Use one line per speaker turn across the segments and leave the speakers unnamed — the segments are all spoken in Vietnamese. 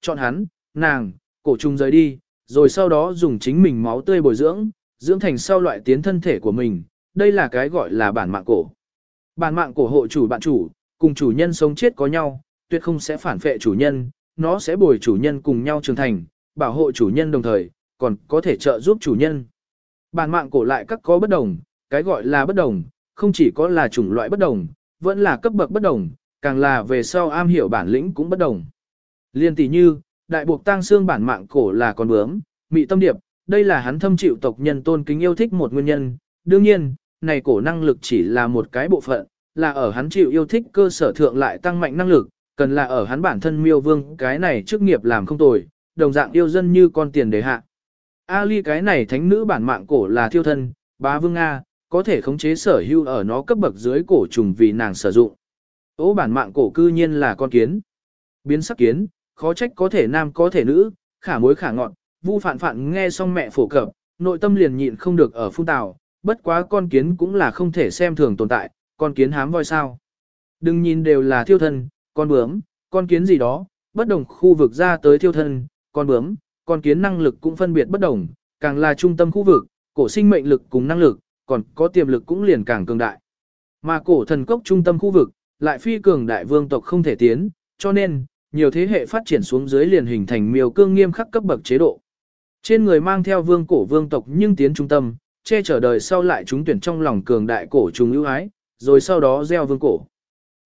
chọn hắn, nàng, cổ trùng rời đi, rồi sau đó dùng chính mình máu tươi bồi dưỡng, dưỡng thành sau loại tiến thân thể của mình, đây là cái gọi là bản mạng cổ. Bản mạng cổ hộ chủ bạn chủ, cùng chủ nhân sống chết có nhau, tuyệt không sẽ phản phệ chủ nhân, nó sẽ bồi chủ nhân cùng nhau trưởng thành, bảo hộ chủ nhân đồng thời, còn có thể trợ giúp chủ nhân. Bản mạng cổ lại các có bất đồng, cái gọi là bất đồng, không chỉ có là chủng loại bất đồng, vẫn là cấp bậc bất đồng, càng là về sau am hiểu bản lĩnh cũng bất đồng. Liên tỷ như, đại buộc tang xương bản mạng cổ là con bướm, mị tâm điệp, đây là hắn thâm chịu tộc nhân tôn kính yêu thích một nguyên nhân. Đương nhiên, này cổ năng lực chỉ là một cái bộ phận, là ở hắn chịu yêu thích cơ sở thượng lại tăng mạnh năng lực, cần là ở hắn bản thân miêu vương cái này chức nghiệp làm không tồi, đồng dạng yêu dân như con tiền đề hạ. Ali cái này thánh nữ bản mạng cổ là thiêu thân, bá vương Nga, có thể khống chế sở hữu ở nó cấp bậc dưới cổ trùng vì nàng sử dụng. Ố bản mạng cổ cư nhiên là con kiến. Biến sắc kiến, khó trách có thể nam có thể nữ, khả mối khả ngọn, vu phạn phạn nghe xong mẹ phổ cập, nội tâm liền nhịn không được ở phun tào, bất quá con kiến cũng là không thể xem thường tồn tại, con kiến hám voi sao. Đừng nhìn đều là thiêu thân, con bướm, con kiến gì đó, bất đồng khu vực ra tới thiêu thân, con bướm, con kiến năng lực cũng phân biệt bất đồng, càng là trung tâm khu vực, cổ sinh mệnh lực cùng năng lực, còn có tiềm lực cũng liền càng cường đại. Mà cổ thần cốc trung tâm khu vực, lại phi cường đại vương tộc không thể tiến, cho nên, nhiều thế hệ phát triển xuống dưới liền hình thành miêu cương nghiêm khắc cấp bậc chế độ. Trên người mang theo vương cổ vương tộc nhưng tiến trung tâm, che chở đời sau lại chúng tuyển trong lòng cường đại cổ trùng ưu ái, rồi sau đó gieo vương cổ.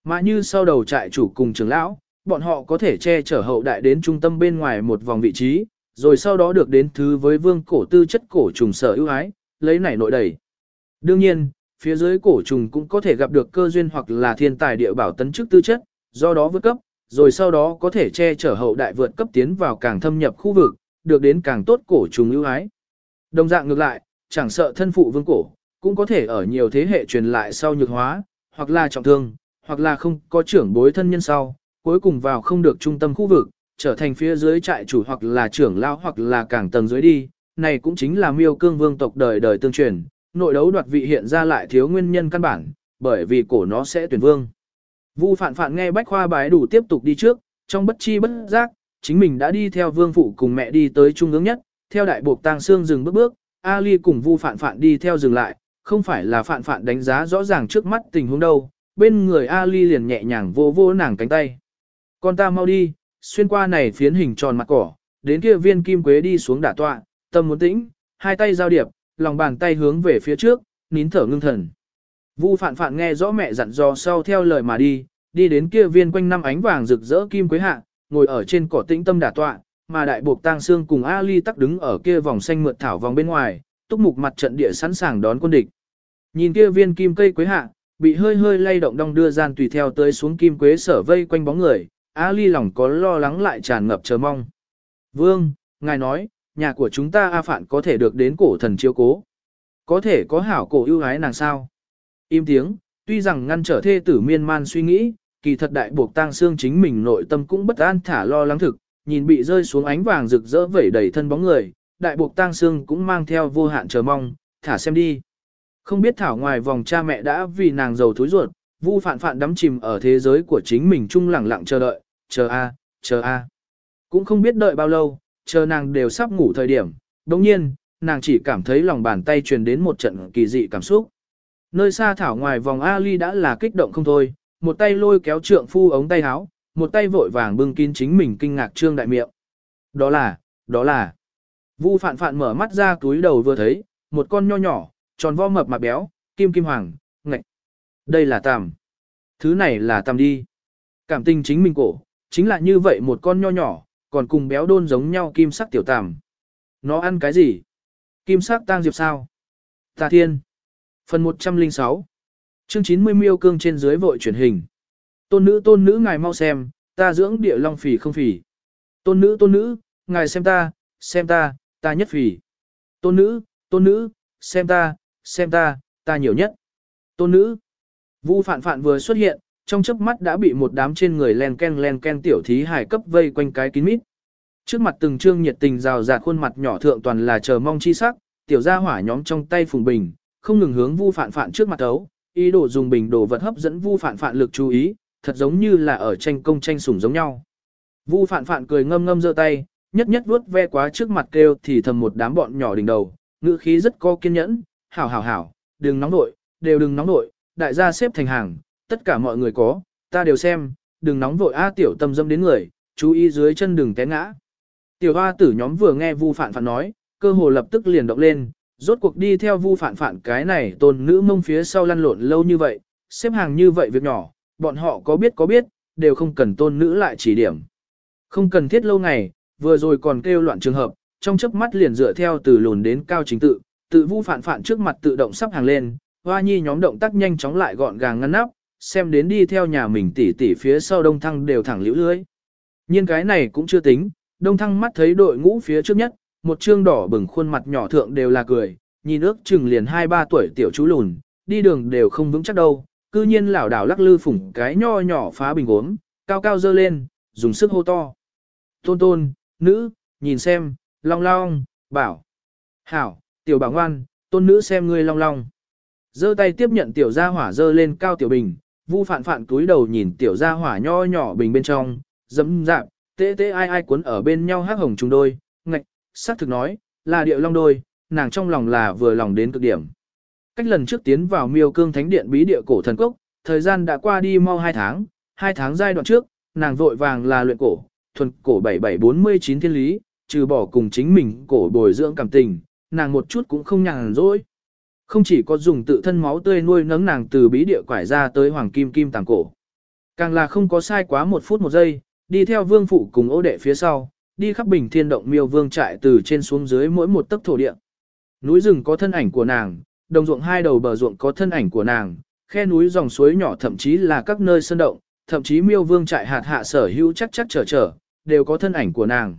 Mà như sau đầu trại chủ cùng trưởng lão, bọn họ có thể che chở hậu đại đến trung tâm bên ngoài một vòng vị trí, rồi sau đó được đến thứ với vương cổ tư chất cổ trùng sở ưu ái, lấy này nội đẩy. Đương nhiên, phía dưới cổ trùng cũng có thể gặp được cơ duyên hoặc là thiên tài địa bảo tấn chức tư chất, do đó vượt cấp, rồi sau đó có thể che chở hậu đại vượt cấp tiến vào càng thâm nhập khu vực, được đến càng tốt cổ trùng ưu ái. Đồng dạng ngược lại, chẳng sợ thân phụ vương cổ, cũng có thể ở nhiều thế hệ truyền lại sau nhược hóa, hoặc là trọng thương, hoặc là không có trưởng bối thân nhân sau, cuối cùng vào không được trung tâm khu vực, trở thành phía dưới trại chủ hoặc là trưởng lao hoặc là càng tầng dưới đi, này cũng chính là miêu cương vương tộc đời đời tương truyền, nội đấu đoạt vị hiện ra lại thiếu nguyên nhân căn bản, bởi vì cổ nó sẽ tuyển vương. Vu phạn phạn nghe bách khoa bái đủ tiếp tục đi trước, trong bất chi bất giác, chính mình đã đi theo vương phụ cùng mẹ đi tới trung ương nhất, theo đại buộc tang xương dừng bước bước, Ali cùng Vu phạn phạn đi theo dừng lại, không phải là phạn phạn đánh giá rõ ràng trước mắt tình huống đâu, bên người Ali liền nhẹ nhàng vô vô nàng cánh tay. Con ta mau đi, xuyên qua này phiến hình tròn mặt cỏ, đến kia viên kim quế đi xuống đả tọa, tâm muốn tĩnh, hai tay giao điệp, lòng bàn tay hướng về phía trước, nín thở ngưng thần. Vu phạn phạn nghe rõ mẹ dặn dò sau theo lời mà đi, đi đến kia viên quanh năm ánh vàng rực rỡ kim quế hạ, ngồi ở trên cỏ tĩnh tâm đả tọa, mà đại buộc tang xương cùng Ali tắc đứng ở kia vòng xanh mượt thảo vòng bên ngoài, túc mục mặt trận địa sẵn sàng đón quân địch. Nhìn kia viên kim cây quế hạ, bị hơi hơi lay động đong đưa gian tùy theo tới xuống kim quế sở vây quanh bóng người, Ali lòng có lo lắng lại tràn ngập chờ mong. Vương, ngài nói, nhà của chúng ta A Phạn có thể được đến cổ thần chiếu cố. Có thể có hảo cổ ưu ái nàng sao? Im tiếng, tuy rằng ngăn trở thê tử miên man suy nghĩ, kỳ thật đại buộc tang xương chính mình nội tâm cũng bất an thả lo lắng thực, nhìn bị rơi xuống ánh vàng rực rỡ vẩy đầy thân bóng người, đại buộc tang xương cũng mang theo vô hạn chờ mong, thả xem đi. Không biết thảo ngoài vòng cha mẹ đã vì nàng giàu thối ruột, vu phạn phạn đắm chìm ở thế giới của chính mình chung lặng lặng chờ đợi, chờ a, chờ a. Cũng không biết đợi bao lâu, chờ nàng đều sắp ngủ thời điểm, đồng nhiên, nàng chỉ cảm thấy lòng bàn tay truyền đến một trận kỳ dị cảm xúc. Nơi xa thảo ngoài vòng Ali đã là kích động không thôi, một tay lôi kéo trượng phu ống tay áo, một tay vội vàng bưng kín chính mình kinh ngạc trương đại miệng. Đó là, đó là. Vu phạn phạn mở mắt ra túi đầu vừa thấy, một con nho nhỏ, tròn vo mập mà béo, kim kim hoàng, ngạch. Đây là tằm. Thứ này là tằm đi. Cảm tình chính mình cổ, chính là như vậy một con nho nhỏ, còn cùng béo đôn giống nhau kim sắc tiểu tằm. Nó ăn cái gì? Kim sắc tang diệp sao? Tà thiên. Phần 106 Chương 90 miêu cương trên dưới vội truyền hình. Tôn nữ tôn nữ ngài mau xem, ta dưỡng địa long phì không phì. Tôn nữ tôn nữ, ngài xem ta, xem ta, ta nhất phì. Tôn nữ, tôn nữ, xem ta, xem ta, ta nhiều nhất. Tôn nữ. Vu phạn phạn vừa xuất hiện, trong chớp mắt đã bị một đám trên người len ken len ken tiểu thí hải cấp vây quanh cái kín mít. Trước mặt từng trương nhiệt tình rào rạt khuôn mặt nhỏ thượng toàn là chờ mong chi sắc, tiểu gia hỏa nhóm trong tay phùng bình, không ngừng hướng vu phạn phạn trước mặt tấu ý đồ dùng bình đồ vật hấp dẫn vu phạn phạn lực chú ý, thật giống như là ở tranh công tranh sủng giống nhau. Vu phạn phạn cười ngâm ngâm giơ tay, nhất nhất vuốt ve quá trước mặt kêu thì thầm một đám bọn nhỏ đỉnh đầu, ngữ khí rất có kiên nhẫn, hảo hảo hảo, đừng nóng nội, đều đừng nóng nội, đại gia xếp thành hàng, tất cả mọi người có, ta đều xem, đừng nóng vội a tiểu tâm dâm đến người, chú ý dưới chân đừng té ngã. Tiểu hoa tử nhóm vừa nghe Vu Phạn Phạn nói, cơ hồ lập tức liền động lên, rốt cuộc đi theo Vu phản phản cái này tôn nữ mông phía sau lăn lộn lâu như vậy, xếp hàng như vậy việc nhỏ, bọn họ có biết có biết, đều không cần tôn nữ lại chỉ điểm. Không cần thiết lâu ngày, vừa rồi còn kêu loạn trường hợp, trong chớp mắt liền dựa theo từ lùn đến cao chính tự, tự Vu phản phản trước mặt tự động sắp hàng lên, hoa nhi nhóm động tác nhanh chóng lại gọn gàng ngăn nắp, xem đến đi theo nhà mình tỉ tỉ phía sau đông thăng đều thẳng liễu lưới. Nhưng cái này cũng chưa tính, đông thăng mắt thấy đội ngũ phía trước nhất, một trương đỏ bừng khuôn mặt nhỏ thượng đều là cười, nhìn ước chừng liền 2-3 tuổi tiểu chú lùn, đi đường đều không vững chắc đâu, cư nhiên lảo đảo lắc lư phủng cái nho nhỏ phá bình uống, cao cao dơ lên, dùng sức hô to. Tôn tôn, nữ, nhìn xem, long long, bảo. Hảo, tiểu bảo ngoan, tôn nữ xem ngươi long long. Dơ tay tiếp nhận tiểu gia hỏa dơ lên cao tiểu bình, vu phạn phạn túi đầu nhìn tiểu gia hỏa nho nhỏ bình bên trong, dẫm dạp, tê tê ai ai cuốn ở bên nhau hắc hồng trùng đôi, xác thực nói, là điệu long đôi, nàng trong lòng là vừa lòng đến cực điểm. Cách lần trước tiến vào miêu cương thánh điện bí địa cổ thần cốc, thời gian đã qua đi mau 2 tháng, 2 tháng giai đoạn trước, nàng vội vàng là luyện cổ, thuần cổ 7749 thiên lý, trừ bỏ cùng chính mình cổ bồi dưỡng cảm tình, nàng một chút cũng không nhàn rỗi. Không chỉ có dùng tự thân máu tươi nuôi nấng nàng từ bí địa quải ra tới hoàng kim kim tàng cổ. Càng là không có sai quá một phút một giây, đi theo vương phụ cùng ô đệ phía sau, đi khắp bình thiên động miêu vương trại từ trên xuống dưới mỗi một tấc thổ địa. Núi rừng có thân ảnh của nàng, đồng ruộng hai đầu bờ ruộng có thân ảnh của nàng, khe núi dòng suối nhỏ thậm chí là các nơi sơn động, thậm chí miêu vương trại hạt hạ sở hữu chắc chắc trở trở, đều có thân ảnh của nàng.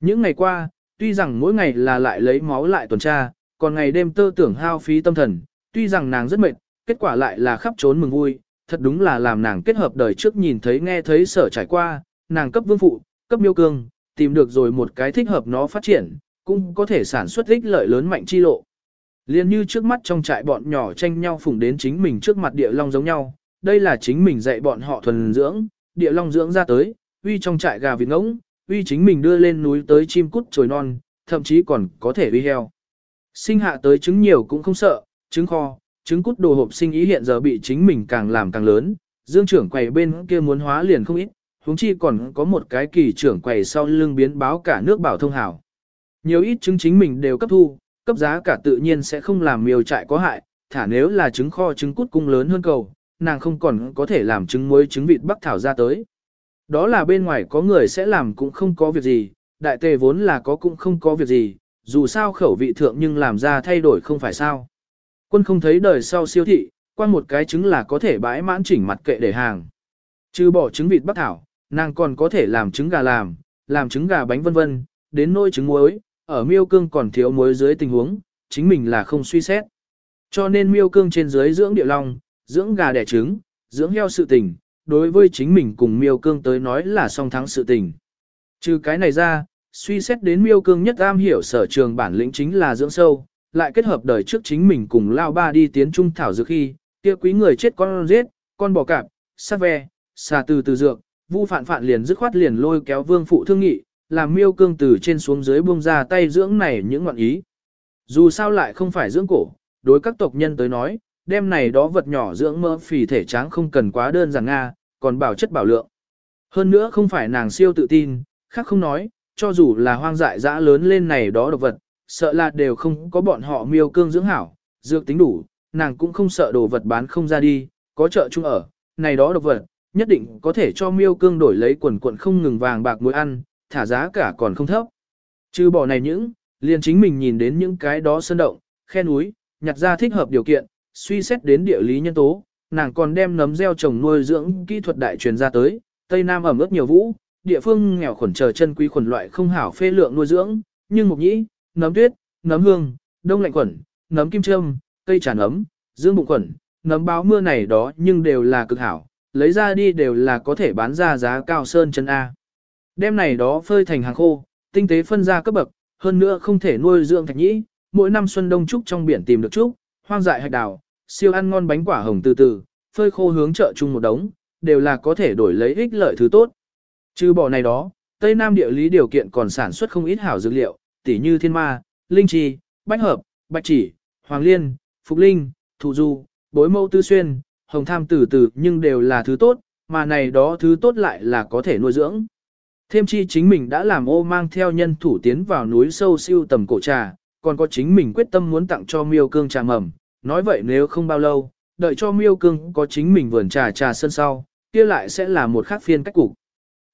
Những ngày qua, tuy rằng mỗi ngày là lại lấy máu lại tuần tra, còn ngày đêm tơ tưởng hao phí tâm thần, tuy rằng nàng rất mệt, kết quả lại là khắp trốn mừng vui, thật đúng là làm nàng kết hợp đời trước nhìn thấy nghe thấy sở trải qua, nàng cấp vương phụ, cấp miêu cương, tìm được rồi một cái thích hợp nó phát triển, cũng có thể sản xuất ích lợi lớn mạnh chi lộ. Liên như trước mắt trong trại bọn nhỏ tranh nhau phùng đến chính mình trước mặt địa long giống nhau, đây là chính mình dạy bọn họ thuần dưỡng, địa long dưỡng ra tới, uy trong trại gà vịt ngỗng, uy chính mình đưa lên núi tới chim cút trồi non, thậm chí còn có thể uy heo. Sinh hạ tới trứng nhiều cũng không sợ, trứng kho, trứng cút đồ hộp sinh ý hiện giờ bị chính mình càng làm càng lớn, dương trưởng quầy bên kia muốn hóa liền không ít, huống chi còn có một cái kỳ trưởng quầy sau lưng biến báo cả nước bảo thông hảo. Nhiều ít trứng chính mình đều cấp thu, cấp giá cả tự nhiên sẽ không làm miêu trại có hại, thả nếu là trứng kho trứng cút cung lớn hơn cầu, nàng không còn có thể làm trứng muối trứng vịt bắc thảo ra tới. Đó là bên ngoài có người sẽ làm cũng không có việc gì, đại tề vốn là có cũng không có việc gì, dù sao khẩu vị thượng nhưng làm ra thay đổi không phải sao. Quân không thấy đời sau siêu thị, quan một cái trứng là có thể bãi mãn chỉnh mặt kệ để hàng. Trừ bỏ trứng vịt bắc thảo, nàng còn có thể làm trứng gà làm, làm trứng gà bánh vân vân, đến nôi trứng muối, ở miêu cương còn thiếu muối dưới tình huống, chính mình là không suy xét. Cho nên miêu cương trên dưới dưỡng địa long, dưỡng gà đẻ trứng, dưỡng heo sự tình, đối với chính mình cùng miêu cương tới nói là song thắng sự tình. Trừ cái này ra, suy xét đến miêu cương nhất am hiểu sở trường bản lĩnh chính là dưỡng sâu, lại kết hợp đời trước chính mình cùng lao ba đi tiến trung thảo dược khi, kia quý người chết con giết, con bò cạp, sát ve, xà từ từ dược, vu phạn phạn liền dứt khoát liền lôi kéo vương phụ thương nghị, làm miêu cương từ trên xuống dưới buông ra tay dưỡng này những ngọn ý. Dù sao lại không phải dưỡng cổ, đối các tộc nhân tới nói, đem này đó vật nhỏ dưỡng mỡ phì thể tráng không cần quá đơn giản Nga, còn bảo chất bảo lượng. Hơn nữa không phải nàng siêu tự tin, khác không nói, cho dù là hoang dại dã lớn lên này đó độc vật, sợ là đều không có bọn họ miêu cương dưỡng hảo, dược tính đủ, nàng cũng không sợ đồ vật bán không ra đi, có chợ chung ở, này đó độc vật, nhất định có thể cho miêu cương đổi lấy quần quận không ngừng vàng bạc muối ăn, thả giá cả còn không thấp. Trừ bỏ này những, liền chính mình nhìn đến những cái đó sơn động, khe núi, nhặt ra thích hợp điều kiện, suy xét đến địa lý nhân tố, nàng còn đem nấm gieo trồng nuôi dưỡng kỹ thuật đại truyền ra tới, Tây Nam ẩm ướt nhiều vũ, địa phương nghèo khuẩn chờ chân quý khuẩn loại không hảo phê lượng nuôi dưỡng, nhưng mục nhĩ, nấm tuyết, nấm hương, đông lạnh khuẩn, nấm kim châm, cây trà nấm, dương bụng khuẩn, nấm báo mưa này đó nhưng đều là cực hảo, lấy ra đi đều là có thể bán ra giá cao sơn chân A. Đem này đó phơi thành hàng khô, tinh tế phân ra cấp bậc, hơn nữa không thể nuôi dưỡng thạch nhĩ, mỗi năm xuân đông trúc trong biển tìm được trúc, hoang dại hạch đào, siêu ăn ngon bánh quả hồng từ từ, phơi khô hướng chợ chung một đống, đều là có thể đổi lấy ích lợi thứ tốt. Trừ bỏ này đó, Tây Nam địa lý điều kiện còn sản xuất không ít hảo dược liệu, tỉ như thiên ma, linh trì, bách hợp, bạch chỉ, hoàng liên, phục linh, thụ du, bối mâu tư xuyên, hồng tham tử tử nhưng đều là thứ tốt, mà này đó thứ tốt lại là có thể nuôi dưỡng. Thêm chi chính mình đã làm ô mang theo nhân thủ tiến vào núi sâu siêu tầm cổ trà, còn có chính mình quyết tâm muốn tặng cho miêu cương trà mầm. Nói vậy nếu không bao lâu, đợi cho miêu cương có chính mình vườn trà trà sân sau, kia lại sẽ là một khác phiên cách cục.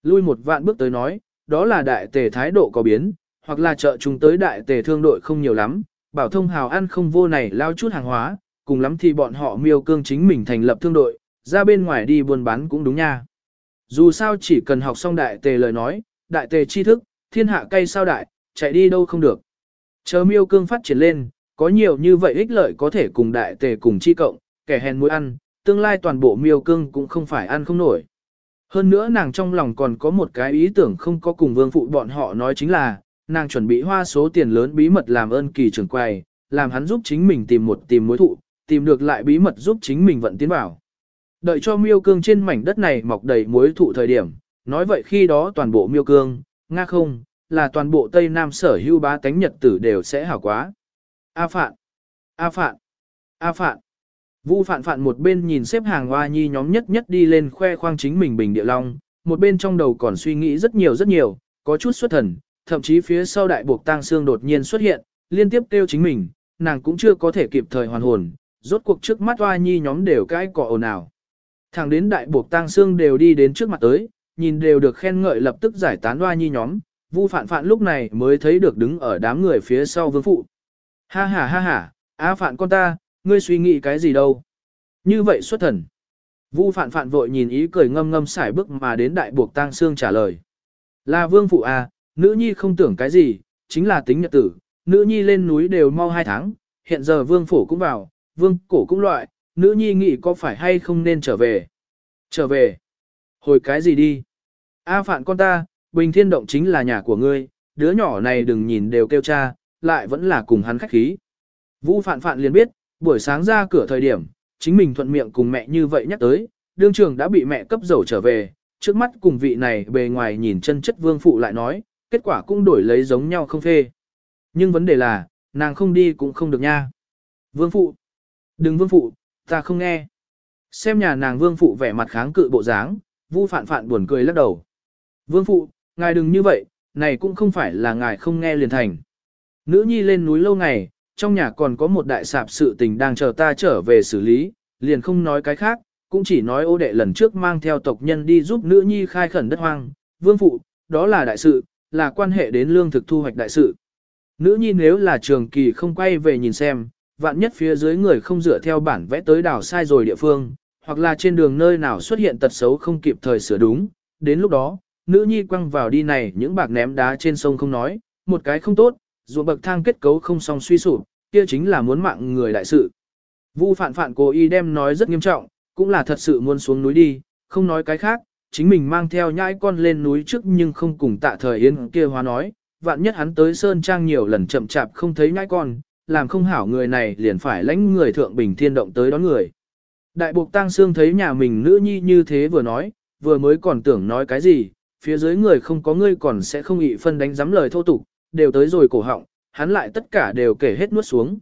Lui một vạn bước tới nói, đó là đại tề thái độ có biến, hoặc là trợ chúng tới đại tề thương đội không nhiều lắm, bảo thông hào ăn không vô này lao chút hàng hóa, cùng lắm thì bọn họ miêu cương chính mình thành lập thương đội, ra bên ngoài đi buôn bán cũng đúng nha. Dù sao chỉ cần học xong đại tề lời nói, đại tề tri thức, thiên hạ cây sao đại, chạy đi đâu không được. Chờ miêu cương phát triển lên, có nhiều như vậy ích lợi có thể cùng đại tề cùng chi cộng, kẻ hèn muối ăn, tương lai toàn bộ miêu cương cũng không phải ăn không nổi. Hơn nữa nàng trong lòng còn có một cái ý tưởng không có cùng vương phụ bọn họ nói chính là, nàng chuẩn bị hoa số tiền lớn bí mật làm ơn kỳ trưởng quầy, làm hắn giúp chính mình tìm một tìm mối thụ, tìm được lại bí mật giúp chính mình vận tiến vào. Đợi cho miêu cương trên mảnh đất này mọc đầy muối thụ thời điểm, nói vậy khi đó toàn bộ miêu cương, nga không, là toàn bộ Tây Nam sở hưu bá tánh nhật tử đều sẽ hảo quá. A phạn, A phạn, A phạn. Vu phạn phạn một bên nhìn xếp hàng hoa nhi nhóm nhất nhất đi lên khoe khoang chính mình bình địa long, một bên trong đầu còn suy nghĩ rất nhiều rất nhiều, có chút xuất thần, thậm chí phía sau đại buộc tang xương đột nhiên xuất hiện, liên tiếp kêu chính mình, nàng cũng chưa có thể kịp thời hoàn hồn, rốt cuộc trước mắt hoa nhi nhóm đều cái cọ ồn ào. Thẳng đến đại buộc tang xương đều đi đến trước mặt tới, nhìn đều được khen ngợi lập tức giải tán hoa nhi nhóm, vu phạn phạn lúc này mới thấy được đứng ở đám người phía sau vương phụ. Ha ha ha ha, á phạn con ta, ngươi suy nghĩ cái gì đâu. Như vậy xuất thần. Vu phạn phạn vội nhìn ý cười ngâm ngâm xài bước mà đến đại buộc tang xương trả lời. Là vương phụ à, nữ nhi không tưởng cái gì, chính là tính nhật tử, nữ nhi lên núi đều mau hai tháng, hiện giờ vương phủ cũng vào, vương cổ cũng loại, nữ nhi nghĩ có phải hay không nên trở về. Trở về. Hồi cái gì đi? A phạn con ta, bình thiên động chính là nhà của ngươi, đứa nhỏ này đừng nhìn đều kêu cha, lại vẫn là cùng hắn khách khí. Vũ phạn phạn liền biết, buổi sáng ra cửa thời điểm, chính mình thuận miệng cùng mẹ như vậy nhắc tới, đương trường đã bị mẹ cấp dầu trở về, trước mắt cùng vị này bề ngoài nhìn chân chất vương phụ lại nói, kết quả cũng đổi lấy giống nhau không phê. Nhưng vấn đề là, nàng không đi cũng không được nha. Vương phụ, đừng vương phụ, ta không nghe. Xem nhà nàng vương phụ vẻ mặt kháng cự bộ dáng, vu phạn phạn buồn cười lắc đầu. Vương phụ, ngài đừng như vậy, này cũng không phải là ngài không nghe liền thành. Nữ nhi lên núi lâu ngày, trong nhà còn có một đại sạp sự tình đang chờ ta trở về xử lý, liền không nói cái khác, cũng chỉ nói ô đệ lần trước mang theo tộc nhân đi giúp nữ nhi khai khẩn đất hoang. Vương phụ, đó là đại sự, là quan hệ đến lương thực thu hoạch đại sự. Nữ nhi nếu là trường kỳ không quay về nhìn xem, vạn nhất phía dưới người không dựa theo bản vẽ tới đảo sai rồi địa phương, hoặc là trên đường nơi nào xuất hiện tật xấu không kịp thời sửa đúng, đến lúc đó, nữ nhi quăng vào đi này những bạc ném đá trên sông không nói, một cái không tốt, ruộng bậc thang kết cấu không song suy sụp, kia chính là muốn mạng người đại sự. Vu phạn phạn cố ý đem nói rất nghiêm trọng, cũng là thật sự muốn xuống núi đi, không nói cái khác, chính mình mang theo nhãi con lên núi trước nhưng không cùng tạ thời yên kia hóa nói, vạn nhất hắn tới Sơn Trang nhiều lần chậm chạp không thấy nhãi con, làm không hảo người này liền phải lãnh người thượng bình thiên động tới đón người. Đại buộc tang xương thấy nhà mình nữ nhi như thế vừa nói, vừa mới còn tưởng nói cái gì, phía dưới người không có ngươi còn sẽ không ị phân đánh giám lời thô tục, đều tới rồi cổ họng, hắn lại tất cả đều kể hết nuốt xuống.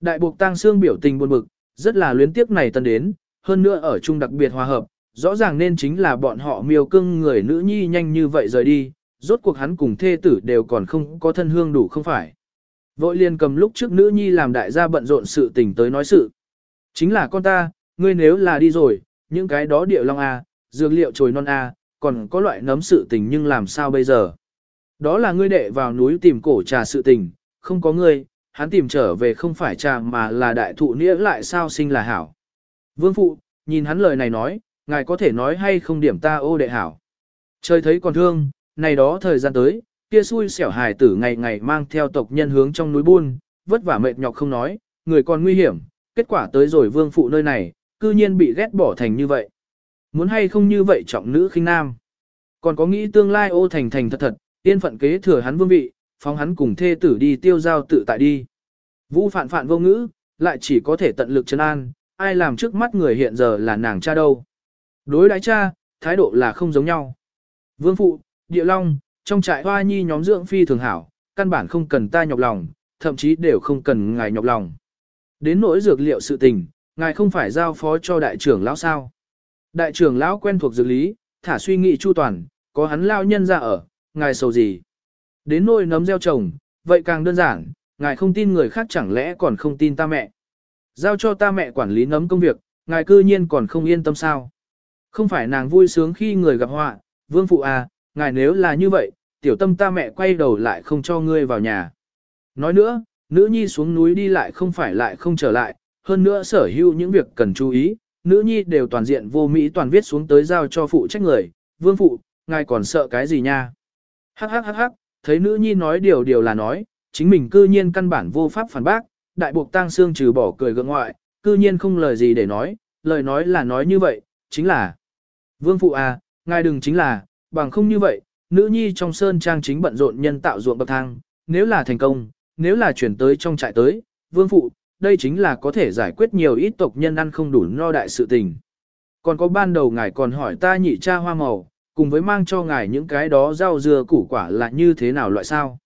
Đại buộc tang xương biểu tình buồn bực, rất là luyến tiếc này tân đến, hơn nữa ở chung đặc biệt hòa hợp, rõ ràng nên chính là bọn họ miêu cưng người nữ nhi nhanh như vậy rời đi, rốt cuộc hắn cùng thê tử đều còn không có thân hương đủ không phải. Vội liền cầm lúc trước nữ nhi làm đại gia bận rộn sự tình tới nói sự. Chính là con ta, ngươi nếu là đi rồi, những cái đó địa long A, dược liệu trồi non A, còn có loại nấm sự tình nhưng làm sao bây giờ? Đó là ngươi đệ vào núi tìm cổ trà sự tình, không có ngươi, hắn tìm trở về không phải trà mà là đại thụ nghĩa lại sao sinh là hảo. Vương phụ, nhìn hắn lời này nói, ngài có thể nói hay không điểm ta ô đệ hảo. Trời thấy còn thương, này đó thời gian tới, kia xui xẻo hài tử ngày ngày mang theo tộc nhân hướng trong núi buôn, vất vả mệt nhọc không nói, người còn nguy hiểm, kết quả tới rồi vương phụ nơi này, cư nhiên bị ghét bỏ thành như vậy. Muốn hay không như vậy trọng nữ khinh nam. Còn có nghĩ tương lai ô thành thành thật thật, tiên phận kế thừa hắn vương vị, phóng hắn cùng thê tử đi tiêu giao tự tại đi. Vũ phạn phạn vô ngữ, lại chỉ có thể tận lực chân an, ai làm trước mắt người hiện giờ là nàng cha đâu. Đối đái cha, thái độ là không giống nhau. Vương phụ, địa long, trong trại hoa nhi nhóm dưỡng phi thường hảo, căn bản không cần ta nhọc lòng, thậm chí đều không cần ngài nhọc lòng. Đến nỗi dược liệu sự tình, ngài không phải giao phó cho đại trưởng lão sao. Đại trưởng lão quen thuộc dược lý, thả suy nghĩ chu toàn, có hắn lao nhân ra ở, ngài sầu gì. Đến nỗi nấm gieo trồng, vậy càng đơn giản, ngài không tin người khác chẳng lẽ còn không tin ta mẹ. Giao cho ta mẹ quản lý nấm công việc, ngài cư nhiên còn không yên tâm sao. Không phải nàng vui sướng khi người gặp họa, vương phụ à, ngài nếu là như vậy, tiểu tâm ta mẹ quay đầu lại không cho ngươi vào nhà. Nói nữa, nữ nhi xuống núi đi lại không phải lại không trở lại, hơn nữa sở hữu những việc cần chú ý, nữ nhi đều toàn diện vô mỹ toàn viết xuống tới giao cho phụ trách người, vương phụ, ngài còn sợ cái gì nha. Hắc hắc hắc hắc, thấy nữ nhi nói điều điều là nói, chính mình cư nhiên căn bản vô pháp phản bác, đại buộc tang xương trừ bỏ cười gượng ngoại, cư nhiên không lời gì để nói, lời nói là nói như vậy, chính là. Vương phụ à, ngài đừng chính là, bằng không như vậy, nữ nhi trong sơn trang chính bận rộn nhân tạo ruộng bậc thang, nếu là thành công, nếu là chuyển tới trong trại tới, vương phụ, đây chính là có thể giải quyết nhiều ít tộc nhân ăn không đủ no đại sự tình. Còn có ban đầu ngài còn hỏi ta nhị cha hoa màu, cùng với mang cho ngài những cái đó rau dưa củ quả là như thế nào loại sao.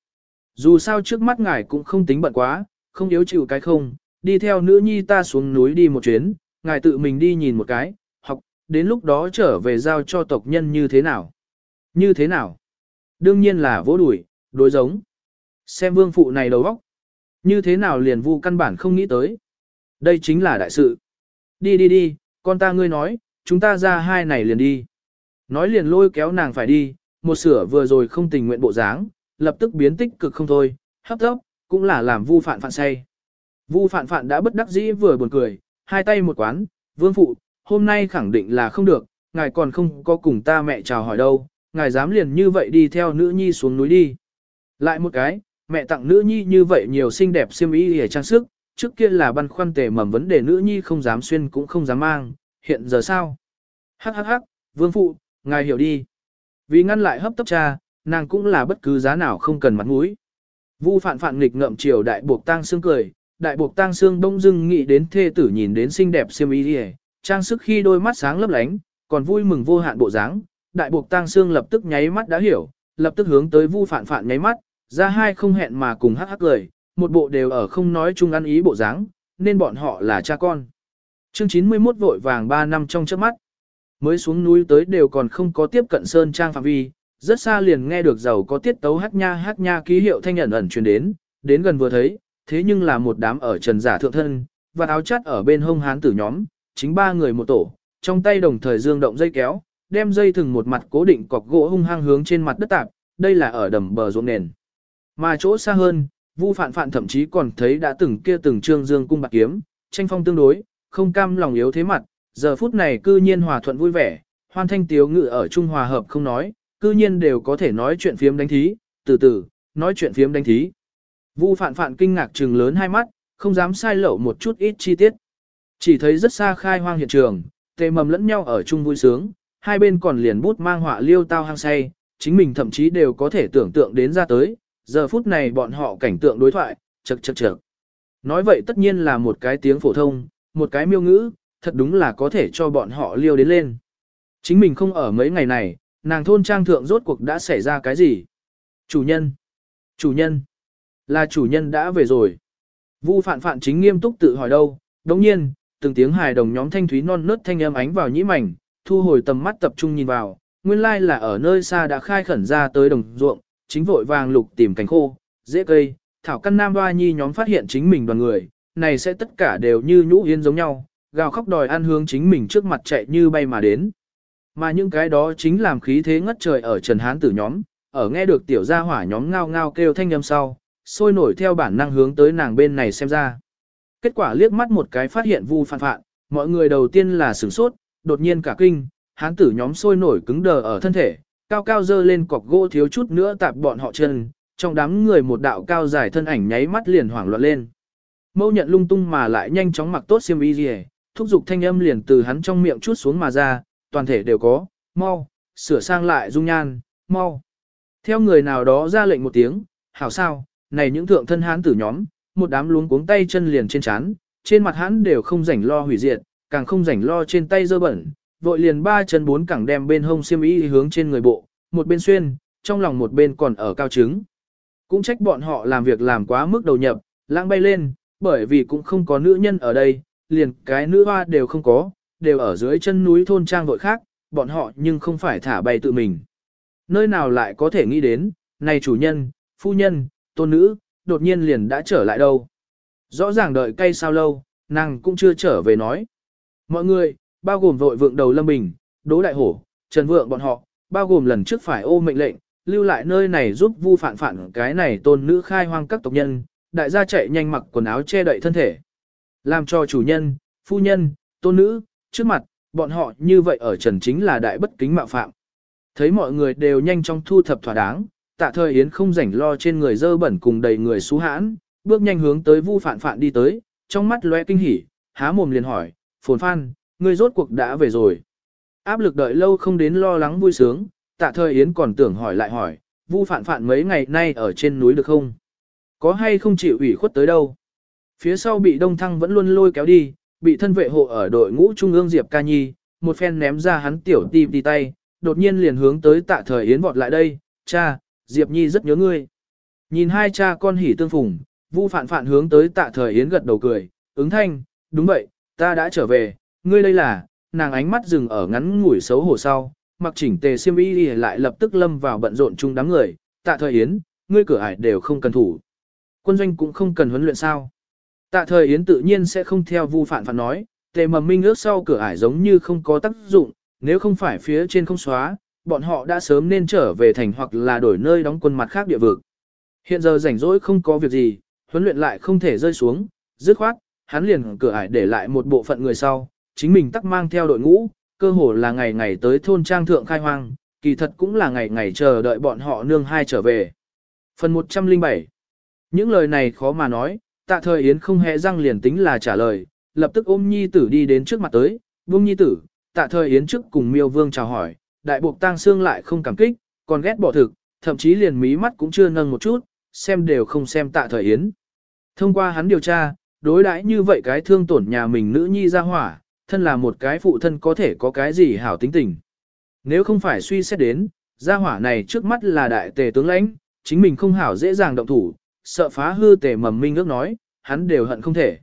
Dù sao trước mắt ngài cũng không tính bận quá, không yếu chịu cái không, đi theo nữ nhi ta xuống núi đi một chuyến, ngài tự mình đi nhìn một cái, học, đến lúc đó trở về giao cho tộc nhân như thế nào. Như thế nào? Đương nhiên là vỗ đuổi, đối giống. Xem vương phụ này đầu óc. Như thế nào liền vu căn bản không nghĩ tới. Đây chính là đại sự. Đi đi đi, con ta ngươi nói, chúng ta ra hai này liền đi. Nói liền lôi kéo nàng phải đi, một sửa vừa rồi không tình nguyện bộ dáng, lập tức biến tích cực không thôi, hấp tốc, cũng là làm vu phạn phạn say. Vu phạn phạn đã bất đắc dĩ vừa buồn cười, hai tay một quán, vương phụ, hôm nay khẳng định là không được, ngài còn không có cùng ta mẹ chào hỏi đâu, ngài dám liền như vậy đi theo nữ nhi xuống núi đi. Lại một cái, mẹ tặng nữ nhi như vậy nhiều xinh đẹp xiêm y hề trang sức, trước kia là băn khoăn tề mầm vấn đề nữ nhi không dám xuyên cũng không dám mang, hiện giờ sao? Hắc hắc hắc, vương phụ, ngài hiểu đi. Vì ngăn lại hấp tấp cha, nàng cũng là bất cứ giá nào không cần mặt mũi. Vu phạn phạn nghịch ngậm chiều đại buộc tang xương cười, đại buộc tang xương bỗng dưng nghĩ đến thê tử nhìn đến xinh đẹp xiêm y hề, trang sức khi đôi mắt sáng lấp lánh, còn vui mừng vô hạn bộ dáng. Đại buộc tang xương lập tức nháy mắt đã hiểu, lập tức hướng tới vu Phản Phản nháy mắt, ra hai không hẹn mà cùng hắc hắc cười, một bộ đều ở không nói chung ăn ý bộ dáng, nên bọn họ là cha con. Chương 91 vội vàng 3 năm trong chớp mắt. Mới xuống núi tới đều còn không có tiếp cận sơn trang phạm vi, rất xa liền nghe được giàu có tiết tấu hát nha hát nha ký hiệu thanh ẩn ẩn truyền đến, đến gần vừa thấy, thế nhưng là một đám ở trần giả thượng thân, và áo chắt ở bên hông hán tử nhóm, chính ba người một tổ, trong tay đồng thời dương động dây kéo, đem dây thừng một mặt cố định cọc gỗ hung hăng hướng trên mặt đất tạp, đây là ở đầm bờ ruộng nền. Mà chỗ xa hơn, Vu Phạn Phạn thậm chí còn thấy đã từng kia từng trương dương cung bạc kiếm, tranh phong tương đối, không cam lòng yếu thế mặt, giờ phút này cư nhiên hòa thuận vui vẻ, hoan thanh tiếu ngự ở trung hòa hợp không nói, cư nhiên đều có thể nói chuyện phiếm đánh thí, từ từ, nói chuyện phiếm đánh thí. Vu Phạn Phạn kinh ngạc trừng lớn hai mắt, không dám sai lậu một chút ít chi tiết. Chỉ thấy rất xa khai hoang hiện trường, tề mầm lẫn nhau ở chung vui sướng, hai bên còn liền bút mang họa liêu tao hang say, chính mình thậm chí đều có thể tưởng tượng đến ra tới, giờ phút này bọn họ cảnh tượng đối thoại, chật chật chật. Nói vậy tất nhiên là một cái tiếng phổ thông, một cái miêu ngữ, thật đúng là có thể cho bọn họ liêu đến lên. Chính mình không ở mấy ngày này, nàng thôn trang thượng rốt cuộc đã xảy ra cái gì? Chủ nhân! Chủ nhân! Là chủ nhân đã về rồi. Vu phạn phạn chính nghiêm túc tự hỏi đâu, đồng nhiên, từng tiếng hài đồng nhóm thanh thúy non nớt thanh âm ánh vào nhĩ mảnh, thu hồi tầm mắt tập trung nhìn vào, nguyên lai là ở nơi xa đã khai khẩn ra tới đồng ruộng, chính vội vàng lục tìm cánh khô, dễ cây, thảo căn nam hoa nhi nhóm phát hiện chính mình đoàn người, này sẽ tất cả đều như nhũ yên giống nhau, gào khóc đòi ăn hướng chính mình trước mặt chạy như bay mà đến. Mà những cái đó chính làm khí thế ngất trời ở Trần Hán tử nhóm, ở nghe được tiểu gia hỏa nhóm ngao ngao kêu thanh âm sau, sôi nổi theo bản năng hướng tới nàng bên này xem ra. Kết quả liếc mắt một cái phát hiện vu phản phạn, mọi người đầu tiên là sửng sốt, đột nhiên cả kinh, hán tử nhóm sôi nổi cứng đờ ở thân thể, cao cao dơ lên cọc gỗ thiếu chút nữa tạp bọn họ chân, trong đám người một đạo cao dài thân ảnh nháy mắt liền hoảng loạn lên. Mâu nhận lung tung mà lại nhanh chóng mặc tốt xiêm y gì, thúc giục thanh âm liền từ hắn trong miệng chút xuống mà ra, toàn thể đều có, mau, sửa sang lại dung nhan, mau. Theo người nào đó ra lệnh một tiếng, hảo sao, này những thượng thân hán tử nhóm, một đám luống cuống tay chân liền trên chán, trên mặt hắn đều không rảnh lo hủy diệt, càng không rảnh lo trên tay dơ bẩn, vội liền ba chân bốn cẳng đem bên hông xiêm y hướng trên người bộ, một bên xuyên, trong lòng một bên còn ở cao trứng. Cũng trách bọn họ làm việc làm quá mức đầu nhập, lãng bay lên, bởi vì cũng không có nữ nhân ở đây, liền cái nữ hoa đều không có, đều ở dưới chân núi thôn trang vội khác, bọn họ nhưng không phải thả bay tự mình. Nơi nào lại có thể nghĩ đến, này chủ nhân, phu nhân, tôn nữ, đột nhiên liền đã trở lại đâu. Rõ ràng đợi cây sao lâu, nàng cũng chưa trở về nói. Mọi người, bao gồm vội vượng đầu Lâm Bình, Đỗ Đại Hổ, Trần Vượng bọn họ, bao gồm lần trước phải ô mệnh lệnh, lưu lại nơi này giúp vu phản phản cái này tôn nữ khai hoang các tộc nhân, đại gia chạy nhanh mặc quần áo che đậy thân thể. Làm cho chủ nhân, phu nhân, tôn nữ, trước mặt, bọn họ như vậy ở trần chính là đại bất kính mạo phạm. Thấy mọi người đều nhanh chóng thu thập thỏa đáng, tạ thời Yến không rảnh lo trên người dơ bẩn cùng đầy người xú hãn, bước nhanh hướng tới vu phản phản đi tới, trong mắt lóe kinh hỉ, há mồm liền hỏi, phồn phan, ngươi rốt cuộc đã về rồi. Áp lực đợi lâu không đến lo lắng vui sướng, tạ thời Yến còn tưởng hỏi lại hỏi, vu phản phản mấy ngày nay ở trên núi được không? Có hay không chịu ủy khuất tới đâu? Phía sau bị đông thăng vẫn luôn lôi kéo đi, bị thân vệ hộ ở đội ngũ trung ương Diệp Ca Nhi, một phen ném ra hắn tiểu tim đi tay, đột nhiên liền hướng tới tạ thời Yến vọt lại đây, cha, Diệp Nhi rất nhớ ngươi. Nhìn hai cha con hỉ tương phùng, vu phản phản hướng tới tạ thời Yến gật đầu cười, ứng thanh, đúng vậy, ta đã trở về, ngươi đây là, nàng ánh mắt dừng ở ngắn ngủi xấu hổ sau, mặc chỉnh tề xiêm y lại lập tức lâm vào bận rộn chung đám người, tạ thời Yến, ngươi cửa ải đều không cần thủ. Quân doanh cũng không cần huấn luyện sao. Tạ thời Yến tự nhiên sẽ không theo vu phản phản nói, tề mầm minh ước sau cửa ải giống như không có tác dụng, nếu không phải phía trên không xóa, bọn họ đã sớm nên trở về thành hoặc là đổi nơi đóng quân mặt khác địa vực. Hiện giờ rảnh rỗi không có việc gì, huấn luyện lại không thể rơi xuống, dứt khoát, hắn liền cửa ải để lại một bộ phận người sau, chính mình tắc mang theo đội ngũ, cơ hồ là ngày ngày tới thôn trang thượng khai hoang, kỳ thật cũng là ngày ngày chờ đợi bọn họ nương hai trở về. Phần 107 Những lời này khó mà nói, tạ thời Yến không hề răng liền tính là trả lời, lập tức ôm nhi tử đi đến trước mặt tới, vương nhi tử, tạ thời Yến trước cùng miêu vương chào hỏi, đại buộc tang xương lại không cảm kích, còn ghét bỏ thực, thậm chí liền mí mắt cũng chưa nâng một chút, xem đều không xem tạ thời Yến. Thông qua hắn điều tra, đối đãi như vậy cái thương tổn nhà mình nữ nhi ra hỏa, thân là một cái phụ thân có thể có cái gì hảo tính tình. Nếu không phải suy xét đến, gia hỏa này trước mắt là đại tề tướng lãnh, chính mình không hảo dễ dàng động thủ, sợ phá hư tề mầm minh ước nói, hắn đều hận không thể.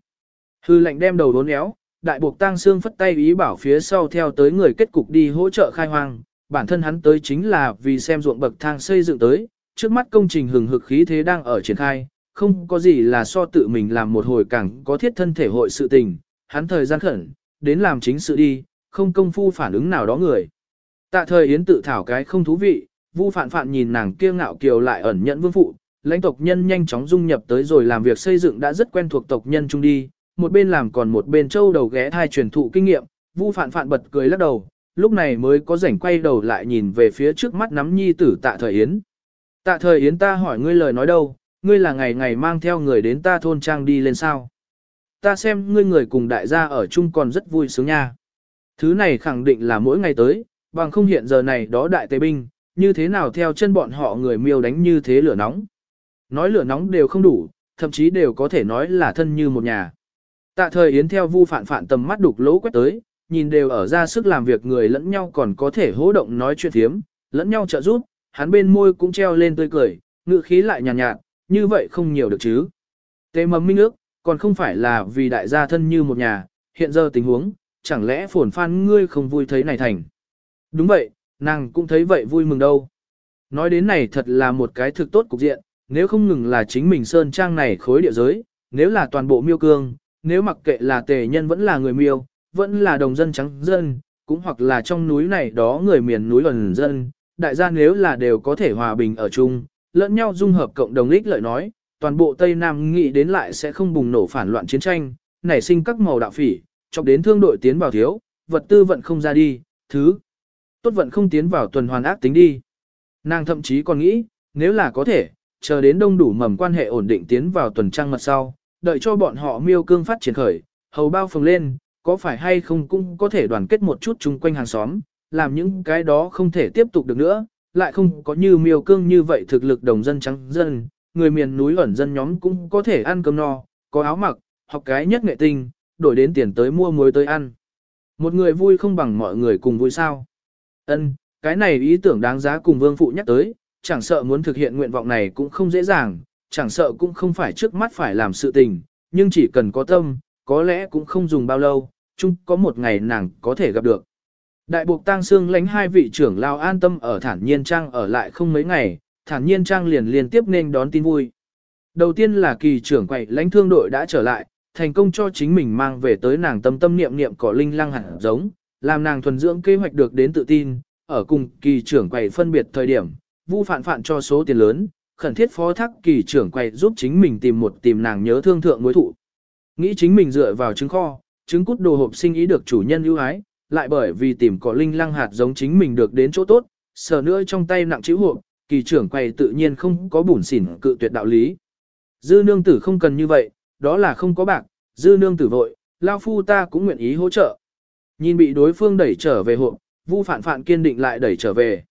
Hư lệnh đem đầu đốn éo, đại buộc tang xương phất tay ý bảo phía sau theo tới người kết cục đi hỗ trợ khai hoang, bản thân hắn tới chính là vì xem ruộng bậc thang xây dựng tới, trước mắt công trình hừng hực khí thế đang ở triển khai, không có gì là so tự mình làm một hồi càng có thiết thân thể hội sự tình, hắn thời gian khẩn, đến làm chính sự đi, không công phu phản ứng nào đó người. Tạ thời Yến tự thảo cái không thú vị, Vu Phạn Phạn nhìn nàng kia ngạo kiều lại ẩn nhận vương phụ, lãnh tộc nhân nhanh chóng dung nhập tới rồi làm việc xây dựng đã rất quen thuộc tộc nhân chung đi, một bên làm còn một bên châu đầu ghé thai truyền thụ kinh nghiệm, Vu Phạn Phạn bật cười lắc đầu, lúc này mới có rảnh quay đầu lại nhìn về phía trước mắt nắm nhi tử Tạ Thời Yến. Tạ Thời Yến ta hỏi ngươi lời nói đâu, ngươi là ngày ngày mang theo người đến ta thôn trang đi lên sao? ta xem ngươi người cùng đại gia ở chung còn rất vui sướng nha. Thứ này khẳng định là mỗi ngày tới, bằng không hiện giờ này đó đại tế binh, như thế nào theo chân bọn họ người miêu đánh như thế lửa nóng. Nói lửa nóng đều không đủ, thậm chí đều có thể nói là thân như một nhà. Tạ thời Yến theo vu phản phản tầm mắt đục lỗ quét tới, nhìn đều ở ra sức làm việc người lẫn nhau còn có thể hỗ động nói chuyện thiếm, lẫn nhau trợ giúp, hắn bên môi cũng treo lên tươi cười, ngự khí lại nhàn nhạt, nhạt, như vậy không nhiều được chứ. Tề mầm minh ước, còn không phải là vì đại gia thân như một nhà, hiện giờ tình huống, chẳng lẽ phồn phan ngươi không vui thấy này thành. Đúng vậy, nàng cũng thấy vậy vui mừng đâu. Nói đến này thật là một cái thực tốt cục diện, nếu không ngừng là chính mình sơn trang này khối địa giới, nếu là toàn bộ miêu cương, nếu mặc kệ là tề nhân vẫn là người miêu, vẫn là đồng dân trắng dân, cũng hoặc là trong núi này đó người miền núi gần dân, đại gia nếu là đều có thể hòa bình ở chung, lẫn nhau dung hợp cộng đồng ích lợi nói, toàn bộ Tây Nam nghĩ đến lại sẽ không bùng nổ phản loạn chiến tranh, nảy sinh các màu đạo phỉ, chọc đến thương đội tiến vào thiếu, vật tư vận không ra đi, thứ tốt vận không tiến vào tuần hoàn ác tính đi. Nàng thậm chí còn nghĩ, nếu là có thể, chờ đến đông đủ mầm quan hệ ổn định tiến vào tuần trăng mật sau, đợi cho bọn họ miêu cương phát triển khởi, hầu bao phồng lên, có phải hay không cũng có thể đoàn kết một chút chung quanh hàng xóm, làm những cái đó không thể tiếp tục được nữa, lại không có như miêu cương như vậy thực lực đồng dân trắng dân, người miền núi ẩn dân nhóm cũng có thể ăn cơm no, có áo mặc, học cái nhất nghệ tinh, đổi đến tiền tới mua muối tới ăn. Một người vui không bằng mọi người cùng vui sao. Ân, cái này ý tưởng đáng giá cùng vương phụ nhắc tới, chẳng sợ muốn thực hiện nguyện vọng này cũng không dễ dàng, chẳng sợ cũng không phải trước mắt phải làm sự tình, nhưng chỉ cần có tâm, có lẽ cũng không dùng bao lâu, chung có một ngày nàng có thể gặp được. Đại buộc tang xương lánh hai vị trưởng lao an tâm ở thản nhiên trang ở lại không mấy ngày, thản nhiên trang liền liên tiếp nên đón tin vui. Đầu tiên là kỳ trưởng quậy lãnh thương đội đã trở lại, thành công cho chính mình mang về tới nàng tâm tâm niệm niệm cỏ linh lăng hẳn giống, làm nàng thuần dưỡng kế hoạch được đến tự tin, ở cùng kỳ trưởng quậy phân biệt thời điểm, vu phản phản cho số tiền lớn, khẩn thiết phó thác kỳ trưởng quậy giúp chính mình tìm một tìm nàng nhớ thương thượng mối thụ. Nghĩ chính mình dựa vào trứng kho, trứng cút đồ hộp sinh ý được chủ nhân ưu ái, lại bởi vì tìm cỏ linh lăng hạt giống chính mình được đến chỗ tốt, sờ nữa trong tay nặng chữ hộp, kỳ trưởng quầy tự nhiên không có bùn xỉn cự tuyệt đạo lý. Dư nương tử không cần như vậy, đó là không có bạc, dư nương tử vội, lao phu ta cũng nguyện ý hỗ trợ. Nhìn bị đối phương đẩy trở về hộp, vu phản phản kiên định lại đẩy trở về.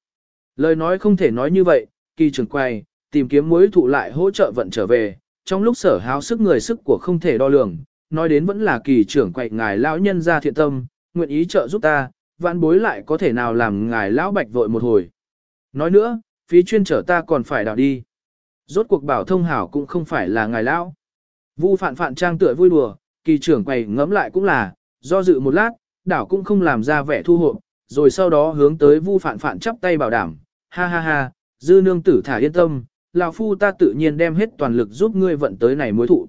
Lời nói không thể nói như vậy, kỳ trưởng quầy, tìm kiếm mối thụ lại hỗ trợ vận trở về, trong lúc sở háo sức người sức của không thể đo lường, nói đến vẫn là kỳ trưởng quậy ngài lão nhân ra thiện tâm, nguyện ý trợ giúp ta, vãn bối lại có thể nào làm ngài lão bạch vội một hồi. Nói nữa, phí chuyên trở ta còn phải đào đi. Rốt cuộc bảo thông hảo cũng không phải là ngài lão. Vu phạn phạn trang tựa vui đùa, kỳ trưởng quầy ngẫm lại cũng là, do dự một lát, đảo cũng không làm ra vẻ thu hộ, rồi sau đó hướng tới vu phạn phạn chắp tay bảo đảm, ha ha ha, dư nương tử thả yên tâm, lão phu ta tự nhiên đem hết toàn lực giúp ngươi vận tới này mối thụ.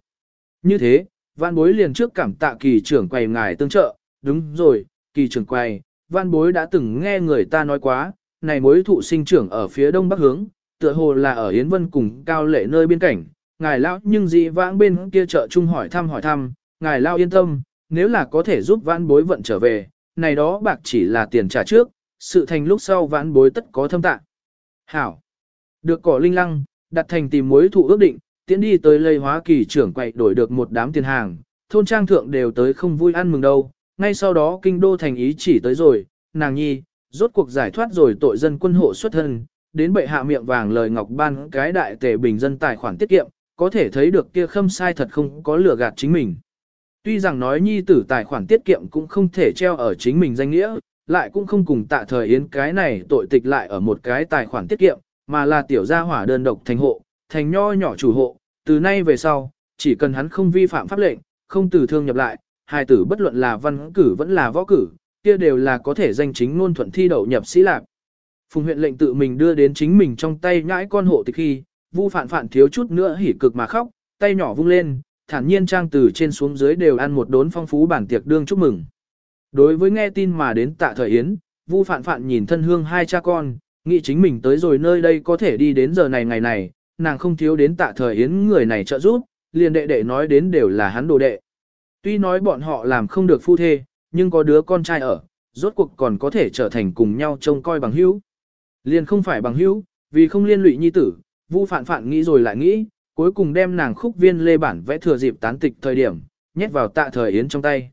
Như thế, văn bối liền trước cảm tạ kỳ trưởng quầy ngài tương trợ, đúng rồi, kỳ trưởng quầy, văn bối đã từng nghe người ta nói quá, này mối thụ sinh trưởng ở phía đông bắc hướng, tựa hồ là ở Yến Vân cùng cao lệ nơi biên cảnh, ngài lão nhưng dị vãng bên kia chợ chung hỏi thăm hỏi thăm, ngài lão yên tâm, nếu là có thể giúp vãn bối vận trở về, này đó bạc chỉ là tiền trả trước, sự thành lúc sau vãn bối tất có thâm tạ. Hảo. Được cỏ linh lăng, đặt thành tìm mối thụ ước định, tiến đi tới lây hóa kỳ trưởng quậy đổi được một đám tiền hàng, thôn trang thượng đều tới không vui ăn mừng đâu, ngay sau đó kinh đô thành ý chỉ tới rồi, nàng nhi, rốt cuộc giải thoát rồi tội dân quân hộ xuất thân, đến bệ hạ miệng vàng lời ngọc ban cái đại tề bình dân tài khoản tiết kiệm, có thể thấy được kia khâm sai thật không có lừa gạt chính mình. Tuy rằng nói nhi tử tài khoản tiết kiệm cũng không thể treo ở chính mình danh nghĩa, lại cũng không cùng tạ thời yến cái này tội tịch lại ở một cái tài khoản tiết kiệm, mà là tiểu gia hỏa đơn độc thành hộ, thành nho nhỏ chủ hộ, từ nay về sau, chỉ cần hắn không vi phạm pháp lệnh, không từ thương nhập lại, hai tử bất luận là văn cử vẫn là võ cử, kia đều là có thể danh chính ngôn thuận thi đậu nhập sĩ lạc. Phùng huyện lệnh tự mình đưa đến chính mình trong tay nhãi con hộ tịch khi, Vu Phạn Phạn thiếu chút nữa hỉ cực mà khóc, tay nhỏ vung lên, thản nhiên trang từ trên xuống dưới đều ăn một đốn phong phú bản tiệc đương chúc mừng. Đối với nghe tin mà đến tạ thời yến, Vu Phạn Phạn nhìn thân hương hai cha con, nghĩ chính mình tới rồi nơi đây có thể đi đến giờ này ngày này, nàng không thiếu đến tạ thời yến người này trợ giúp, liền đệ đệ nói đến đều là hắn đồ đệ. Tuy nói bọn họ làm không được phu thê, nhưng có đứa con trai ở, rốt cuộc còn có thể trở thành cùng nhau trông coi bằng hữu. Liền không phải bằng hữu, vì không liên lụy nhi tử, Vu Phạn Phạn nghĩ rồi lại nghĩ, cuối cùng đem nàng khúc viên lê bản vẽ thừa dịp tán tịch thời điểm, nhét vào tạ thời yến trong tay.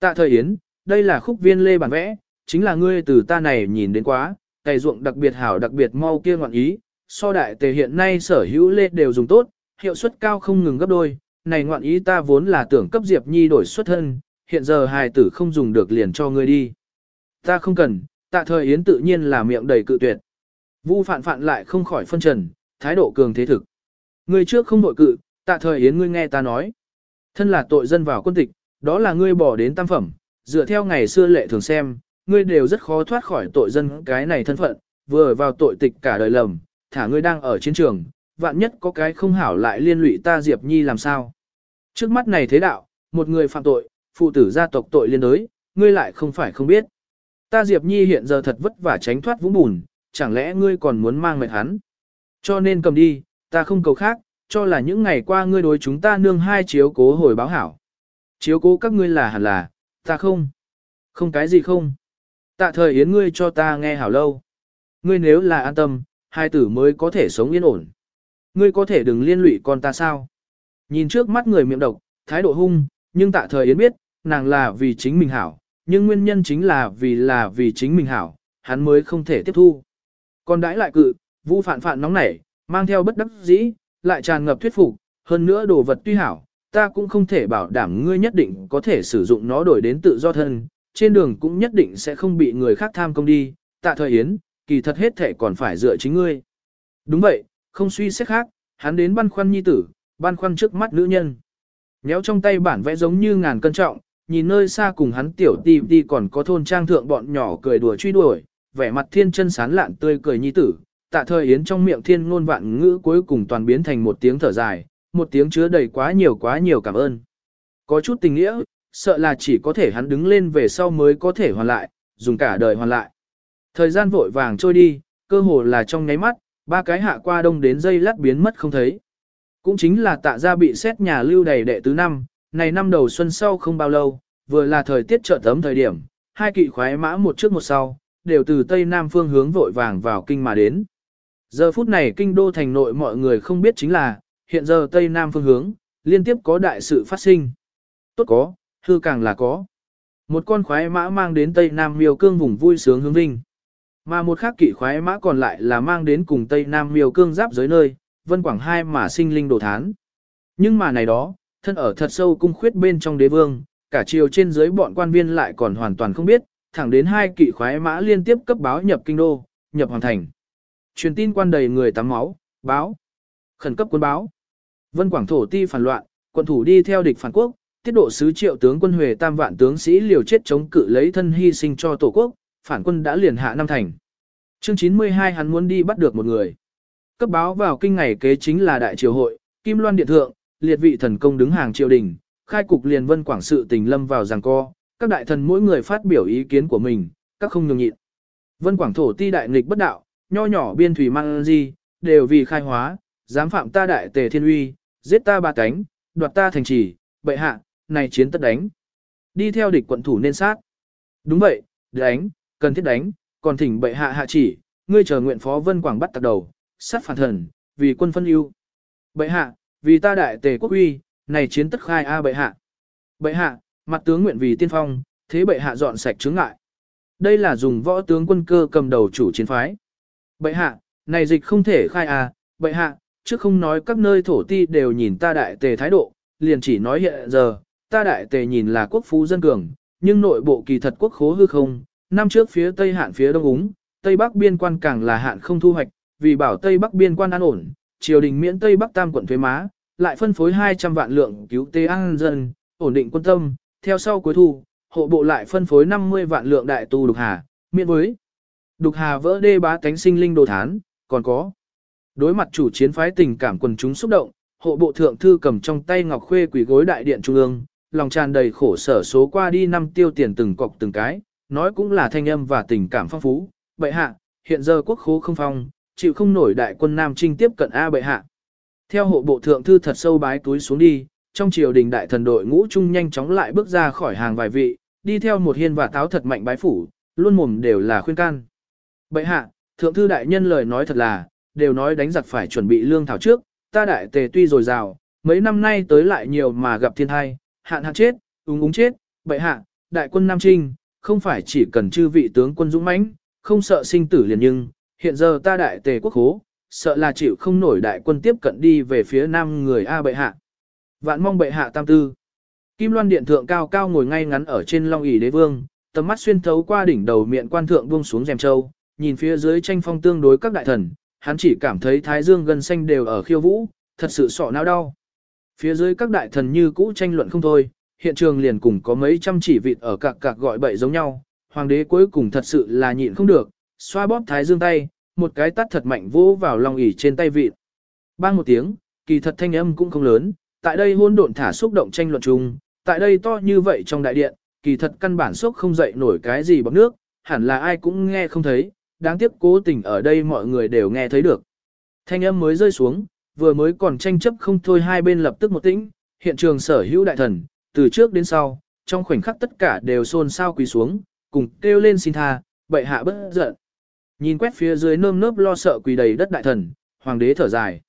Tạ thời yến, đây là khúc viên lê bản vẽ, chính là ngươi từ ta này nhìn đến quá, cày ruộng đặc biệt hảo đặc biệt mau kia ngoạn ý, so đại tề hiện nay sở hữu lê đều dùng tốt, hiệu suất cao không ngừng gấp đôi, này ngoạn ý ta vốn là tưởng cấp Diệp Nhi đổi xuất thân, hiện giờ hài tử không dùng được liền cho ngươi đi. Ta không cần, tạ thời yến tự nhiên là miệng đầy cự tuyệt. Vu phạn phạn lại không khỏi phân trần, thái độ cường thế thực. Ngươi trước không đội cự, tạ thời yến ngươi nghe ta nói. Thân là tội dân vào quân tịch, đó là ngươi bỏ đến tam phẩm, dựa theo ngày xưa lệ thường xem, ngươi đều rất khó thoát khỏi tội dân cái này thân phận, vừa vào tội tịch cả đời lầm, thả ngươi đang ở chiến trường, vạn nhất có cái không hảo lại liên lụy ta Diệp Nhi làm sao. Trước mắt này thế đạo, một người phạm tội, phụ tử gia tộc tội liên đới, ngươi lại không phải không biết. Ta Diệp Nhi hiện giờ thật vất vả tránh thoát vũng bùn, chẳng lẽ ngươi còn muốn mang mệt hắn. Cho nên cầm đi, ta không cầu khác, cho là những ngày qua ngươi đối chúng ta nương hai chiếu cố hồi báo hảo. Chiếu cố các ngươi là hẳn là, ta không. Không cái gì không. Tạ thời yến ngươi cho ta nghe hảo lâu. Ngươi nếu là an tâm, hai tử mới có thể sống yên ổn. Ngươi có thể đừng liên lụy con ta sao. Nhìn trước mắt người miệng độc, thái độ hung, nhưng tạ thời yến biết, nàng là vì chính mình hảo, nhưng nguyên nhân chính là vì là vì chính mình hảo, hắn mới không thể tiếp thu. Còn đãi lại cự, vu phản phản nóng nảy, mang theo bất đắc dĩ, lại tràn ngập thuyết phục, hơn nữa đồ vật tuy hảo, ta cũng không thể bảo đảm ngươi nhất định có thể sử dụng nó đổi đến tự do thân, trên đường cũng nhất định sẽ không bị người khác tham công đi, tạ thời yến, kỳ thật hết thể còn phải dựa chính ngươi. Đúng vậy, không suy xét khác, hắn đến băn khoăn nhi tử, băn khoăn trước mắt nữ nhân. Nhéo trong tay bản vẽ giống như ngàn cân trọng, nhìn nơi xa cùng hắn tiểu ti đi còn có thôn trang thượng bọn nhỏ cười đùa truy đuổi, vẻ mặt thiên chân sán lạn tươi cười nhi tử, tạ thời yến trong miệng thiên ngôn vạn ngữ cuối cùng toàn biến thành một tiếng thở dài, một tiếng chứa đầy quá nhiều quá nhiều cảm ơn. Có chút tình nghĩa, sợ là chỉ có thể hắn đứng lên về sau mới có thể hoàn lại, dùng cả đời hoàn lại. Thời gian vội vàng trôi đi, cơ hồ là trong nháy mắt, ba cái hạ qua đông đến dây lát biến mất không thấy. Cũng chính là tạ ra bị xét nhà lưu đầy đệ tứ năm, này năm đầu xuân sau không bao lâu, vừa là thời tiết trợ tấm thời điểm, hai kỵ khoái mã một trước một sau, đều từ tây nam phương hướng vội vàng vào kinh mà đến. Giờ phút này kinh đô thành nội mọi người không biết chính là, hiện giờ tây nam phương hướng, liên tiếp có đại sự phát sinh. Tốt có, hư càng là có. Một con khoái mã mang đến tây nam miêu cương vùng vui sướng hướng vinh. Mà một khác kỵ khoái mã còn lại là mang đến cùng tây nam miêu cương giáp giới nơi, vân quảng hai mà sinh linh đồ thán. Nhưng mà này đó, thân ở thật sâu cung khuyết bên trong đế vương, cả chiều trên dưới bọn quan viên lại còn hoàn toàn không biết, thẳng đến hai kỵ khoái mã liên tiếp cấp báo nhập kinh đô, nhập hoàng thành. Truyền tin quan đầy người tắm máu, báo. Khẩn cấp quân báo. Vân Quảng thổ ti phản loạn, quân thủ đi theo địch phản quốc, tiết độ sứ triệu tướng quân Huệ tam vạn tướng sĩ liều chết chống cự lấy thân hy sinh cho tổ quốc, phản quân đã liền hạ năm thành. Chương 92 hắn muốn đi bắt được một người. Cấp báo vào kinh ngày kế chính là đại triều hội, Kim Loan Điện Thượng, liệt vị thần công đứng hàng triều đình, khai cục liền vân quảng sự tình lâm vào giằng co, các đại thần mỗi người phát biểu ý kiến của mình, các không nhường nhịn. Vân quảng thổ ti đại nghịch bất đạo, nho nhỏ biên thủy mang gì, đều vì khai hóa, dám phạm ta đại tề thiên uy, giết ta ba cánh, đoạt ta thành trì, bệ hạ, này chiến tất đánh. Đi theo địch quận thủ nên sát. Đúng vậy, đánh, cần thiết đánh, còn thỉnh bệ hạ hạ chỉ, ngươi chờ nguyện phó vân quảng bắt tạc đầu, sát phản thần, vì quân phân ưu. Bệ hạ, vì ta đại tề quốc uy, này chiến tất khai a bệ hạ. Bệ hạ, mặt tướng nguyện vì tiên phong, thế bệ hạ dọn sạch chướng ngại. Đây là dùng võ tướng quân cơ cầm đầu chủ chiến phái. Bệ hạ, này dịch không thể khai a, bệ hạ, chứ không nói các nơi thổ ti đều nhìn ta đại tề thái độ, liền chỉ nói hiện giờ, ta đại tề nhìn là quốc phú dân cường, nhưng nội bộ kỳ thật quốc khố hư không, năm trước phía tây hạn phía đông úng, tây bắc biên quan càng là hạn không thu hoạch, vì bảo tây bắc biên quan an ổn, triều đình miễn tây bắc tam quận thuế má, lại phân phối 200 vạn lượng cứu tế an dân, ổn định quân tâm, theo sau cuối thu, hộ bộ lại phân phối 50 vạn lượng đại tu đục hà, miễn với. Đục hà vỡ đê bá tánh sinh linh đồ thán, còn có. Đối mặt chủ chiến phái tình cảm quần chúng xúc động, hộ bộ thượng thư cầm trong tay ngọc khuê quỷ gối đại điện trung ương, lòng tràn đầy khổ sở số qua đi năm tiêu tiền từng cọc từng cái, nói cũng là thanh âm và tình cảm phong phú. Bệ hạ, hiện giờ quốc khố không phong, chịu không nổi đại quân Nam Trinh tiếp cận A bệ hạ. Theo hộ bộ thượng thư thật sâu bái túi xuống đi, trong triều đình đại thần đội ngũ trung nhanh chóng lại bước ra khỏi hàng vài vị, đi theo một hiên và táo thật mạnh bái phủ, luôn mồm đều là khuyên can. Bệ hạ, thượng thư đại nhân lời nói thật là, đều nói đánh giặc phải chuẩn bị lương thảo trước, ta đại tề tuy dồi dào, mấy năm nay tới lại nhiều mà gặp thiên thai, hạn hạn chết, úng úng chết, bệ hạ, đại quân Nam Trinh, không phải chỉ cần chư vị tướng quân dũng mãnh, không sợ sinh tử liền nhưng, hiện giờ ta đại tề quốc hố, sợ là chịu không nổi đại quân tiếp cận đi về phía nam người A bệ hạ. Vạn mong bệ hạ tam tư. Kim Loan điện thượng cao cao ngồi ngay ngắn ở trên long ỷ đế vương, tầm mắt xuyên thấu qua đỉnh đầu miệng quan thượng buông xuống rèm châu, nhìn phía dưới tranh phong tương đối các đại thần, hắn chỉ cảm thấy thái dương gần xanh đều ở khiêu vũ, thật sự sọ não đau. Phía dưới các đại thần như cũ tranh luận không thôi, hiện trường liền cùng có mấy trăm chỉ vịt ở cạc cạc gọi bậy giống nhau, hoàng đế cuối cùng thật sự là nhịn không được, xoa bóp thái dương tay, một cái tắt thật mạnh vỗ vào lòng ỉ trên tay vịt. Bang một tiếng, kỳ thật thanh âm cũng không lớn, tại đây hôn độn thả xúc động tranh luận chung, tại đây to như vậy trong đại điện, kỳ thật căn bản sốc không dậy nổi cái gì bằng nước, hẳn là ai cũng nghe không thấy, đáng tiếc cố tình ở đây mọi người đều nghe thấy được. Thanh âm mới rơi xuống, vừa mới còn tranh chấp không thôi hai bên lập tức một tĩnh, hiện trường sở hữu đại thần, từ trước đến sau, trong khoảnh khắc tất cả đều xôn xao quỳ xuống, cùng kêu lên xin tha, bệ hạ bất giận. Nhìn quét phía dưới nơm nớp lo sợ quỳ đầy đất đại thần, hoàng đế thở dài.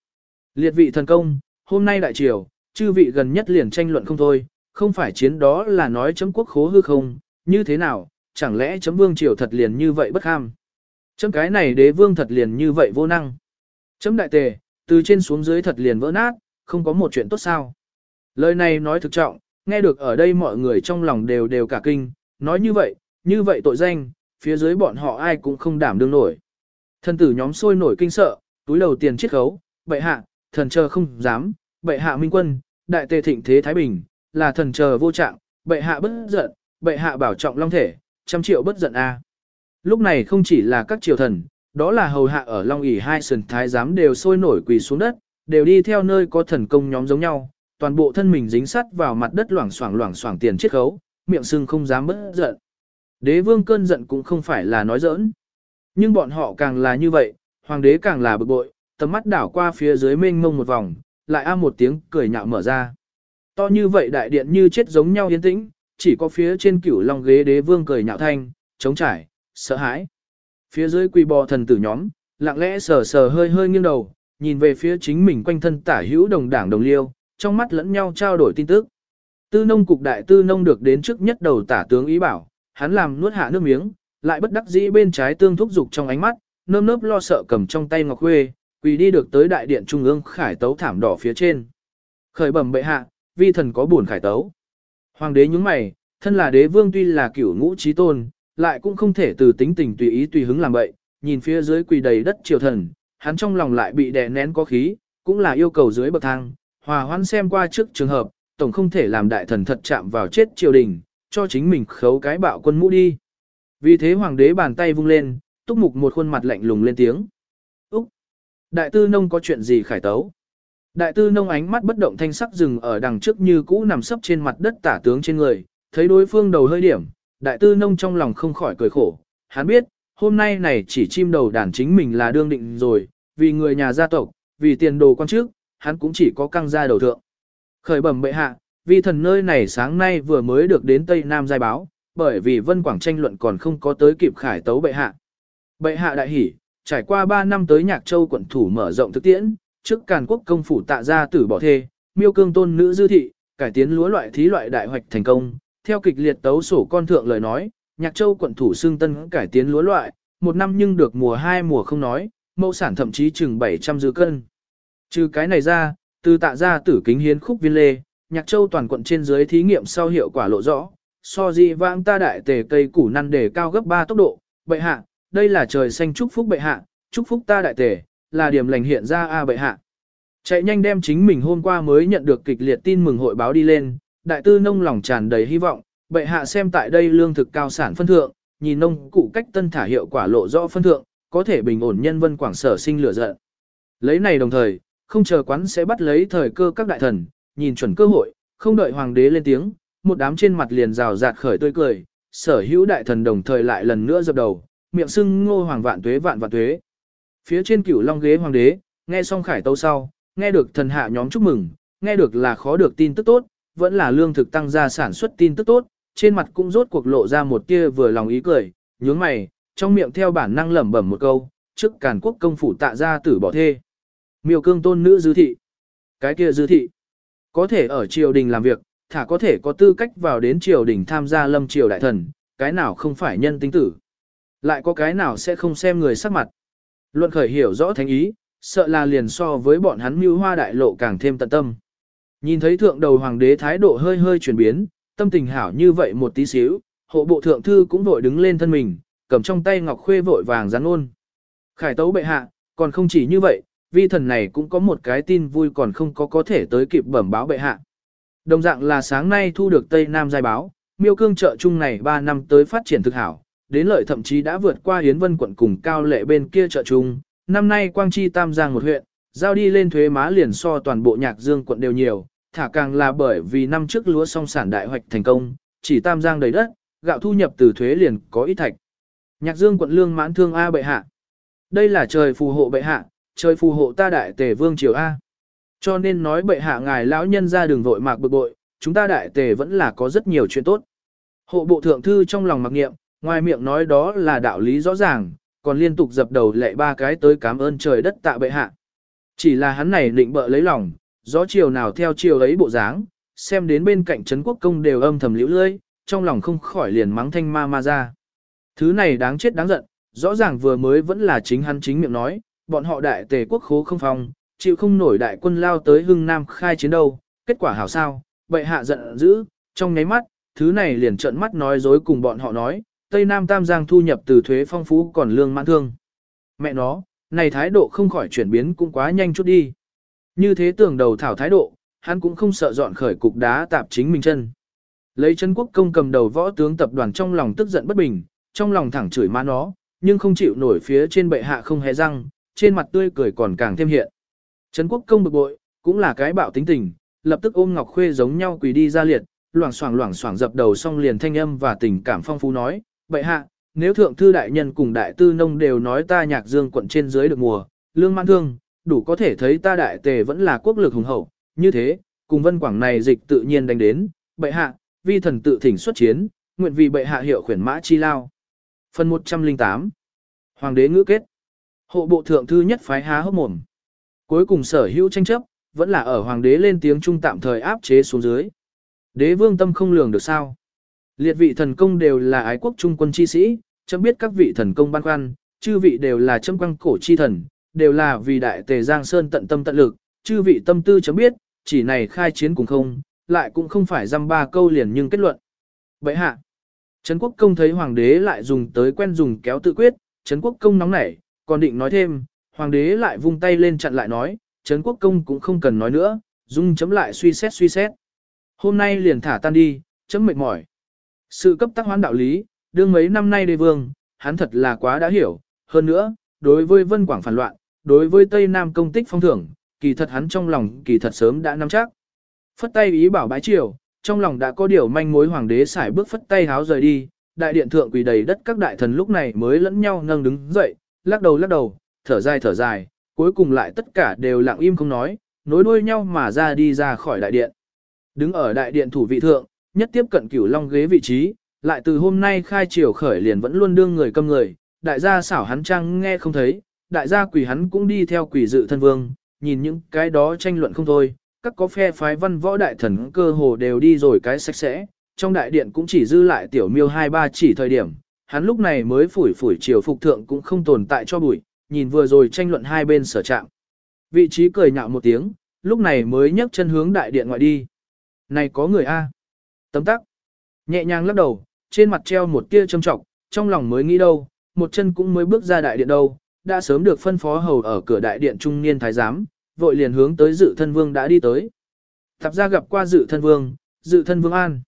Liệt vị thần công, hôm nay đại triều, chư vị gần nhất liền tranh luận không thôi, không phải chiến đó là nói chấm quốc khố hư không, như thế nào, chẳng lẽ chấm vương triều thật liền như vậy bất ham. Chấm cái này đế vương thật liền như vậy vô năng. Chấm đại tề, từ trên xuống dưới thật liền vỡ nát, không có một chuyện tốt sao. Lời này nói thực trọng, nghe được ở đây mọi người trong lòng đều đều cả kinh, nói như vậy, như vậy tội danh, phía dưới bọn họ ai cũng không đảm đương nổi. Thân tử nhóm sôi nổi kinh sợ, túi đầu tiền chiết khấu, bệ hạ, thần chờ không dám, bệ hạ minh quân, đại tề thịnh thế Thái Bình, là thần chờ vô trạng, bệ hạ bất giận, bệ hạ bảo trọng long thể, trăm triệu bất giận a. Lúc này không chỉ là các triều thần, đó là hầu hạ ở Long ỉ hai sườn thái giám đều sôi nổi quỳ xuống đất, đều đi theo nơi có thần công nhóm giống nhau, toàn bộ thân mình dính sắt vào mặt đất loảng xoảng loảng xoảng tiền chiết khấu, miệng sưng không dám bất giận. Đế vương cơn giận cũng không phải là nói giỡn. Nhưng bọn họ càng là như vậy, hoàng đế càng là bực bội, tầm mắt đảo qua phía dưới mênh mông một vòng, lại a một tiếng cười nhạo mở ra. To như vậy đại điện như chết giống nhau yên tĩnh, chỉ có phía trên cửu long ghế đế vương cười nhạo thanh, chống trải, sợ hãi. Phía dưới quỳ bò thần tử nhóm, lặng lẽ sờ sờ hơi hơi nghiêng đầu, nhìn về phía chính mình quanh thân tả hữu đồng đảng đồng liêu, trong mắt lẫn nhau trao đổi tin tức. Tư nông cục đại tư nông được đến trước nhất đầu tả tướng ý bảo, hắn làm nuốt hạ nước miếng, lại bất đắc dĩ bên trái tương thúc dục trong ánh mắt, nơm nớp lo sợ cầm trong tay ngọc khuê, quỳ đi được tới đại điện trung ương khải tấu thảm đỏ phía trên. Khởi bẩm bệ hạ, vi thần có buồn khải tấu. Hoàng đế nhúng mày, thân là đế vương tuy là cửu ngũ trí tôn, lại cũng không thể từ tính tình tùy ý tùy hứng làm bậy, nhìn phía dưới quỳ đầy đất triều thần, hắn trong lòng lại bị đè nén có khí, cũng là yêu cầu dưới bậc thang, hòa hoãn xem qua trước trường hợp, tổng không thể làm đại thần thật chạm vào chết triều đình, cho chính mình khấu cái bạo quân mũ đi. Vì thế hoàng đế bàn tay vung lên, túc mục một khuôn mặt lạnh lùng lên tiếng. Úc! Đại tư nông có chuyện gì khải tấu? Đại tư nông ánh mắt bất động thanh sắc dừng ở đằng trước như cũ nằm sấp trên mặt đất tả tướng trên người, thấy đối phương đầu hơi điểm, đại tư nông trong lòng không khỏi cười khổ. Hắn biết, hôm nay này chỉ chim đầu đàn chính mình là đương định rồi, vì người nhà gia tộc, vì tiền đồ quan trước, hắn cũng chỉ có căng ra đầu thượng. Khởi bẩm bệ hạ, Vi thần nơi này sáng nay vừa mới được đến Tây Nam giai báo, bởi vì Vân Quảng tranh luận còn không có tới kịp khải tấu bệ hạ. Bệ hạ đại hỉ, trải qua 3 năm tới Nhạc Châu quận thủ mở rộng thực tiễn, trước Càn Quốc công phủ tạ ra tử bỏ thê, miêu cương tôn nữ dư thị, cải tiến lúa loại thí loại đại hoạch thành công. Theo kịch liệt tấu sổ con thượng lời nói, Nhạc Châu quận thủ xương tân cải tiến lúa loại, một năm nhưng được mùa hai mùa không nói, mẫu sản thậm chí chừng 700 dư cân. Trừ cái này ra, từ tạ ra tử kính hiến khúc viên lê, Nhạc Châu toàn quận trên dưới thí nghiệm sau hiệu quả lộ rõ, so di vãng ta đại tề cây củ năn đề cao gấp 3 tốc độ, bệ hạ, đây là trời xanh chúc phúc bệ hạ, chúc phúc ta đại tề, là điểm lành hiện ra a bệ hạ. Chạy nhanh đem chính mình hôm qua mới nhận được kịch liệt tin mừng hội báo đi lên, đại tư nông lòng tràn đầy hy vọng, bệ hạ xem tại đây lương thực cao sản phân thượng, nhìn nông cụ cách tân thả hiệu quả lộ rõ phân thượng, có thể bình ổn nhân vân quảng sở sinh lửa giận. Lấy này đồng thời, không chờ quán sẽ bắt lấy thời cơ các đại thần, nhìn chuẩn cơ hội, không đợi hoàng đế lên tiếng, một đám trên mặt liền rào rạt khởi tươi cười, sở hữu đại thần đồng thời lại lần nữa dập đầu, miệng sưng ngô hoàng vạn tuế vạn vạn tuế. Phía trên cửu long ghế hoàng đế, nghe xong khải tâu sau, nghe được thần hạ nhóm chúc mừng, nghe được là khó được tin tức tốt, vẫn là lương thực tăng gia sản xuất tin tức tốt, trên mặt cũng rốt cuộc lộ ra một tia vừa lòng ý cười, nhướng mày, trong miệng theo bản năng lẩm bẩm một câu, trước càn quốc công phủ tạ ra tử bỏ thê. Miêu cương tôn nữ dư thị. Cái kia dư thị. Có thể ở triều đình làm việc, thả có thể có tư cách vào đến triều đình tham gia lâm triều đại thần, cái nào không phải nhân tính tử. Lại có cái nào sẽ không xem người sắc mặt. Luận khởi hiểu rõ thánh ý, sợ là liền so với bọn hắn mưu hoa đại lộ càng thêm tận tâm. Nhìn thấy thượng đầu hoàng đế thái độ hơi hơi chuyển biến, tâm tình hảo như vậy một tí xíu, hộ bộ thượng thư cũng vội đứng lên thân mình, cầm trong tay ngọc khuê vội vàng rắn ôn. Khải tấu bệ hạ, còn không chỉ như vậy, vi thần này cũng có một cái tin vui còn không có có thể tới kịp bẩm báo bệ hạ. Đồng dạng là sáng nay thu được Tây Nam giai báo, miêu cương chợ chung này 3 năm tới phát triển thực hảo, đến lợi thậm chí đã vượt qua Yến Vân quận cùng cao lệ bên kia chợ chung, năm nay Quang Chi Tam Giang một huyện, giao đi lên thuế má liền so toàn bộ nhạc dương quận đều nhiều, thả càng là bởi vì năm trước lúa song sản đại hoạch thành công, chỉ Tam Giang đầy đất, gạo thu nhập từ thuế liền có ít thạch. Nhạc dương quận lương mãn thương A bệ hạ. Đây là trời phù hộ bệ hạ, trời phù hộ ta đại tề vương triều A. Cho nên nói bệ hạ ngài lão nhân ra đường vội mạc bực bội, chúng ta đại tề vẫn là có rất nhiều chuyện tốt. Hộ bộ thượng thư trong lòng mặc niệm ngoài miệng nói đó là đạo lý rõ ràng, còn liên tục dập đầu lệ ba cái tới cảm ơn trời đất tạ bệ hạ. Chỉ là hắn này định bợ lấy lòng, gió chiều nào theo chiều ấy bộ dáng, xem đến bên cạnh Trấn Quốc Công đều âm thầm liễu lưỡi, trong lòng không khỏi liền mắng thanh ma ma ra. Thứ này đáng chết đáng giận, rõ ràng vừa mới vẫn là chính hắn chính miệng nói, bọn họ đại tề quốc khố không phòng chịu không nổi đại quân lao tới hưng nam khai chiến đâu, kết quả hảo sao, bệ hạ giận dữ, trong nháy mắt, thứ này liền trợn mắt nói dối cùng bọn họ nói, Tây Nam Tam Giang thu nhập từ thuế phong phú còn lương mãn thương. Mẹ nó, Này thái độ không khỏi chuyển biến cũng quá nhanh chút đi. Như thế tưởng đầu thảo thái độ, hắn cũng không sợ dọn khởi cục đá tạp chính mình chân. Lấy chân quốc công cầm đầu võ tướng tập đoàn trong lòng tức giận bất bình, trong lòng thẳng chửi má nó, nhưng không chịu nổi phía trên bệ hạ không hề răng, trên mặt tươi cười còn càng thêm hiện. Trấn quốc công bực bội, cũng là cái bạo tính tình, lập tức ôm Ngọc Khuê giống nhau quỳ đi ra liệt, loảng xoảng loảng xoảng dập đầu xong liền thanh âm và tình cảm phong phú nói, bệ hạ, nếu thượng thư đại nhân cùng đại tư nông đều nói ta nhạc dương quận trên dưới được mùa, lương man thương, đủ có thể thấy ta đại tề vẫn là quốc lực hùng hậu, như thế, cùng vân quảng này dịch tự nhiên đánh đến, bệ hạ, vi thần tự thỉnh xuất chiến, nguyện vì bệ hạ hiệu khiển mã chi lao. Phần 108 Hoàng đế ngữ kết Hộ bộ thượng thư nhất phái há hốc mồm. Cuối cùng sở hữu tranh chấp, vẫn là ở hoàng đế lên tiếng trung tạm thời áp chế xuống dưới. Đế vương tâm không lường được sao. Liệt vị thần công đều là ái quốc trung quân chi sĩ, chấm biết các vị thần công ban quan, chư vị đều là châm quăng cổ chi thần, đều là vì đại tề giang sơn tận tâm tận lực, chư vị tâm tư chấm biết, chỉ này khai chiến cùng không, lại cũng không phải dăm ba câu liền nhưng kết luận. Vậy hạ, Trấn Quốc Công thấy hoàng đế lại dùng tới quen dùng kéo tự quyết, Trấn Quốc Công nóng nảy, còn định nói thêm, hoàng đế lại vung tay lên chặn lại nói, Trấn Quốc Công cũng không cần nói nữa, dung chấm lại suy xét suy xét. Hôm nay liền thả tan đi, chấm mệt mỏi. Sự cấp tác hoán đạo lý, đương mấy năm nay đế vương, hắn thật là quá đã hiểu, hơn nữa, đối với Vân Quảng phản loạn, đối với Tây Nam công tích phong thưởng, kỳ thật hắn trong lòng kỳ thật sớm đã nắm chắc. Phất tay ý bảo bái triều, trong lòng đã có điều manh mối hoàng đế xài bước phất tay háo rời đi, đại điện thượng quỳ đầy đất các đại thần lúc này mới lẫn nhau nâng đứng dậy, lắc đầu lắc đầu, thở dài thở dài, cuối cùng lại tất cả đều lặng im không nói, nối đuôi nhau mà ra đi ra khỏi đại điện. Đứng ở đại điện thủ vị thượng, nhất tiếp cận cửu long ghế vị trí, lại từ hôm nay khai triều khởi liền vẫn luôn đương người câm người, đại gia xảo hắn trang nghe không thấy, đại gia quỷ hắn cũng đi theo quỷ dự thân vương, nhìn những cái đó tranh luận không thôi, các có phe phái văn võ đại thần cơ hồ đều đi rồi cái sạch sẽ, trong đại điện cũng chỉ dư lại tiểu miêu hai ba chỉ thời điểm, hắn lúc này mới phủi phủi chiều phục thượng cũng không tồn tại cho bụi, nhìn vừa rồi tranh luận hai bên sở trạng. Vị trí cười nhạo một tiếng, lúc này mới nhấc chân hướng đại điện ngoại đi. Này có người A. Tấm tắc. Nhẹ nhàng lắc đầu, trên mặt treo một tia trâm trọng, trong lòng mới nghĩ đâu, một chân cũng mới bước ra đại điện đâu, đã sớm được phân phó hầu ở cửa đại điện trung niên thái giám, vội liền hướng tới dự thân vương đã đi tới. Thập ra gặp qua dự thân vương, dự thân vương an.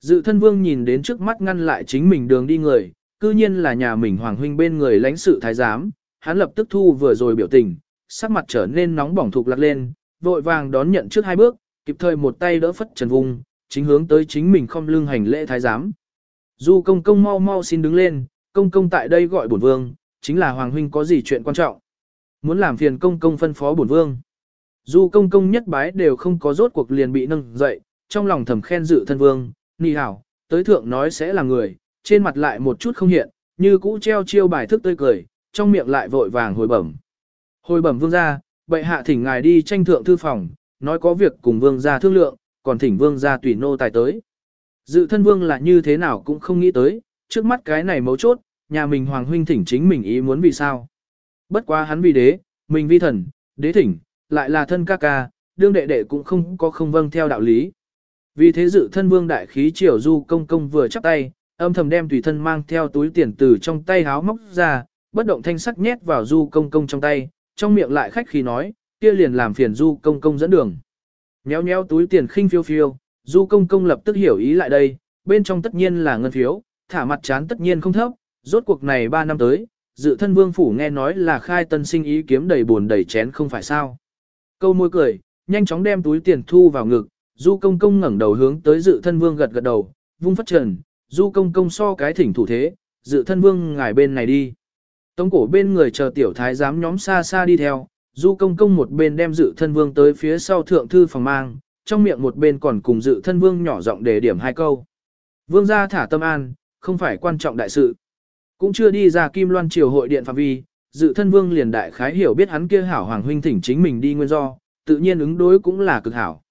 Dự thân vương nhìn đến trước mắt ngăn lại chính mình đường đi người, cư nhiên là nhà mình hoàng huynh bên người lãnh sự thái giám, hắn lập tức thu vừa rồi biểu tình, sắc mặt trở nên nóng bỏng thục lạc lên, vội vàng đón nhận trước hai bước, kịp thời một tay đỡ phất trần vùng, chính hướng tới chính mình không lưng hành lễ thái giám. Du công công mau mau xin đứng lên, công công tại đây gọi bổn vương, chính là hoàng huynh có gì chuyện quan trọng. Muốn làm phiền công công phân phó bổn vương. Du công công nhất bái đều không có rốt cuộc liền bị nâng dậy, trong lòng thầm khen dự thân vương, nì hảo, tới thượng nói sẽ là người, trên mặt lại một chút không hiện, như cũ treo chiêu bài thức tươi cười, trong miệng lại vội vàng hồi bẩm. Hồi bẩm vương gia, bệ hạ thỉnh ngài đi tranh thượng thư phòng, nói có việc cùng vương gia thương lượng, còn thỉnh vương gia tùy nô tài tới. Dự thân vương là như thế nào cũng không nghĩ tới, trước mắt cái này mấu chốt, nhà mình hoàng huynh thỉnh chính mình ý muốn vì sao. Bất quá hắn vì đế, mình vi thần, đế thỉnh, lại là thân ca ca, đương đệ đệ cũng không có không vâng theo đạo lý. Vì thế dự thân vương đại khí triều du công công vừa chắp tay, âm thầm đem tùy thân mang theo túi tiền từ trong tay háo móc ra, bất động thanh sắc nhét vào du công công trong tay, trong miệng lại khách khí nói, kia liền làm phiền du công công dẫn đường. Nhéo nhéo túi tiền khinh phiêu phiêu, du công công lập tức hiểu ý lại đây, bên trong tất nhiên là ngân phiếu, thả mặt chán tất nhiên không thấp, rốt cuộc này 3 năm tới, dự thân vương phủ nghe nói là khai tân sinh ý kiếm đầy buồn đầy chén không phải sao. Câu môi cười, nhanh chóng đem túi tiền thu vào ngực, du công công ngẩng đầu hướng tới dự thân vương gật gật đầu, vung phất trần, du công công so cái thỉnh thủ thế, dự thân vương ngài bên này đi. Tống cổ bên người chờ tiểu thái giám nhóm xa xa đi theo, du công công một bên đem dự thân vương tới phía sau thượng thư phòng mang, trong miệng một bên còn cùng dự thân vương nhỏ giọng để điểm hai câu. Vương gia thả tâm an, không phải quan trọng đại sự. Cũng chưa đi ra kim loan triều hội điện phạm vi, dự thân vương liền đại khái hiểu biết hắn kia hảo hoàng huynh thỉnh chính mình đi nguyên do, tự nhiên ứng đối cũng là cực hảo.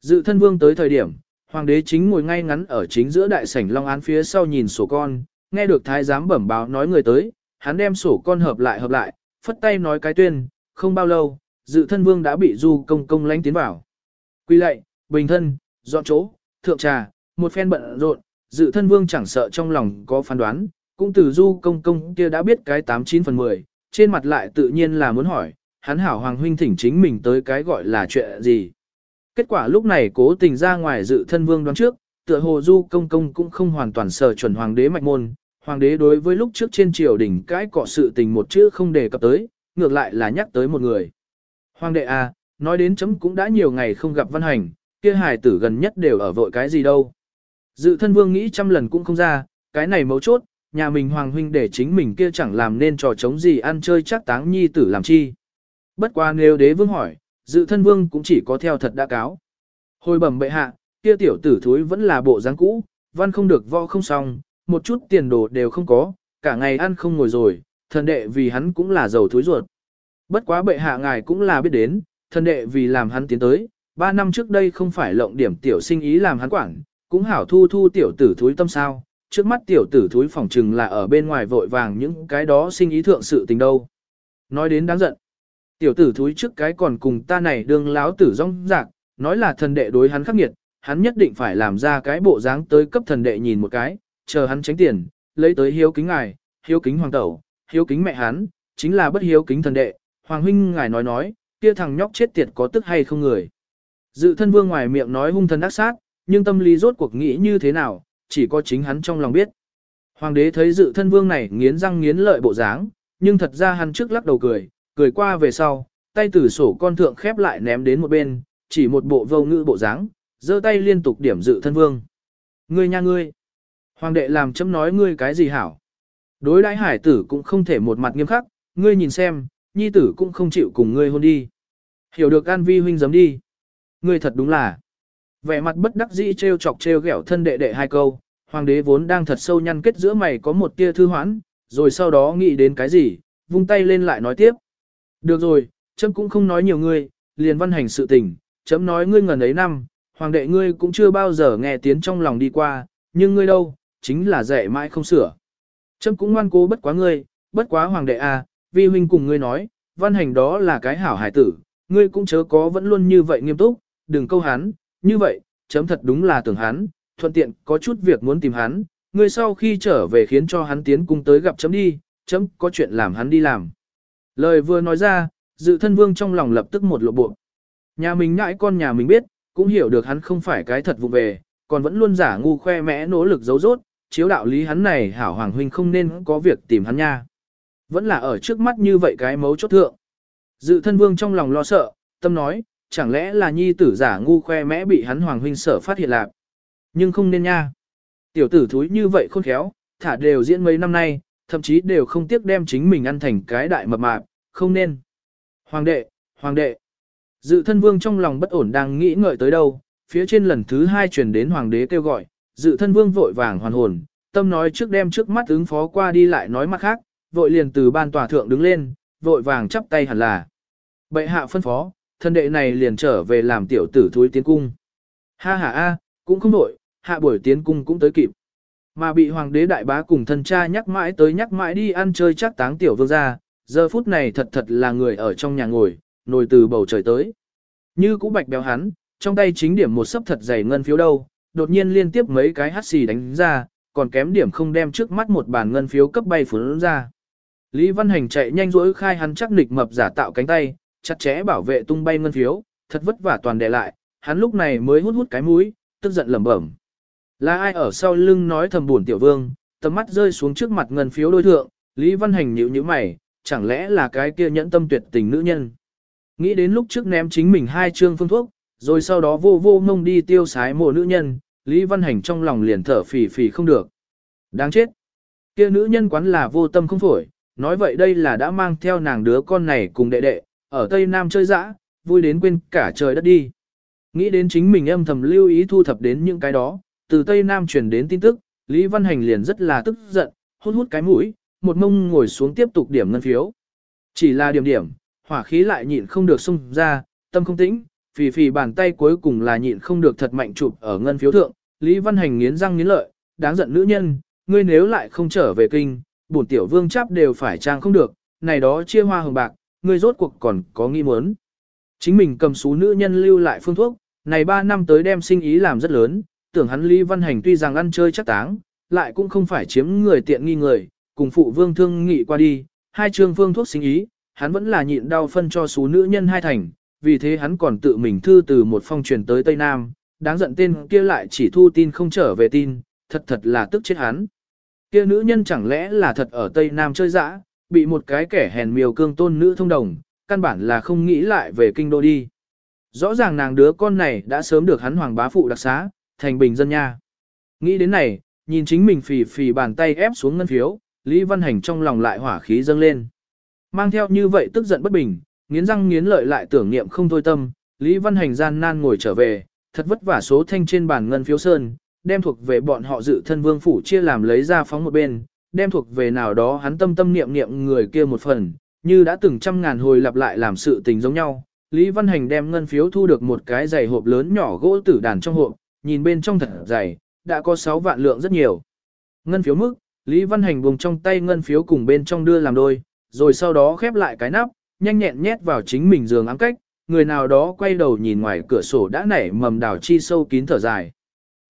Dự thân vương tới thời điểm, hoàng đế chính ngồi ngay ngắn ở chính giữa đại sảnh long án phía sau nhìn sổ con, nghe được thái giám bẩm báo nói người tới, hắn đem sổ con hợp lại hợp lại, phất tay nói cái tuyên, không bao lâu, dự thân vương đã bị du công công lánh tiến vào. Quy lệ, bình thân, dọn chỗ, thượng trà, một phen bận rộn, dự thân vương chẳng sợ trong lòng có phán đoán, cũng từ du công công kia đã biết cái 89 phần 10, trên mặt lại tự nhiên là muốn hỏi, hắn hảo hoàng huynh thỉnh chính mình tới cái gọi là chuyện gì. Kết quả lúc này cố tình ra ngoài dự thân vương đoán trước, tựa hồ du công công cũng không hoàn toàn sở chuẩn hoàng đế mạch môn, hoàng đế đối với lúc trước trên triều đình cái cọ sự tình một chữ không đề cập tới, ngược lại là nhắc tới một người. Hoàng đệ à, nói đến chấm cũng đã nhiều ngày không gặp văn hành, kia hài tử gần nhất đều ở vội cái gì đâu. Dự thân vương nghĩ trăm lần cũng không ra, cái này mấu chốt, nhà mình hoàng huynh để chính mình kia chẳng làm nên trò chống gì ăn chơi chắc táng nhi tử làm chi. Bất qua nếu đế vương hỏi, dự thân vương cũng chỉ có theo thật đã cáo. Hồi bẩm bệ hạ, kia tiểu tử thúi vẫn là bộ dáng cũ, văn không được võ không xong, một chút tiền đồ đều không có, cả ngày ăn không ngồi rồi, thần đệ vì hắn cũng là giàu thúi ruột. Bất quá bệ hạ ngài cũng là biết đến, thần đệ vì làm hắn tiến tới, ba năm trước đây không phải lộng điểm tiểu sinh ý làm hắn quản, cũng hảo thu thu tiểu tử thúi tâm sao, trước mắt tiểu tử thúi phỏng trừng là ở bên ngoài vội vàng những cái đó sinh ý thượng sự tình đâu. Nói đến đáng giận. Tiểu tử thúi trước cái còn cùng ta này đương láo tử rong rạc, nói là thần đệ đối hắn khắc nghiệt, hắn nhất định phải làm ra cái bộ dáng tới cấp thần đệ nhìn một cái, chờ hắn tránh tiền, lấy tới hiếu kính ngài, hiếu kính hoàng tẩu, hiếu kính mẹ hắn, chính là bất hiếu kính thần đệ, hoàng huynh ngài nói nói, kia thằng nhóc chết tiệt có tức hay không người. Dự thân vương ngoài miệng nói hung thần ác sát, nhưng tâm lý rốt cuộc nghĩ như thế nào, chỉ có chính hắn trong lòng biết. Hoàng đế thấy dự thân vương này nghiến răng nghiến lợi bộ dáng, nhưng thật ra hắn trước lắc đầu cười, cười qua về sau, tay từ sổ con thượng khép lại ném đến một bên, chỉ một bộ vô ngữ bộ dáng, giơ tay liên tục điểm dự thân vương. Ngươi nha ngươi! Hoàng đệ làm chấm nói ngươi cái gì hảo? Đối đãi hải tử cũng không thể một mặt nghiêm khắc, ngươi nhìn xem, nhi tử cũng không chịu cùng ngươi hôn đi. Hiểu được an vi huynh giấm đi. Ngươi thật đúng là. Vẻ mặt bất đắc dĩ trêu chọc trêu ghẹo thân đệ đệ hai câu, hoàng đế vốn đang thật sâu nhăn kết giữa mày có một tia thư hoãn, rồi sau đó nghĩ đến cái gì, vung tay lên lại nói tiếp. Được rồi, chấm cũng không nói nhiều ngươi, liền văn hành sự tình, chấm nói ngươi ngần ấy năm, hoàng đệ ngươi cũng chưa bao giờ nghe tiếng trong lòng đi qua, nhưng ngươi đâu, chính là dạy mãi không sửa. Chấm cũng ngoan cố bất quá ngươi, bất quá hoàng đệ à, vi huynh cùng ngươi nói, văn hành đó là cái hảo hải tử, ngươi cũng chớ có vẫn luôn như vậy nghiêm túc, đừng câu hắn, như vậy, chấm thật đúng là tưởng hắn, thuận tiện có chút việc muốn tìm hắn, ngươi sau khi trở về khiến cho hắn tiến cung tới gặp chấm đi, chấm có chuyện làm hắn đi làm. Lời vừa nói ra, dự thân vương trong lòng lập tức một lộ bộ. Nhà mình nhãi con nhà mình biết, cũng hiểu được hắn không phải cái thật vụ về, còn vẫn luôn giả ngu khoe mẽ nỗ lực giấu rốt, chiếu đạo lý hắn này hảo hoàng huynh không nên có việc tìm hắn nha. Vẫn là ở trước mắt như vậy cái mấu chốt thượng. Dự thân vương trong lòng lo sợ, tâm nói, chẳng lẽ là nhi tử giả ngu khoe mẽ bị hắn hoàng huynh sở phát hiện lạc. Nhưng không nên nha. Tiểu tử thúi như vậy khôn khéo, thả đều diễn mấy năm nay, thậm chí đều không tiếc đem chính mình ăn thành cái đại mập mạp, không nên. Hoàng đệ, hoàng đệ. Dự thân vương trong lòng bất ổn đang nghĩ ngợi tới đâu, phía trên lần thứ hai truyền đến hoàng đế kêu gọi, dự thân vương vội vàng hoàn hồn, tâm nói trước đem trước mắt ứng phó qua đi lại nói mặt khác, vội liền từ ban tòa thượng đứng lên, vội vàng chắp tay hẳn là. Bệ hạ phân phó, thân đệ này liền trở về làm tiểu tử thúi tiến cung. Ha ha a, cũng không vội, hạ buổi tiến cung cũng tới kịp. Mà bị hoàng đế đại bá cùng thân cha nhắc mãi tới nhắc mãi đi ăn chơi chắc táng tiểu vương gia giờ phút này thật thật là người ở trong nhà ngồi, nồi từ bầu trời tới. Như cũ bạch béo hắn, trong tay chính điểm một sấp thật dày ngân phiếu đâu, đột nhiên liên tiếp mấy cái hắt xì đánh ra, còn kém điểm không đem trước mắt một bản ngân phiếu cấp bay phun ra. Lý Văn Hành chạy nhanh rỗi khai hắn chắc nịch mập giả tạo cánh tay, chặt chẽ bảo vệ tung bay ngân phiếu, thật vất vả toàn đè lại, hắn lúc này mới hút hút cái mũi, tức giận lẩm bẩm. Là ai ở sau lưng nói thầm buồn tiểu vương, tầm mắt rơi xuống trước mặt ngân phiếu đối thượng, Lý Văn Hành nhíu nhíu mày, chẳng lẽ là cái kia nhẫn tâm tuyệt tình nữ nhân. Nghĩ đến lúc trước ném chính mình hai trương phương thuốc, rồi sau đó vô vô ngông đi tiêu sái mộ nữ nhân, Lý Văn Hành trong lòng liền thở phì phì không được. Đáng chết. Kia nữ nhân quán là vô tâm không phổi, nói vậy đây là đã mang theo nàng đứa con này cùng đệ đệ, ở Tây Nam chơi dã, vui đến quên cả trời đất đi. Nghĩ đến chính mình âm thầm lưu ý thu thập đến những cái đó, từ Tây Nam truyền đến tin tức, Lý Văn Hành liền rất là tức giận, hút hút cái mũi, một mông ngồi xuống tiếp tục điểm ngân phiếu. Chỉ là điểm điểm, hỏa khí lại nhịn không được xung ra, tâm không tĩnh, phì phì bàn tay cuối cùng là nhịn không được thật mạnh chụp ở ngân phiếu thượng, Lý Văn Hành nghiến răng nghiến lợi, đáng giận nữ nhân, ngươi nếu lại không trở về kinh, bổn tiểu vương chắp đều phải trang không được, này đó chia hoa hồng bạc, ngươi rốt cuộc còn có nghi muốn. Chính mình cầm số nữ nhân lưu lại phương thuốc, này 3 năm tới đem sinh ý làm rất lớn, tưởng hắn Lý Văn Hành tuy rằng ăn chơi chắc táng, lại cũng không phải chiếm người tiện nghi người, cùng phụ vương thương nghị qua đi, hai trương phương thuốc sinh ý, hắn vẫn là nhịn đau phân cho số nữ nhân hai thành, vì thế hắn còn tự mình thư từ một phong truyền tới Tây Nam, đáng giận tên kia lại chỉ thu tin không trở về tin, thật thật là tức chết hắn. Kia nữ nhân chẳng lẽ là thật ở Tây Nam chơi dã, bị một cái kẻ hèn miều cương tôn nữ thông đồng, căn bản là không nghĩ lại về kinh đô đi. Rõ ràng nàng đứa con này đã sớm được hắn hoàng bá phụ đặc xá, thành bình dân nha. Nghĩ đến này, nhìn chính mình phì phì bàn tay ép xuống ngân phiếu, Lý Văn Hành trong lòng lại hỏa khí dâng lên. Mang theo như vậy tức giận bất bình, nghiến răng nghiến lợi lại tưởng niệm không thôi tâm, Lý Văn Hành gian nan ngồi trở về, thật vất vả số thanh trên bàn ngân phiếu sơn, đem thuộc về bọn họ dự thân vương phủ chia làm lấy ra phóng một bên, đem thuộc về nào đó hắn tâm tâm niệm niệm người kia một phần, như đã từng trăm ngàn hồi lặp lại làm sự tình giống nhau. Lý Văn Hành đem ngân phiếu thu được một cái giày hộp lớn nhỏ gỗ tử đàn trong hộp, nhìn bên trong thật dày, đã có 6 vạn lượng rất nhiều. Ngân phiếu mức, Lý Văn Hành buông trong tay ngân phiếu cùng bên trong đưa làm đôi, rồi sau đó khép lại cái nắp, nhanh nhẹn nhét vào chính mình giường ám cách, người nào đó quay đầu nhìn ngoài cửa sổ đã nảy mầm đào chi sâu kín thở dài.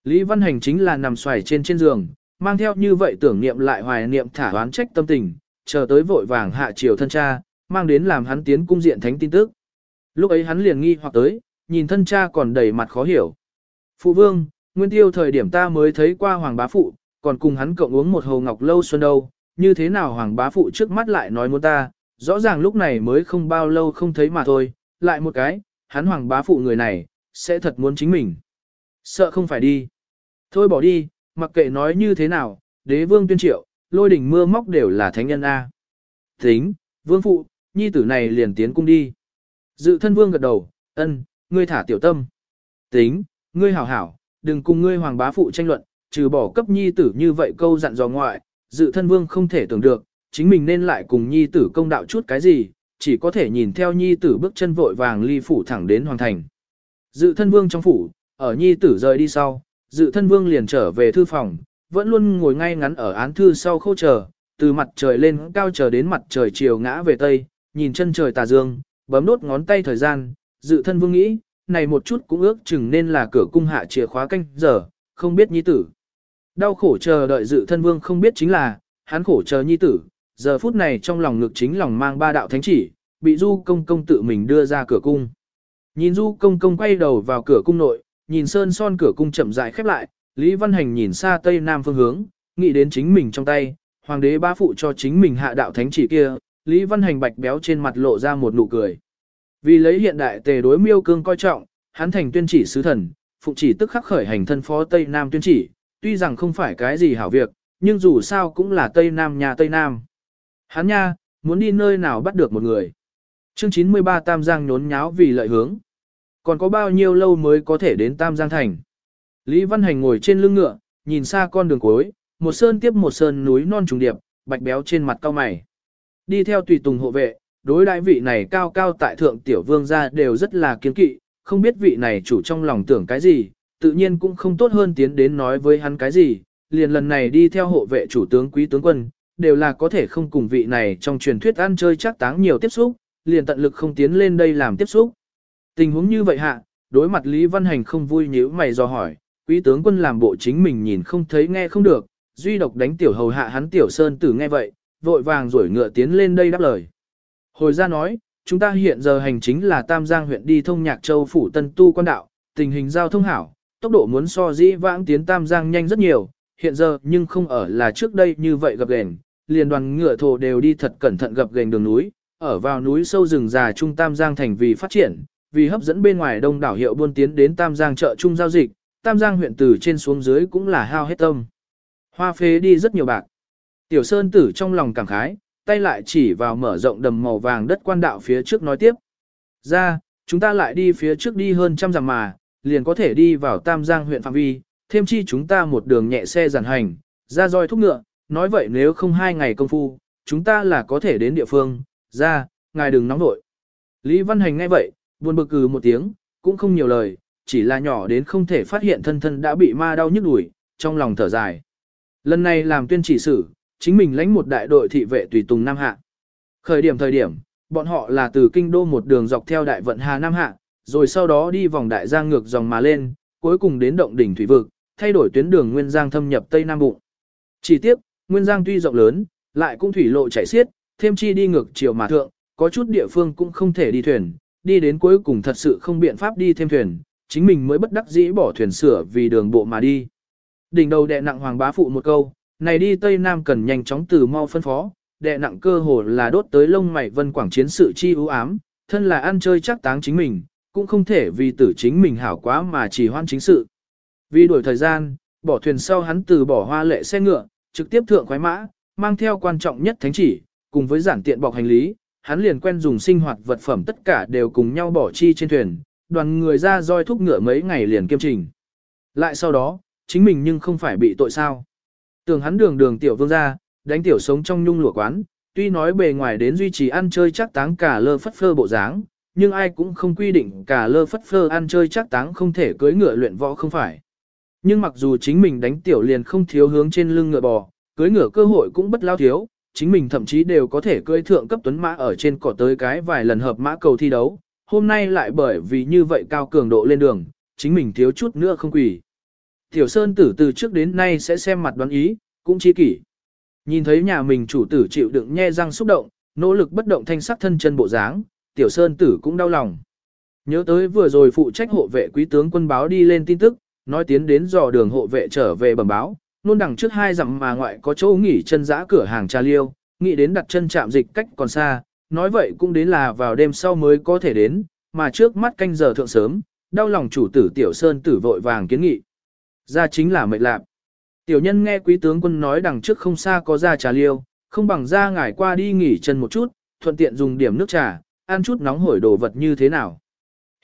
Lý Văn Hành chính là nằm xoài trên trên giường, mang theo như vậy tưởng niệm lại hoài niệm thả oán trách tâm tình, chờ tới vội vàng hạ triều thân cha, mang đến làm hắn tiến cung diện thánh tin tức. Lúc ấy hắn liền nghi hoặc tới, nhìn thân cha còn đầy mặt khó hiểu. Phụ vương, nguyên tiêu thời điểm ta mới thấy qua hoàng bá phụ, còn cùng hắn cộng uống một hồ ngọc lâu xuân đâu, như thế nào hoàng bá phụ trước mắt lại nói muốn ta, rõ ràng lúc này mới không bao lâu không thấy mà thôi, lại một cái, hắn hoàng bá phụ người này, sẽ thật muốn chính mình. Sợ không phải đi. Thôi bỏ đi, mặc kệ nói như thế nào, đế vương tuyên triệu, lôi đỉnh mưa móc đều là thánh nhân A. Tính, vương phụ, nhi tử này liền tiến cung đi. Dự thân vương gật đầu, ân, ngươi thả tiểu tâm. Tính, ngươi hảo hảo, đừng cùng ngươi hoàng bá phụ tranh luận, trừ bỏ cấp nhi tử như vậy câu dặn dò ngoại, dự thân vương không thể tưởng được, chính mình nên lại cùng nhi tử công đạo chút cái gì, chỉ có thể nhìn theo nhi tử bước chân vội vàng ly phủ thẳng đến hoàng thành. Dự thân vương trong phủ, ở nhi tử rời đi sau, dự thân vương liền trở về thư phòng, vẫn luôn ngồi ngay ngắn ở án thư sau khâu chờ, từ mặt trời lên cao chờ đến mặt trời chiều ngã về tây, nhìn chân trời tà dương, bấm đốt ngón tay thời gian, dự thân vương nghĩ, này một chút cũng ước chừng nên là cửa cung hạ chìa khóa canh giờ, không biết nhi tử. Đau khổ chờ đợi dự thân vương không biết chính là, hắn khổ chờ nhi tử, giờ phút này trong lòng ngực chính lòng mang ba đạo thánh chỉ, bị du công công tự mình đưa ra cửa cung. Nhìn du công công quay đầu vào cửa cung nội, nhìn sơn son cửa cung chậm rãi khép lại, Lý Văn Hành nhìn xa tây nam phương hướng, nghĩ đến chính mình trong tay, hoàng đế ba phụ cho chính mình hạ đạo thánh chỉ kia, Lý Văn Hành bạch béo trên mặt lộ ra một nụ cười. Vì lấy hiện đại tề đối miêu cương coi trọng, hắn thành tuyên chỉ sứ thần, phụ chỉ tức khắc khởi hành thân phó Tây Nam tuyên chỉ, tuy rằng không phải cái gì hảo việc, nhưng dù sao cũng là Tây Nam nhà Tây Nam. Hắn nha, muốn đi nơi nào bắt được một người. Chương 93 Tam Giang nhốn nháo vì lợi hướng. Còn có bao nhiêu lâu mới có thể đến Tam Giang Thành? Lý Văn Hành ngồi trên lưng ngựa, nhìn xa con đường cuối, một sơn tiếp một sơn núi non trùng điệp, bạch béo trên mặt cao mày. Đi theo tùy tùng hộ vệ, đối đại vị này cao cao tại thượng tiểu vương gia đều rất là kiên kỵ, không biết vị này chủ trong lòng tưởng cái gì, tự nhiên cũng không tốt hơn tiến đến nói với hắn cái gì, liền lần này đi theo hộ vệ chủ tướng quý tướng quân, đều là có thể không cùng vị này trong truyền thuyết ăn chơi chắc táng nhiều tiếp xúc, liền tận lực không tiến lên đây làm tiếp xúc. Tình huống như vậy hạ, đối mặt Lý Văn Hành không vui nhíu mày do hỏi, quý tướng quân làm bộ chính mình nhìn không thấy nghe không được, duy độc đánh tiểu hầu hạ hắn tiểu sơn tử nghe vậy, vội vàng rủi ngựa tiến lên đây đáp lời. Hồi ra nói, chúng ta hiện giờ hành chính là Tam Giang huyện đi thông Nhạc Châu phủ Tân Tu quan đạo, tình hình giao thông hảo, tốc độ muốn so dĩ vãng tiến Tam Giang nhanh rất nhiều, hiện giờ nhưng không ở là trước đây như vậy gặp gền, liền đoàn ngựa thổ đều đi thật cẩn thận gặp gền đường núi, ở vào núi sâu rừng già trung Tam Giang thành vì phát triển, vì hấp dẫn bên ngoài đông đảo hiệu buôn tiến đến Tam Giang chợ trung giao dịch, Tam Giang huyện từ trên xuống dưới cũng là hao hết tâm. Hoa phế đi rất nhiều bạc. Tiểu Sơn tử trong lòng cảm khái, tay lại chỉ vào mở rộng đầm màu vàng đất quan đạo phía trước nói tiếp. Ra, chúng ta lại đi phía trước đi hơn trăm dặm mà, liền có thể đi vào Tam Giang huyện phạm vi, thêm chi chúng ta một đường nhẹ xe giản hành, ra roi thúc ngựa, nói vậy nếu không hai ngày công phu, chúng ta là có thể đến địa phương, ra, ngài đừng nóng nội. Lý Văn Hành nghe vậy, buồn bực cừ một tiếng, cũng không nhiều lời, chỉ là nhỏ đến không thể phát hiện thân thân đã bị ma đau nhức đuổi, trong lòng thở dài. Lần này làm tuyên chỉ sử, chính mình lãnh một đại đội thị vệ tùy tùng Nam Hạ. Khởi điểm thời điểm, bọn họ là từ kinh đô một đường dọc theo đại vận Hà Nam Hạ, rồi sau đó đi vòng đại giang ngược dòng mà lên, cuối cùng đến động đỉnh thủy vực, thay đổi tuyến đường Nguyên Giang thâm nhập Tây Nam Bụng. Chỉ tiếc, Nguyên Giang tuy rộng lớn, lại cũng thủy lộ chảy xiết, thêm chi đi ngược chiều mà thượng, có chút địa phương cũng không thể đi thuyền, đi đến cuối cùng thật sự không biện pháp đi thêm thuyền, chính mình mới bất đắc dĩ bỏ thuyền sửa vì đường bộ mà đi. Đỉnh đầu đè nặng hoàng bá phụ một câu, này đi Tây Nam cần nhanh chóng từ mau phân phó, đệ nặng cơ hồ là đốt tới lông mày vân quảng chiến sự chi ưu ám, thân là ăn chơi chắc táng chính mình, cũng không thể vì tử chính mình hảo quá mà chỉ hoan chính sự. Vì đuổi thời gian, bỏ thuyền sau hắn từ bỏ hoa lệ xe ngựa, trực tiếp thượng khoái mã, mang theo quan trọng nhất thánh chỉ, cùng với giản tiện bọc hành lý, hắn liền quen dùng sinh hoạt vật phẩm tất cả đều cùng nhau bỏ chi trên thuyền, đoàn người ra roi thúc ngựa mấy ngày liền kiêm trình. Lại sau đó, chính mình nhưng không phải bị tội sao. Tưởng hắn đường đường tiểu vương ra, đánh tiểu sống trong nhung lụa quán, tuy nói bề ngoài đến duy trì ăn chơi chắc táng cả lơ phất phơ bộ dáng, nhưng ai cũng không quy định cả lơ phất phơ ăn chơi chắc táng không thể cưới ngựa luyện võ không phải. Nhưng mặc dù chính mình đánh tiểu liền không thiếu hướng trên lưng ngựa bò, cưới ngựa cơ hội cũng bất lao thiếu, chính mình thậm chí đều có thể cưới thượng cấp tuấn mã ở trên cỏ tới cái vài lần hợp mã cầu thi đấu, hôm nay lại bởi vì như vậy cao cường độ lên đường, chính mình thiếu chút nữa không quỷ. Tiểu Sơn tử từ trước đến nay sẽ xem mặt đoán ý, cũng chi kỷ. Nhìn thấy nhà mình chủ tử chịu đựng nhe răng xúc động, nỗ lực bất động thanh sắc thân chân bộ dáng, Tiểu Sơn tử cũng đau lòng. Nhớ tới vừa rồi phụ trách hộ vệ quý tướng quân báo đi lên tin tức, nói tiến đến dò đường hộ vệ trở về bẩm báo, luôn đằng trước hai dặm mà ngoại có chỗ nghỉ chân giã cửa hàng trà liêu, nghĩ đến đặt chân chạm dịch cách còn xa, nói vậy cũng đến là vào đêm sau mới có thể đến, mà trước mắt canh giờ thượng sớm, đau lòng chủ tử Tiểu Sơn tử vội vàng kiến nghị. Ra chính là mệnh lạc. Tiểu nhân nghe quý tướng quân nói đằng trước không xa có ra trà liêu, không bằng ra ngải qua đi nghỉ chân một chút, thuận tiện dùng điểm nước trà, ăn chút nóng hổi đồ vật như thế nào.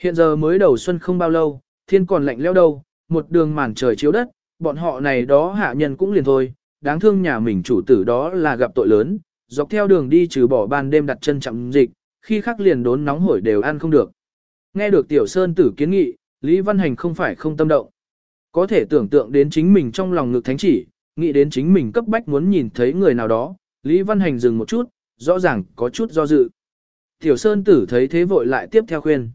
Hiện giờ mới đầu xuân không bao lâu, thiên còn lạnh leo đâu, một đường màn trời chiếu đất, bọn họ này đó hạ nhân cũng liền thôi, đáng thương nhà mình chủ tử đó là gặp tội lớn, dọc theo đường đi trừ bỏ ban đêm đặt chân chậm dịch, khi khắc liền đốn nóng hổi đều ăn không được. Nghe được tiểu sơn tử kiến nghị, Lý Văn Hành không phải không tâm động. Có thể tưởng tượng đến chính mình trong lòng ngực thánh chỉ, nghĩ đến chính mình cấp bách muốn nhìn thấy người nào đó, Lý Văn Hành dừng một chút, rõ ràng có chút do dự. Tiểu Sơn Tử thấy thế vội lại tiếp theo khuyên.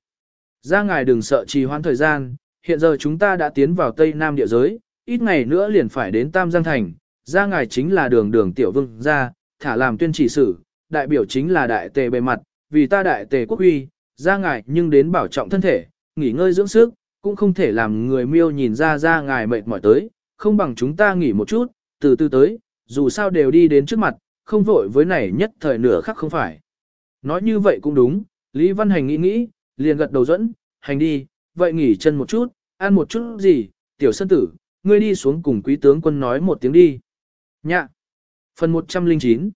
Ra ngài đừng sợ trì hoãn thời gian, hiện giờ chúng ta đã tiến vào Tây Nam địa giới, ít ngày nữa liền phải đến Tam Giang Thành, ra ngài chính là đường đường tiểu vương ra, thả làm tuyên chỉ sử, đại biểu chính là đại tề bề mặt, vì ta đại tề quốc uy, ra ngài nhưng đến bảo trọng thân thể, nghỉ ngơi dưỡng sức, cũng không thể làm người miêu nhìn ra ra ngài mệt mỏi tới, không bằng chúng ta nghỉ một chút, từ từ tới, dù sao đều đi đến trước mặt, không vội với này nhất thời nửa khắc không phải. Nói như vậy cũng đúng, Lý Văn Hành nghĩ nghĩ, liền gật đầu dẫn, hành đi, vậy nghỉ chân một chút, ăn một chút gì, tiểu sân tử, ngươi đi xuống cùng quý tướng quân nói một tiếng đi. Nhạ. Phần 109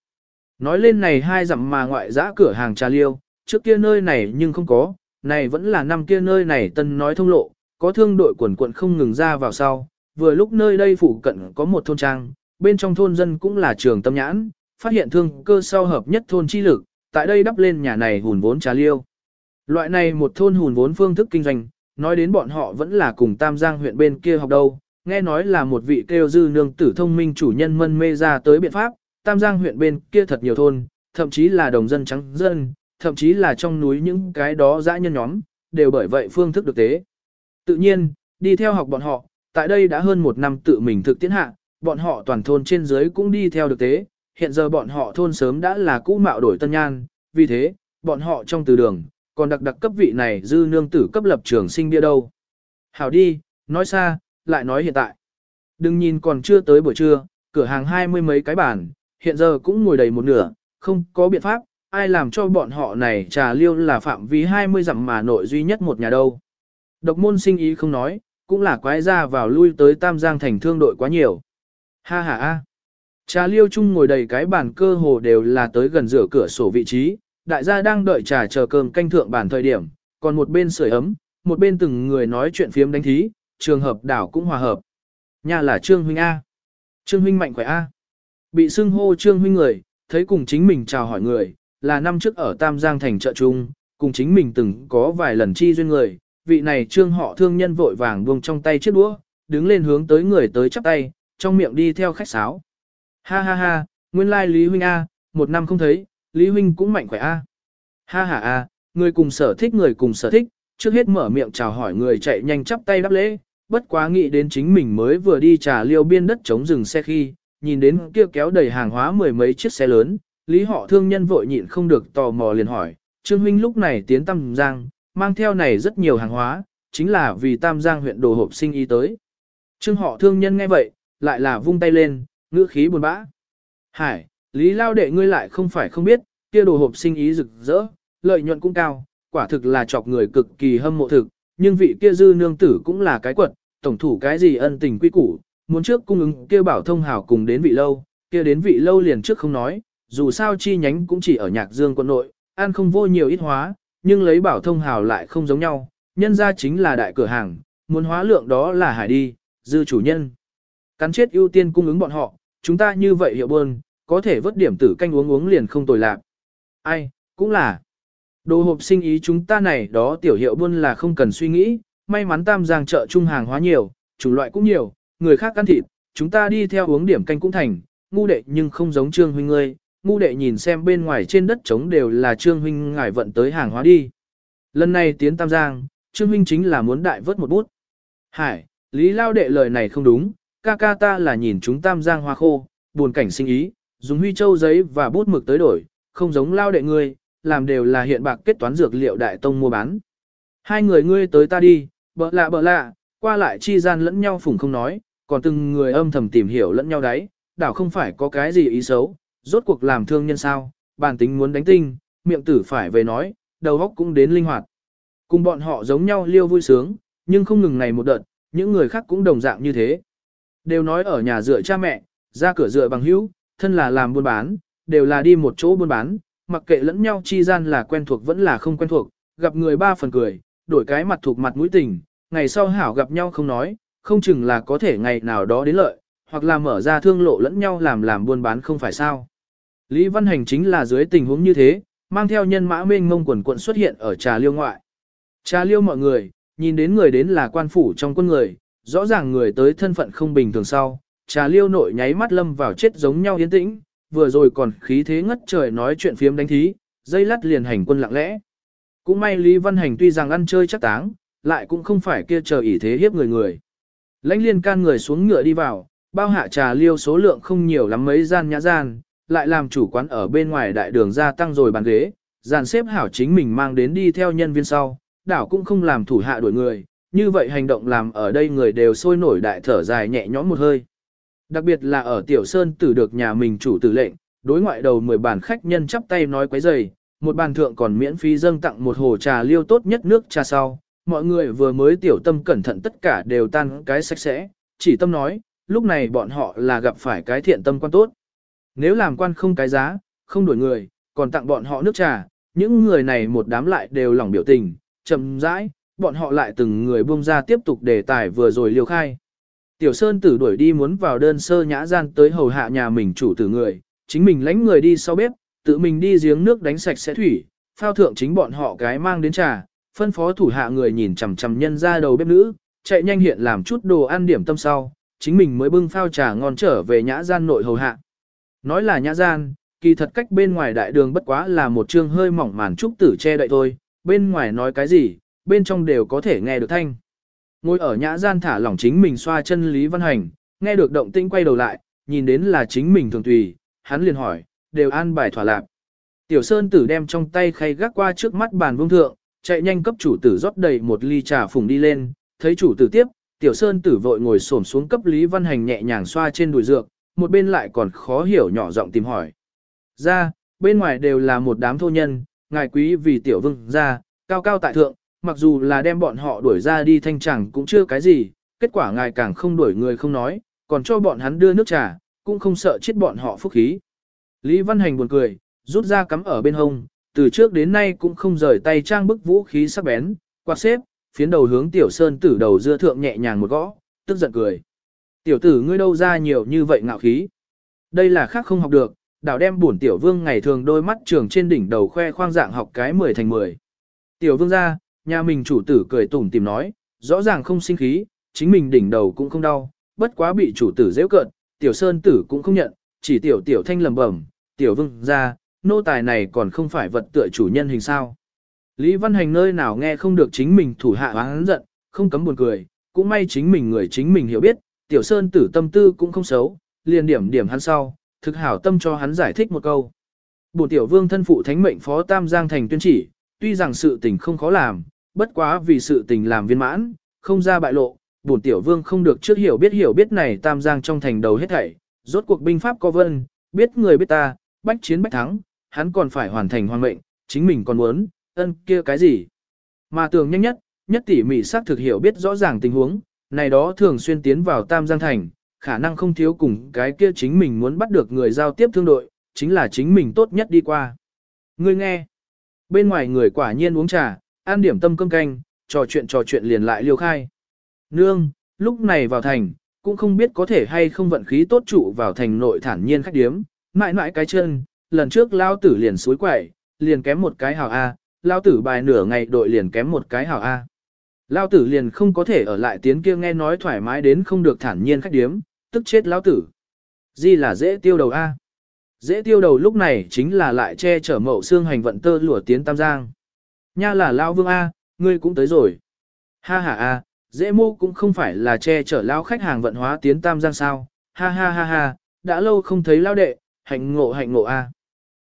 Nói lên này hai dặm mà ngoại giã cửa hàng trà liêu, trước kia nơi này nhưng không có, này vẫn là năm kia nơi này tân nói thông lộ, có thương đội quần quận không ngừng ra vào sau, vừa lúc nơi đây phụ cận có một thôn trang, bên trong thôn dân cũng là trường tâm nhãn, phát hiện thương cơ sau hợp nhất thôn chi lực, tại đây đắp lên nhà này hùn vốn trà liêu. Loại này một thôn hùn vốn phương thức kinh doanh, nói đến bọn họ vẫn là cùng Tam Giang huyện bên kia học đâu, nghe nói là một vị kêu dư nương tử thông minh chủ nhân mân mê ra tới biện pháp, Tam Giang huyện bên kia thật nhiều thôn, thậm chí là đồng dân trắng dân, thậm chí là trong núi những cái đó dã nhân nhóm, đều bởi vậy phương thức được tế. Tự nhiên, đi theo học bọn họ, tại đây đã hơn một năm tự mình thực tiễn hạ, bọn họ toàn thôn trên dưới cũng đi theo được tế, hiện giờ bọn họ thôn sớm đã là cũ mạo đổi tân nhan, vì thế, bọn họ trong từ đường, còn đặc đặc cấp vị này dư nương tử cấp lập trường sinh bia đâu. Hảo đi, nói xa, lại nói hiện tại. Đừng nhìn còn chưa tới buổi trưa, cửa hàng hai mươi mấy cái bàn, hiện giờ cũng ngồi đầy một nửa, không có biện pháp, ai làm cho bọn họ này trà liêu là phạm vi 20 dặm mà nội duy nhất một nhà đâu. Độc môn sinh ý không nói, cũng là quái ra vào lui tới Tam Giang thành thương đội quá nhiều. Ha ha ha. Trà liêu chung ngồi đầy cái bàn cơ hồ đều là tới gần rửa cửa sổ vị trí, đại gia đang đợi trà chờ cơm canh thượng bản thời điểm, còn một bên sưởi ấm, một bên từng người nói chuyện phiếm đánh thí, trường hợp đảo cũng hòa hợp. Nhà là Trương Huynh A. Trương Huynh mạnh khỏe A. Bị xưng hô Trương Huynh người, thấy cùng chính mình chào hỏi người, là năm trước ở Tam Giang thành chợ trung, cùng chính mình từng có vài lần chi duyên người, vị này trương họ thương nhân vội vàng buông trong tay chiếc đũa, đứng lên hướng tới người tới chắp tay, trong miệng đi theo khách sáo. Ha ha ha, nguyên lai Lý Huynh A, một năm không thấy, Lý Huynh cũng mạnh khỏe A. Ha ha a, người cùng sở thích người cùng sở thích, trước hết mở miệng chào hỏi người chạy nhanh chắp tay đáp lễ, bất quá nghĩ đến chính mình mới vừa đi trà liêu biên đất chống rừng xe khi, nhìn đến kia kéo đầy hàng hóa mười mấy chiếc xe lớn, lý họ thương nhân vội nhịn không được tò mò liền hỏi, Trương Huynh lúc này tiến Tam Giang, mang theo này rất nhiều hàng hóa, chính là vì Tam Giang huyện đồ hộp sinh ý tới. Trương họ thương nhân nghe vậy, lại là vung tay lên, ngữ khí buồn bã. Hải, Lý Lao đệ ngươi lại không phải không biết, kia đồ hộp sinh ý rực rỡ, lợi nhuận cũng cao, quả thực là chọc người cực kỳ hâm mộ thực, nhưng vị kia dư nương tử cũng là cái quật, tổng thủ cái gì ân tình quy củ, muốn trước cung ứng kia bảo thông hào cùng đến vị lâu, kia đến vị lâu liền trước không nói, dù sao chi nhánh cũng chỉ ở nhạc dương quân nội, ăn không vô nhiều ít hóa, nhưng lấy bảo thông hào lại không giống nhau, nhân ra chính là đại cửa hàng, muốn hóa lượng đó là hải đi, dư chủ nhân. Cắn chết ưu tiên cung ứng bọn họ, chúng ta như vậy hiệu bơn, có thể vớt điểm tử canh uống uống liền không tồi lạc. Ai, cũng là. Đồ hộp sinh ý chúng ta này đó tiểu hiệu buôn là không cần suy nghĩ, may mắn tam giang chợ trung hàng hóa nhiều, chủng loại cũng nhiều, người khác ăn thịt, chúng ta đi theo uống điểm canh cũng thành, ngu đệ nhưng không giống trương huynh ngươi, ngu đệ nhìn xem bên ngoài trên đất trống đều là trương huynh ngải vận tới hàng hóa đi. Lần này tiến tam giang, trương huynh chính là muốn đại vớt một bút. Hải, lý lao đệ lời này không đúng, ca ca ta là nhìn chúng tam giang hoa khô, buồn cảnh sinh ý, dùng huy châu giấy và bút mực tới đổi, không giống lao đệ ngươi, làm đều là hiện bạc kết toán dược liệu đại tông mua bán. Hai người ngươi tới ta đi, bợ lạ bợ lạ, qua lại chi gian lẫn nhau phủng không nói, còn từng người âm thầm tìm hiểu lẫn nhau đấy, đảo không phải có cái gì ý xấu, rốt cuộc làm thương nhân sao, bản tính muốn đánh tinh, miệng tử phải về nói, đầu óc cũng đến linh hoạt. Cùng bọn họ giống nhau liêu vui sướng, nhưng không ngừng này một đợt, những người khác cũng đồng dạng như thế. Đều nói ở nhà dựa cha mẹ, ra cửa dựa bằng hữu, thân là làm buôn bán, đều là đi một chỗ buôn bán, mặc kệ lẫn nhau chi gian là quen thuộc vẫn là không quen thuộc, gặp người ba phần cười, đổi cái mặt thuộc mặt mũi tình, ngày sau hảo gặp nhau không nói, không chừng là có thể ngày nào đó đến lợi, hoặc là mở ra thương lộ lẫn nhau làm làm buôn bán không phải sao. Lý Văn Hành chính là dưới tình huống như thế, mang theo nhân mã mênh mông quần quận xuất hiện ở trà liêu ngoại. Trà liêu mọi người, nhìn đến người đến là quan phủ trong quân người, rõ ràng người tới thân phận không bình thường sau, trà liêu nội nháy mắt lâm vào chết giống nhau yên tĩnh, vừa rồi còn khí thế ngất trời nói chuyện phiếm đánh thí, dây lắt liền hành quân lặng lẽ. Cũng may Lý Văn Hành tuy rằng ăn chơi chắc táng, lại cũng không phải kia chờ ỷ thế hiếp người người. Lãnh liên can người xuống ngựa đi vào, bao hạ trà liêu số lượng không nhiều lắm mấy gian nhã gian, lại làm chủ quán ở bên ngoài đại đường gia tăng rồi bàn ghế, dàn xếp hảo chính mình mang đến đi theo nhân viên sau, đảo cũng không làm thủ hạ đuổi người, như vậy hành động làm ở đây người đều sôi nổi đại thở dài nhẹ nhõm một hơi. Đặc biệt là ở Tiểu Sơn tử được nhà mình chủ tử lệnh, đối ngoại đầu 10 bàn khách nhân chắp tay nói quấy rầy, một bàn thượng còn miễn phí dâng tặng một hồ trà liêu tốt nhất nước trà sau. Mọi người vừa mới tiểu tâm cẩn thận tất cả đều tan cái sạch sẽ, chỉ tâm nói, lúc này bọn họ là gặp phải cái thiện tâm quan tốt. Nếu làm quan không cái giá, không đổi người, còn tặng bọn họ nước trà, những người này một đám lại đều lòng biểu tình, chậm rãi, bọn họ lại từng người buông ra tiếp tục đề tài vừa rồi liều khai. Tiểu Sơn tử đuổi đi muốn vào đơn sơ nhã gian tới hầu hạ nhà mình chủ tử người, chính mình lánh người đi sau bếp, tự mình đi giếng nước đánh sạch sẽ thủy, phao thượng chính bọn họ cái mang đến trà, phân phó thủ hạ người nhìn chằm chằm nhân ra đầu bếp nữ, chạy nhanh hiện làm chút đồ ăn điểm tâm sau, chính mình mới bưng phao trà ngon trở về nhã gian nội hầu hạ. Nói là nhã gian, kỳ thật cách bên ngoài đại đường bất quá là một chương hơi mỏng màn trúc tử che đậy thôi, bên ngoài nói cái gì, bên trong đều có thể nghe được thanh. Ngồi ở nhã gian thả lỏng chính mình xoa chân Lý Văn Hành, nghe được động tĩnh quay đầu lại, nhìn đến là chính mình thường tùy, hắn liền hỏi, đều an bài thỏa lạc Tiểu Sơn tử đem trong tay khay gác qua trước mắt bàn vương thượng, chạy nhanh cấp chủ tử rót đầy một ly trà phùng đi lên, thấy chủ tử tiếp, Tiểu Sơn tử vội ngồi xổm xuống cấp Lý Văn Hành nhẹ nhàng xoa trên đùi dược, một bên lại còn khó hiểu nhỏ giọng tìm hỏi. Ra, bên ngoài đều là một đám thô nhân, ngài quý vì tiểu vương ra, cao cao tại thượng, mặc dù là đem bọn họ đuổi ra đi thanh chẳng cũng chưa cái gì, kết quả ngài càng không đuổi người không nói, còn cho bọn hắn đưa nước trà, cũng không sợ chết bọn họ phúc khí. Lý Văn Hành buồn cười, rút ra cắm ở bên hông, từ trước đến nay cũng không rời tay trang bức vũ khí sắc bén, quạt xếp, phiến đầu hướng tiểu sơn tử đầu dưa thượng nhẹ nhàng một gõ, tức giận cười. Tiểu tử ngươi đâu ra nhiều như vậy ngạo khí. Đây là khác không học được, đảo đem bổn tiểu vương ngày thường đôi mắt trường trên đỉnh đầu khoe khoang dạng học cái 10 thành 10. Tiểu vương ra, nhà mình chủ tử cười tủm tìm nói, rõ ràng không sinh khí, chính mình đỉnh đầu cũng không đau, bất quá bị chủ tử dễ cợt, tiểu sơn tử cũng không nhận, chỉ tiểu tiểu thanh lầm bẩm, tiểu vương ra, nô tài này còn không phải vật tựa chủ nhân hình sao. Lý Văn Hành nơi nào nghe không được chính mình thủ hạ hắn giận, không cấm buồn cười, cũng may chính mình người chính mình hiểu biết, tiểu sơn tử tâm tư cũng không xấu, liền điểm điểm hắn sau, thực hảo tâm cho hắn giải thích một câu. bổn tiểu vương thân phụ thánh mệnh phó Tam Giang thành tuyên chỉ, tuy rằng sự tình không khó làm, bất quá vì sự tình làm viên mãn, không ra bại lộ, bổn tiểu vương không được trước hiểu biết hiểu biết này Tam Giang trong thành đầu hết thảy, rốt cuộc binh pháp có vân, biết người biết ta, bách chiến bách thắng, hắn còn phải hoàn thành hoàn mệnh, chính mình còn muốn, ân kia cái gì. Mà tưởng nhanh nhất, nhất tỉ mỉ xác thực hiểu biết rõ ràng tình huống, này đó thường xuyên tiến vào Tam Giang Thành, khả năng không thiếu cùng cái kia chính mình muốn bắt được người giao tiếp thương đội, chính là chính mình tốt nhất đi qua. Ngươi nghe, bên ngoài người quả nhiên uống trà, ăn điểm tâm cơm canh, trò chuyện trò chuyện liền lại liêu khai. Nương, lúc này vào thành, cũng không biết có thể hay không vận khí tốt trụ vào thành nội thản nhiên khách điếm, mãi mãi cái chân, lần trước lao tử liền suối quậy, liền kém một cái hào A, lao tử bài nửa ngày đội liền kém một cái hào A. Lao tử liền không có thể ở lại tiến kia nghe nói thoải mái đến không được thản nhiên khách điếm, tức chết lao tử. Gì là dễ tiêu đầu A. Dễ tiêu đầu lúc này chính là lại che chở mậu xương hành vận tơ lụa tiến tam giang. Nha là lao vương A, ngươi cũng tới rồi. Ha ha A, dễ mô cũng không phải là che chở lao khách hàng vận hóa tiến tam giang sao. Ha ha ha ha, đã lâu không thấy lao đệ, hạnh ngộ hạnh ngộ A.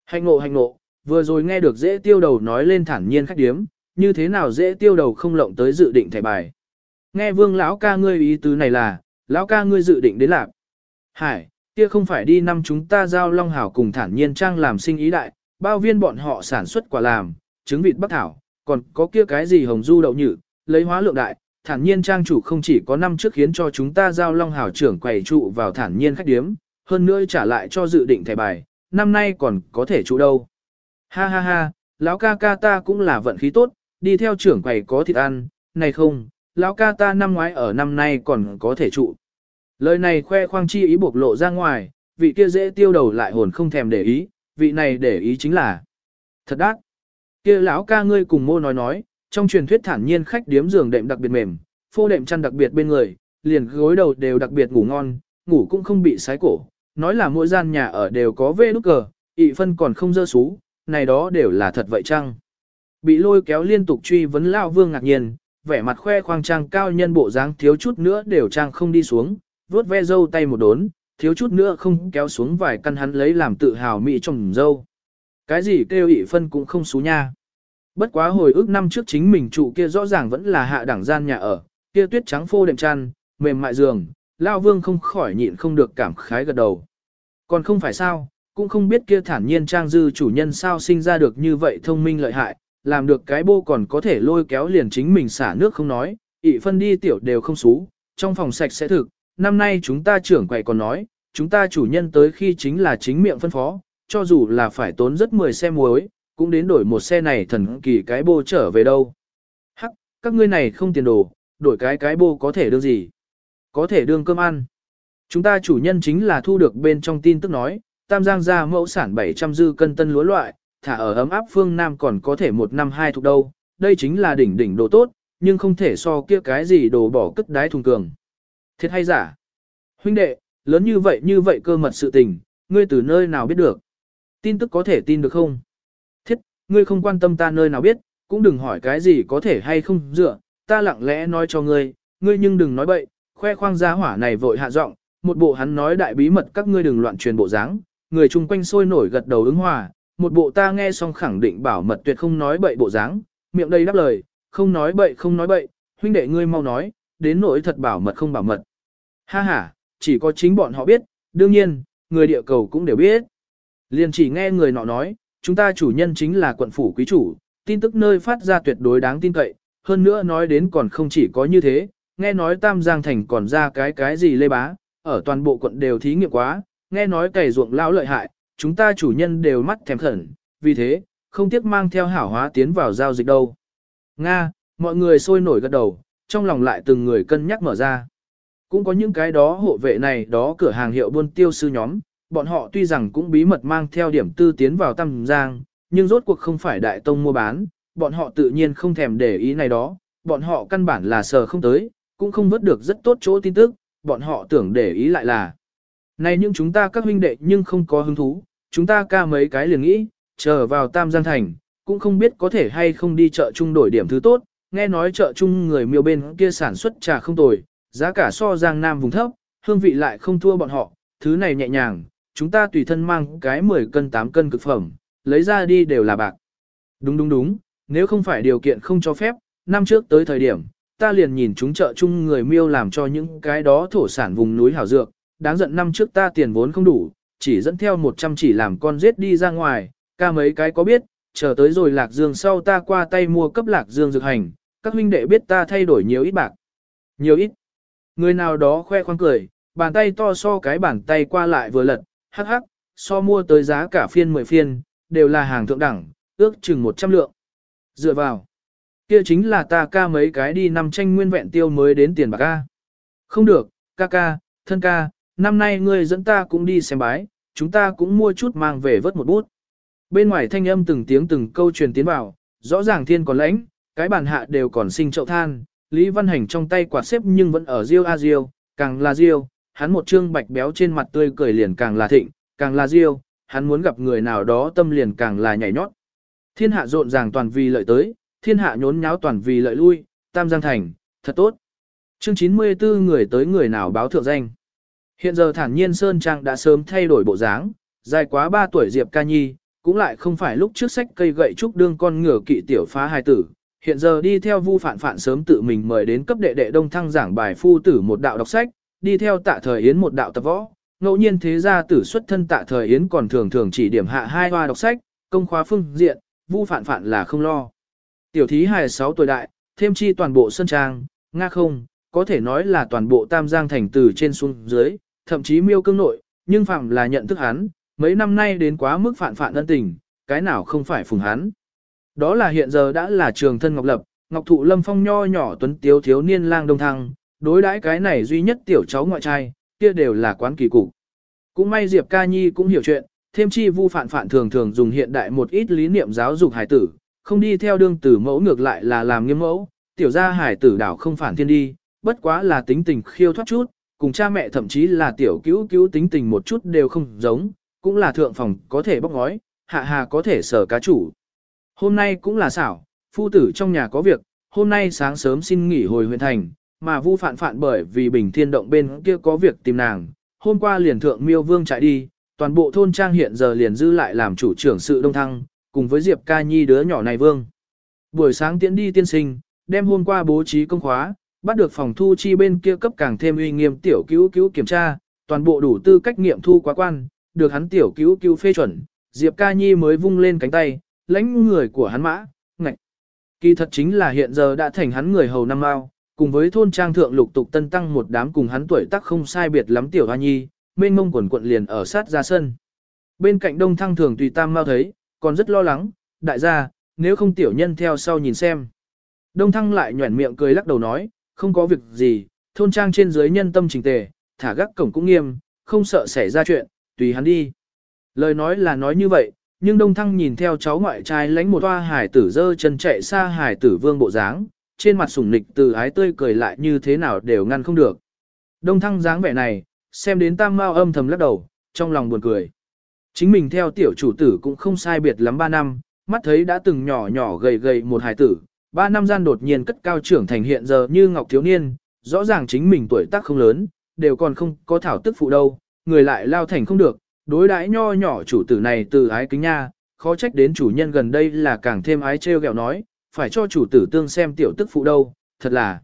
Hạnh ngộ hạnh ngộ, vừa rồi nghe được dễ tiêu đầu nói lên thản nhiên khách điếm, như thế nào dễ tiêu đầu không lộng tới dự định thẻ bài. Nghe vương lão ca ngươi ý tứ này là, lão ca ngươi dự định đến lạc. Hải, kia không phải đi năm chúng ta giao long hảo cùng thản nhiên trang làm sinh ý đại, bao viên bọn họ sản xuất quả làm, trứng vịt bắc thảo, còn có kia cái gì hồng du đậu nhự, lấy hóa lượng đại, thản nhiên trang chủ không chỉ có năm trước khiến cho chúng ta giao long hảo trưởng quầy trụ vào thản nhiên khách điếm, hơn nữa trả lại cho dự định thẻ bài, năm nay còn có thể trụ đâu. Ha ha ha, lão ca ca ta cũng là vận khí tốt, đi theo trưởng quầy có thịt ăn, này không, lão ca ta năm ngoái ở năm nay còn có thể trụ. Lời này khoe khoang chi ý bộc lộ ra ngoài, vị kia dễ tiêu đầu lại hồn không thèm để ý, vị này để ý chính là thật đắt. Kia lão ca ngươi cùng mô nói nói, trong truyền thuyết thản nhiên khách điếm giường đệm đặc biệt mềm, phô đệm chăn đặc biệt bên người, liền gối đầu đều đặc biệt ngủ ngon, ngủ cũng không bị sái cổ, nói là mỗi gian nhà ở đều có vê nút cờ, ị phân còn không dơ xú, này đó đều là thật vậy chăng? Bị lôi kéo liên tục truy vấn Lao Vương ngạc nhiên, vẻ mặt khoe khoang trang cao nhân bộ dáng thiếu chút nữa đều trang không đi xuống, vuốt ve dâu tay một đốn, thiếu chút nữa không kéo xuống vài căn hắn lấy làm tự hào mỹ trong dâu. Cái gì kêu ị phân cũng không xú nha. Bất quá hồi ức năm trước chính mình trụ kia rõ ràng vẫn là hạ đẳng gian nhà ở, kia tuyết trắng phô đệm chăn, mềm mại giường, Lao Vương không khỏi nhịn không được cảm khái gật đầu. Còn không phải sao, cũng không biết kia thản nhiên trang dư chủ nhân sao sinh ra được như vậy thông minh lợi hại, làm được cái bô còn có thể lôi kéo liền chính mình xả nước không nói, ị phân đi tiểu đều không xú, trong phòng sạch sẽ thực, năm nay chúng ta trưởng quầy còn nói, chúng ta chủ nhân tới khi chính là chính miệng phân phó, cho dù là phải tốn rất 10 xe muối, cũng đến đổi một xe này thần kỳ cái bô trở về đâu. Hắc, các ngươi này không tiền đồ, đổi cái cái bô có thể đương gì? Có thể đương cơm ăn. Chúng ta chủ nhân chính là thu được bên trong tin tức nói, Tam Giang ra mẫu sản 700 dư cân tân lúa loại, thả ở ấm áp phương Nam còn có thể một năm hai thuộc đâu, đây chính là đỉnh đỉnh đồ tốt, nhưng không thể so kia cái gì đồ bỏ cất đái thùng cường. Thiệt hay giả? Huynh đệ, lớn như vậy như vậy cơ mật sự tình, ngươi từ nơi nào biết được? Tin tức có thể tin được không? Thiết, ngươi không quan tâm ta nơi nào biết, cũng đừng hỏi cái gì có thể hay không dựa, ta lặng lẽ nói cho ngươi, ngươi nhưng đừng nói bậy, khoe khoang gia hỏa này vội hạ giọng, một bộ hắn nói đại bí mật các ngươi đừng loạn truyền bộ dáng, người chung quanh sôi nổi gật đầu ứng hòa, một bộ ta nghe xong khẳng định bảo mật tuyệt không nói bậy bộ dáng, miệng đầy đáp lời, không nói bậy không nói bậy, huynh đệ ngươi mau nói, đến nỗi thật bảo mật không bảo mật. Ha ha, chỉ có chính bọn họ biết, đương nhiên, người địa cầu cũng đều biết. Liền chỉ nghe người nọ nói, chúng ta chủ nhân chính là quận phủ quý chủ, tin tức nơi phát ra tuyệt đối đáng tin cậy, hơn nữa nói đến còn không chỉ có như thế, nghe nói Tam Giang Thành còn ra cái cái gì lê bá, ở toàn bộ quận đều thí nghiệm quá, nghe nói cày ruộng lão lợi hại, chúng ta chủ nhân đều mắt thèm khẩn, vì thế, không tiếc mang theo hảo hóa tiến vào giao dịch đâu. Nga, mọi người sôi nổi gật đầu, trong lòng lại từng người cân nhắc mở ra. Cũng có những cái đó hộ vệ này đó cửa hàng hiệu buôn tiêu sư nhóm, bọn họ tuy rằng cũng bí mật mang theo điểm tư tiến vào Tam Giang, nhưng rốt cuộc không phải đại tông mua bán, bọn họ tự nhiên không thèm để ý này đó, bọn họ căn bản là sờ không tới, cũng không vớt được rất tốt chỗ tin tức, bọn họ tưởng để ý lại là. Này nhưng chúng ta các huynh đệ nhưng không có hứng thú, chúng ta ca mấy cái liền nghĩ, chờ vào Tam Giang Thành, cũng không biết có thể hay không đi chợ chung đổi điểm thứ tốt, nghe nói chợ chung người miêu bên kia sản xuất trà không tồi, giá cả so Giang Nam vùng thấp, hương vị lại không thua bọn họ, thứ này nhẹ nhàng, chúng ta tùy thân mang cái 10 cân 8 cân cực phẩm, lấy ra đi đều là bạc. Đúng đúng đúng, nếu không phải điều kiện không cho phép, năm trước tới thời điểm, ta liền nhìn chúng chợ chung người miêu làm cho những cái đó thổ sản vùng núi hảo dược, đáng giận năm trước ta tiền vốn không đủ, chỉ dẫn theo 100 chỉ làm con giết đi ra ngoài, ca mấy cái có biết, chờ tới rồi Lạc Dương sau ta qua tay mua cấp Lạc Dương dược hành, các huynh đệ biết ta thay đổi nhiều ít bạc. Nhiều ít. Người nào đó khoe khoang cười, bàn tay to so cái bàn tay qua lại vừa lật, hắc hắc, so mua tới giá cả phiên 10 phiên, đều là hàng thượng đẳng, ước chừng 100 lượng. Dựa vào. Kia chính là ta ca mấy cái đi năm tranh nguyên vẹn tiêu mới đến tiền bạc ca. Không được, ca ca, thân ca, năm nay ngươi dẫn ta cũng đi xem bái, chúng ta cũng mua chút mang về vớt một bút. Bên ngoài thanh âm từng tiếng từng câu truyền tiến vào, rõ ràng thiên còn lãnh, cái bàn hạ đều còn sinh chậu than, Lý Văn Hành trong tay quạt xếp nhưng vẫn ở riêu a riêu, càng là riêu, hắn một trương bạch béo trên mặt tươi cười liền càng là thịnh, càng là riêu, hắn muốn gặp người nào đó tâm liền càng là nhảy nhót. Thiên hạ rộn ràng toàn vì lợi tới, thiên hạ nhốn nháo toàn vì lợi lui, tam giang thành, thật tốt. Chương 94 người tới người nào báo thượng danh. Hiện giờ thản nhiên Sơn Trang đã sớm thay đổi bộ dáng, dài quá 3 tuổi Diệp Ca Nhi, cũng lại không phải lúc trước sách cây gậy trúc đương con ngựa kỵ tiểu phá hài tử. Hiện giờ đi theo vu phản phản sớm tự mình mời đến cấp đệ đệ đông thăng giảng bài phu tử một đạo đọc sách, đi theo tạ thời yến một đạo tập võ. Ngẫu nhiên thế gia tử xuất thân tạ thời yến còn thường thường chỉ điểm hạ hai hoa đọc sách, công khóa phương diện, vu phản phản là không lo. Tiểu thí hài 6 tuổi đại, thêm chi toàn bộ sân trang, nga không, có thể nói là toàn bộ tam giang thành từ trên xuống dưới, thậm chí miêu cương nội, nhưng phạm là nhận thức hắn, mấy năm nay đến quá mức phản phản ân tình, cái nào không phải phùng hắn. Đó là hiện giờ đã là trường thân Ngọc Lập, Ngọc Thụ Lâm Phong nho nhỏ tuấn tiếu thiếu niên lang đông thăng, đối đãi cái này duy nhất tiểu cháu ngoại trai, kia đều là quán kỳ cục. Cũng may Diệp Ca Nhi cũng hiểu chuyện, thêm chi vu phản phản thường thường dùng hiện đại một ít lý niệm giáo dục hải tử, không đi theo đương tử mẫu ngược lại là làm nghiêm mẫu, tiểu gia hải tử đảo không phản thiên đi, bất quá là tính tình khiêu thoát chút, cùng cha mẹ thậm chí là tiểu cứu cứu tính tình một chút đều không giống, cũng là thượng phòng có thể bóc ngói, hạ hà có thể sở cá chủ. Hôm nay cũng là xảo, phu tử trong nhà có việc, hôm nay sáng sớm xin nghỉ hồi huyện thành, mà vu phản phản bởi vì bình thiên động bên kia có việc tìm nàng, hôm qua liền thượng miêu vương chạy đi, toàn bộ thôn trang hiện giờ liền dư lại làm chủ trưởng sự đông thăng, cùng với Diệp ca nhi đứa nhỏ này vương. Buổi sáng tiễn đi tiên sinh, đem hôm qua bố trí công khóa, bắt được phòng thu chi bên kia cấp càng thêm uy nghiêm tiểu cứu cứu kiểm tra, toàn bộ đủ tư cách nghiệm thu quá quan, được hắn tiểu cứu cứu phê chuẩn, Diệp Ca Nhi mới vung lên cánh tay, lãnh người của hắn mã, ngạch. Kỳ thật chính là hiện giờ đã thành hắn người hầu năm ao, cùng với thôn trang thượng lục tục tân tăng một đám cùng hắn tuổi tác không sai biệt lắm tiểu hoa nhi, mênh mông quần quận liền ở sát ra sân. Bên cạnh đông thăng thường tùy tam mau thấy, còn rất lo lắng, đại gia, nếu không tiểu nhân theo sau nhìn xem. Đông thăng lại nhuẩn miệng cười lắc đầu nói, không có việc gì, thôn trang trên dưới nhân tâm trình tề, thả gác cổng cũng nghiêm, không sợ xảy ra chuyện, tùy hắn đi. Lời nói là nói như vậy, nhưng Đông Thăng nhìn theo cháu ngoại trai lánh một hoa hải tử dơ chân chạy xa hải tử vương bộ dáng, trên mặt sủng nịch từ ái tươi cười lại như thế nào đều ngăn không được. Đông Thăng dáng vẻ này, xem đến tam Mao âm thầm lắc đầu, trong lòng buồn cười. Chính mình theo tiểu chủ tử cũng không sai biệt lắm 3 năm, mắt thấy đã từng nhỏ nhỏ gầy gầy một hải tử, Ba năm gian đột nhiên cất cao trưởng thành hiện giờ như ngọc thiếu niên, rõ ràng chính mình tuổi tác không lớn, đều còn không có thảo tức phụ đâu, người lại lao thành không được, đối đãi nho nhỏ chủ tử này từ ái kính nha, khó trách đến chủ nhân gần đây là càng thêm ái trêu ghẹo nói, phải cho chủ tử tương xem tiểu tức phụ đâu, thật là.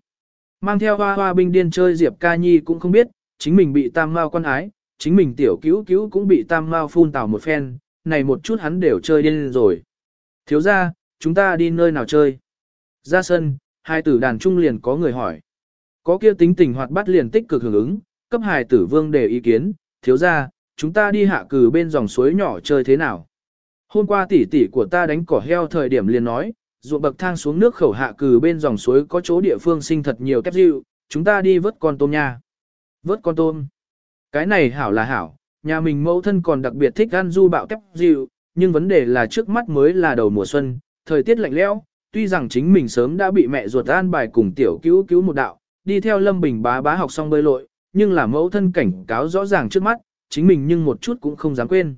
Mang theo hoa hoa binh điên chơi Diệp Ca Nhi cũng không biết, chính mình bị tam mao quan ái, chính mình tiểu cứu cứu cũng bị tam mao phun tào một phen, này một chút hắn đều chơi điên rồi. Thiếu ra, chúng ta đi nơi nào chơi? Ra sân, hai tử đàn trung liền có người hỏi. Có kia tính tình hoạt bát liền tích cực hưởng ứng, cấp hài tử vương đề ý kiến, thiếu ra, chúng ta đi hạ cử bên dòng suối nhỏ chơi thế nào. Hôm qua tỷ tỷ của ta đánh cỏ heo thời điểm liền nói, ruộng bậc thang xuống nước khẩu hạ cử bên dòng suối có chỗ địa phương sinh thật nhiều tép dịu, chúng ta đi vớt con tôm nha. Vớt con tôm. Cái này hảo là hảo, nhà mình mẫu thân còn đặc biệt thích ăn du bạo tép dịu, nhưng vấn đề là trước mắt mới là đầu mùa xuân, thời tiết lạnh lẽo, tuy rằng chính mình sớm đã bị mẹ ruột an bài cùng tiểu cứu cứu một đạo, đi theo Lâm Bình bá bá học xong bơi lội, nhưng là mẫu thân cảnh cáo rõ ràng trước mắt, chính mình nhưng một chút cũng không dám quên.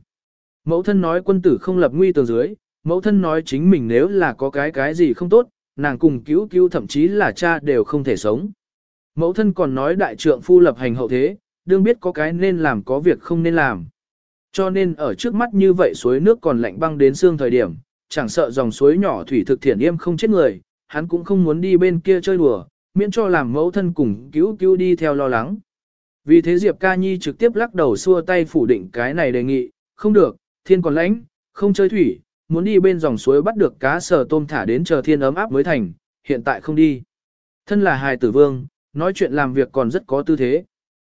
Mẫu thân nói quân tử không lập nguy tường dưới, mẫu thân nói chính mình nếu là có cái cái gì không tốt, nàng cùng cứu cứu thậm chí là cha đều không thể sống. Mẫu thân còn nói đại trượng phu lập hành hậu thế, đương biết có cái nên làm có việc không nên làm. cho nên ở trước mắt như vậy suối nước còn lạnh băng đến xương thời điểm, chẳng sợ dòng suối nhỏ thủy thực thiển yêm không chết người, hắn cũng không muốn đi bên kia chơi đùa, miễn cho làm mẫu thân cùng cứu cứu đi theo lo lắng. Vì thế Diệp Ca Nhi trực tiếp lắc đầu xua tay phủ định cái này đề nghị, không được, thiên còn lãnh, không chơi thủy, muốn đi bên dòng suối bắt được cá sờ tôm thả đến chờ thiên ấm áp mới thành, hiện tại không đi. Thân là hài tử vương, nói chuyện làm việc còn rất có tư thế.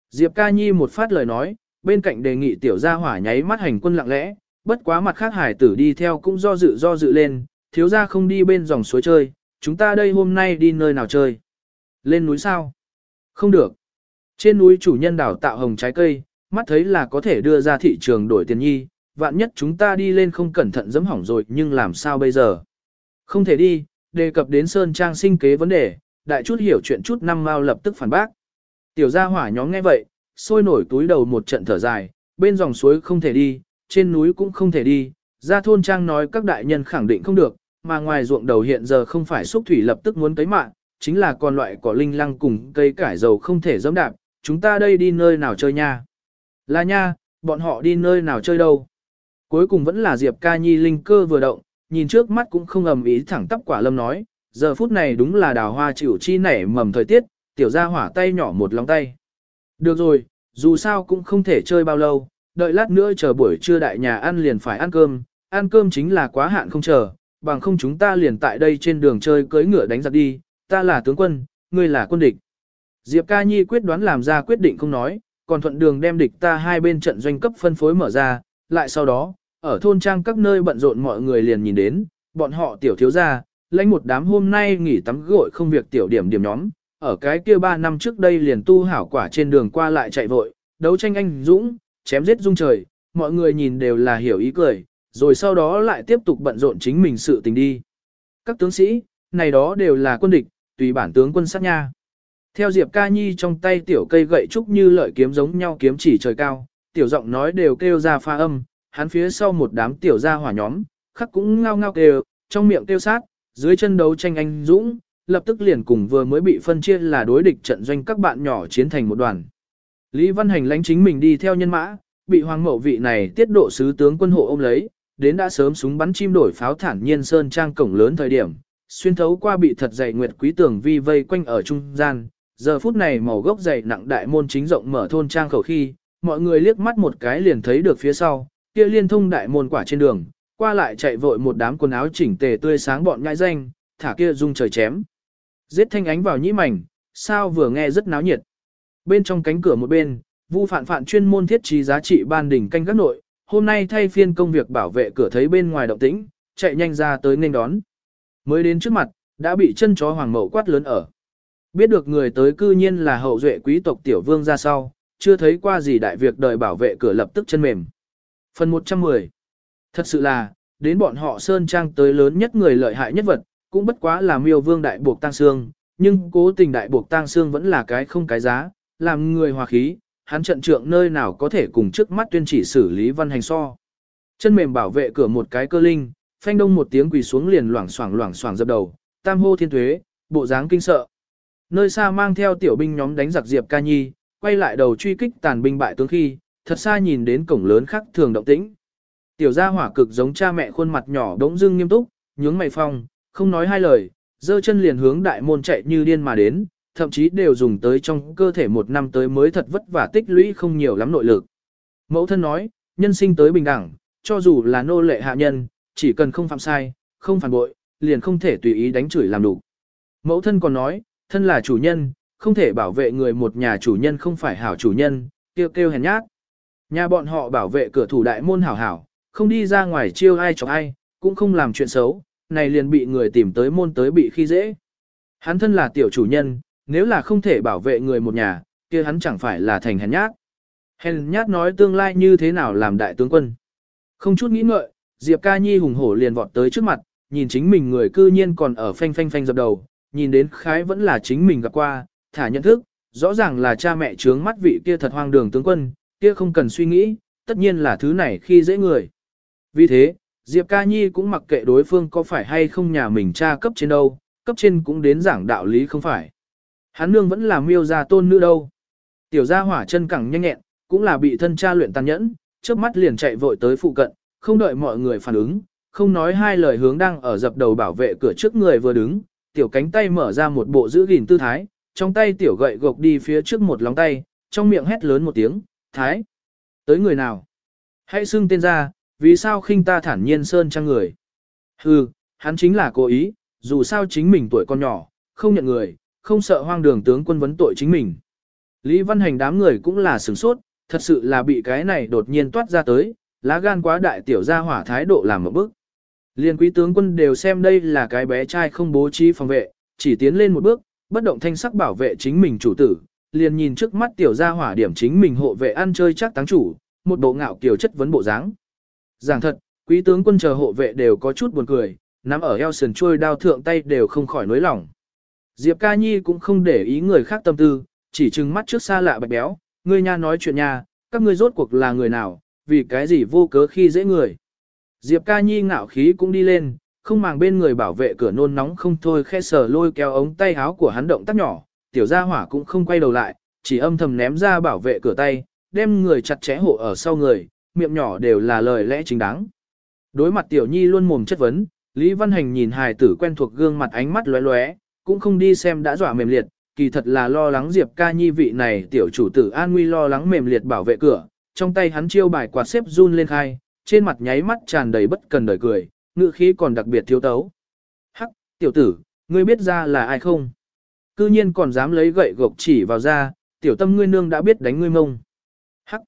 Diệp Ca Nhi một phát lời nói, bên cạnh đề nghị tiểu gia hỏa nháy mắt hành quân lặng lẽ, bất quá mặt khác hải tử đi theo cũng do dự do dự lên, thiếu gia không đi bên dòng suối chơi, chúng ta đây hôm nay đi nơi nào chơi. Lên núi sao? Không được. Trên núi chủ nhân đảo tạo hồng trái cây, mắt thấy là có thể đưa ra thị trường đổi tiền nhi, vạn nhất chúng ta đi lên không cẩn thận dẫm hỏng rồi nhưng làm sao bây giờ? Không thể đi, đề cập đến Sơn Trang sinh kế vấn đề, đại chút hiểu chuyện chút năm mau lập tức phản bác. Tiểu gia hỏa nhóm nghe vậy, sôi nổi túi đầu một trận thở dài, bên dòng suối không thể đi, trên núi cũng không thể đi, ra thôn trang nói các đại nhân khẳng định không được, mà ngoài ruộng đầu hiện giờ không phải xúc thủy lập tức muốn tới mạng, chính là còn loại cỏ linh lăng cùng cây cải dầu không thể dẫm đạp, chúng ta đây đi nơi nào chơi nha? Là nha, bọn họ đi nơi nào chơi đâu? Cuối cùng vẫn là Diệp Ca Nhi linh cơ vừa động, nhìn trước mắt cũng không ầm ý thẳng tắp quả lâm nói, giờ phút này đúng là đào hoa chịu chi nảy mầm thời tiết, tiểu gia hỏa tay nhỏ một lòng tay. Được rồi, dù sao cũng không thể chơi bao lâu, đợi lát nữa chờ buổi trưa đại nhà ăn liền phải ăn cơm, ăn cơm chính là quá hạn không chờ, bằng không chúng ta liền tại đây trên đường chơi cưới ngựa đánh giặc đi, ta là tướng quân, ngươi là quân địch. Diệp Ca Nhi quyết đoán làm ra quyết định không nói, còn thuận đường đem địch ta hai bên trận doanh cấp phân phối mở ra, lại sau đó, ở thôn trang các nơi bận rộn mọi người liền nhìn đến, bọn họ tiểu thiếu gia, lãnh một đám hôm nay nghỉ tắm gội không việc tiểu điểm điểm nhóm, ở cái kia ba năm trước đây liền tu hảo quả trên đường qua lại chạy vội, đấu tranh anh dũng, chém giết dung trời, mọi người nhìn đều là hiểu ý cười, rồi sau đó lại tiếp tục bận rộn chính mình sự tình đi. Các tướng sĩ, này đó đều là quân địch, tùy bản tướng quân sát nha. Theo Diệp Ca Nhi trong tay tiểu cây gậy trúc như lợi kiếm giống nhau kiếm chỉ trời cao, tiểu giọng nói đều kêu ra pha âm, hắn phía sau một đám tiểu gia hỏa nhóm, khắc cũng ngao ngao kêu, trong miệng kêu sát, dưới chân đấu tranh anh dũng, lập tức liền cùng vừa mới bị phân chia là đối địch trận doanh các bạn nhỏ chiến thành một đoàn. Lý Văn Hành lãnh chính mình đi theo nhân mã, bị hoàng mậu vị này tiết độ sứ tướng quân hộ ôm lấy, đến đã sớm súng bắn chim đổi pháo thản nhiên sơn trang cổng lớn thời điểm, xuyên thấu qua bị thật dày nguyệt quý tường vi vây quanh ở trung gian, giờ phút này màu gốc dày nặng đại môn chính rộng mở thôn trang khẩu khi, mọi người liếc mắt một cái liền thấy được phía sau, kia liên thông đại môn quả trên đường, qua lại chạy vội một đám quần áo chỉnh tề tươi sáng bọn nhãi danh, thả kia dung trời chém. Giết thanh ánh vào nhĩ mảnh, sao vừa nghe rất náo nhiệt. Bên trong cánh cửa một bên, Vu Phạn Phạn chuyên môn thiết trí giá trị ban đỉnh canh gác nội, hôm nay thay phiên công việc bảo vệ cửa thấy bên ngoài động tĩnh, chạy nhanh ra tới nên đón. Mới đến trước mặt, đã bị chân chó hoàng mậu quát lớn ở. Biết được người tới cư nhiên là hậu duệ quý tộc tiểu vương ra sau, chưa thấy qua gì đại việc đợi bảo vệ cửa lập tức chân mềm. Phần 110 Thật sự là, đến bọn họ Sơn Trang tới lớn nhất người lợi hại nhất vật, cũng bất quá là miêu vương đại buộc tăng xương, nhưng cố tình đại buộc tăng xương vẫn là cái không cái giá, làm người hòa khí, hắn trận trượng nơi nào có thể cùng trước mắt tuyên chỉ xử lý văn hành so. Chân mềm bảo vệ cửa một cái cơ linh, phanh đông một tiếng quỳ xuống liền loảng xoảng loảng xoảng dập đầu, tam hô thiên thuế, bộ dáng kinh sợ. Nơi xa mang theo tiểu binh nhóm đánh giặc Diệp Ca Nhi, quay lại đầu truy kích tàn binh bại tướng khi, thật xa nhìn đến cổng lớn khác thường động tĩnh. Tiểu gia hỏa cực giống cha mẹ khuôn mặt nhỏ đống dưng nghiêm túc, nhướng mày phong, không nói hai lời, dơ chân liền hướng đại môn chạy như điên mà đến, thậm chí đều dùng tới trong cơ thể một năm tới mới thật vất vả tích lũy không nhiều lắm nội lực. Mẫu thân nói, nhân sinh tới bình đẳng, cho dù là nô lệ hạ nhân, chỉ cần không phạm sai, không phản bội, liền không thể tùy ý đánh chửi làm đủ. Mẫu thân còn nói, thân là chủ nhân, không thể bảo vệ người một nhà chủ nhân không phải hảo chủ nhân, kêu kêu hèn nhát. Nhà bọn họ bảo vệ cửa thủ đại môn hảo hảo, không đi ra ngoài chiêu ai chọc ai, cũng không làm chuyện xấu, này liền bị người tìm tới môn tới bị khi dễ. Hắn thân là tiểu chủ nhân, nếu là không thể bảo vệ người một nhà, kia hắn chẳng phải là thành hèn nhát. Hèn nhát nói tương lai như thế nào làm đại tướng quân. Không chút nghĩ ngợi, Diệp Ca Nhi hùng hổ liền vọt tới trước mặt, nhìn chính mình người cư nhiên còn ở phanh phanh phanh dập đầu, nhìn đến khái vẫn là chính mình gặp qua, thả nhận thức, rõ ràng là cha mẹ trướng mắt vị kia thật hoang đường tướng quân, kia không cần suy nghĩ, tất nhiên là thứ này khi dễ người. Vì thế, Diệp Ca Nhi cũng mặc kệ đối phương có phải hay không nhà mình cha cấp trên đâu, cấp trên cũng đến giảng đạo lý không phải. Hắn nương vẫn là miêu gia tôn nữ đâu. Tiểu gia hỏa chân cẳng nhanh nhẹn, cũng là bị thân cha luyện tàn nhẫn, trước mắt liền chạy vội tới phụ cận, không đợi mọi người phản ứng, không nói hai lời hướng đang ở dập đầu bảo vệ cửa trước người vừa đứng, tiểu cánh tay mở ra một bộ giữ gìn tư thái, trong tay tiểu gậy gộc đi phía trước một lóng tay, trong miệng hét lớn một tiếng, thái. Tới người nào? Hãy xưng tên ra, vì sao khinh ta thản nhiên sơn trang người? Hừ, hắn chính là cố ý, dù sao chính mình tuổi còn nhỏ, không nhận người, không sợ hoang đường tướng quân vấn tội chính mình. Lý Văn Hành đám người cũng là sửng sốt, thật sự là bị cái này đột nhiên toát ra tới, lá gan quá đại tiểu ra hỏa thái độ làm một bước. Liên quý tướng quân đều xem đây là cái bé trai không bố trí phòng vệ, chỉ tiến lên một bước, bất động thanh sắc bảo vệ chính mình chủ tử, liền nhìn trước mắt tiểu gia hỏa điểm chính mình hộ vệ ăn chơi chắc táng chủ, một bộ ngạo kiều chất vấn bộ dáng. Giảng thật, quý tướng quân chờ hộ vệ đều có chút buồn cười, nắm ở eo sườn trôi đao thượng tay đều không khỏi nối lòng. Diệp Ca Nhi cũng không để ý người khác tâm tư, chỉ trừng mắt trước xa lạ bạch béo, ngươi nha nói chuyện nha, các ngươi rốt cuộc là người nào, vì cái gì vô cớ khi dễ người. Diệp Ca Nhi ngạo khí cũng đi lên, không màng bên người bảo vệ cửa nôn nóng không thôi khe sờ lôi kéo ống tay áo của hắn động tác nhỏ, tiểu gia hỏa cũng không quay đầu lại, chỉ âm thầm ném ra bảo vệ cửa tay, đem người chặt chẽ hộ ở sau người, miệng nhỏ đều là lời lẽ chính đáng. Đối mặt tiểu nhi luôn mồm chất vấn, Lý Văn Hành nhìn hài tử quen thuộc gương mặt ánh mắt lóe lóe, cũng không đi xem đã dọa mềm liệt, kỳ thật là lo lắng Diệp ca nhi vị này tiểu chủ tử an nguy lo lắng mềm liệt bảo vệ cửa, trong tay hắn chiêu bài quạt xếp run lên khai, trên mặt nháy mắt tràn đầy bất cần đời cười, ngữ khí còn đặc biệt thiếu tấu. Hắc, tiểu tử, ngươi biết ra là ai không? Cư nhiên còn dám lấy gậy gộc chỉ vào ra, tiểu tâm ngươi nương đã biết đánh ngươi mông. Hắc,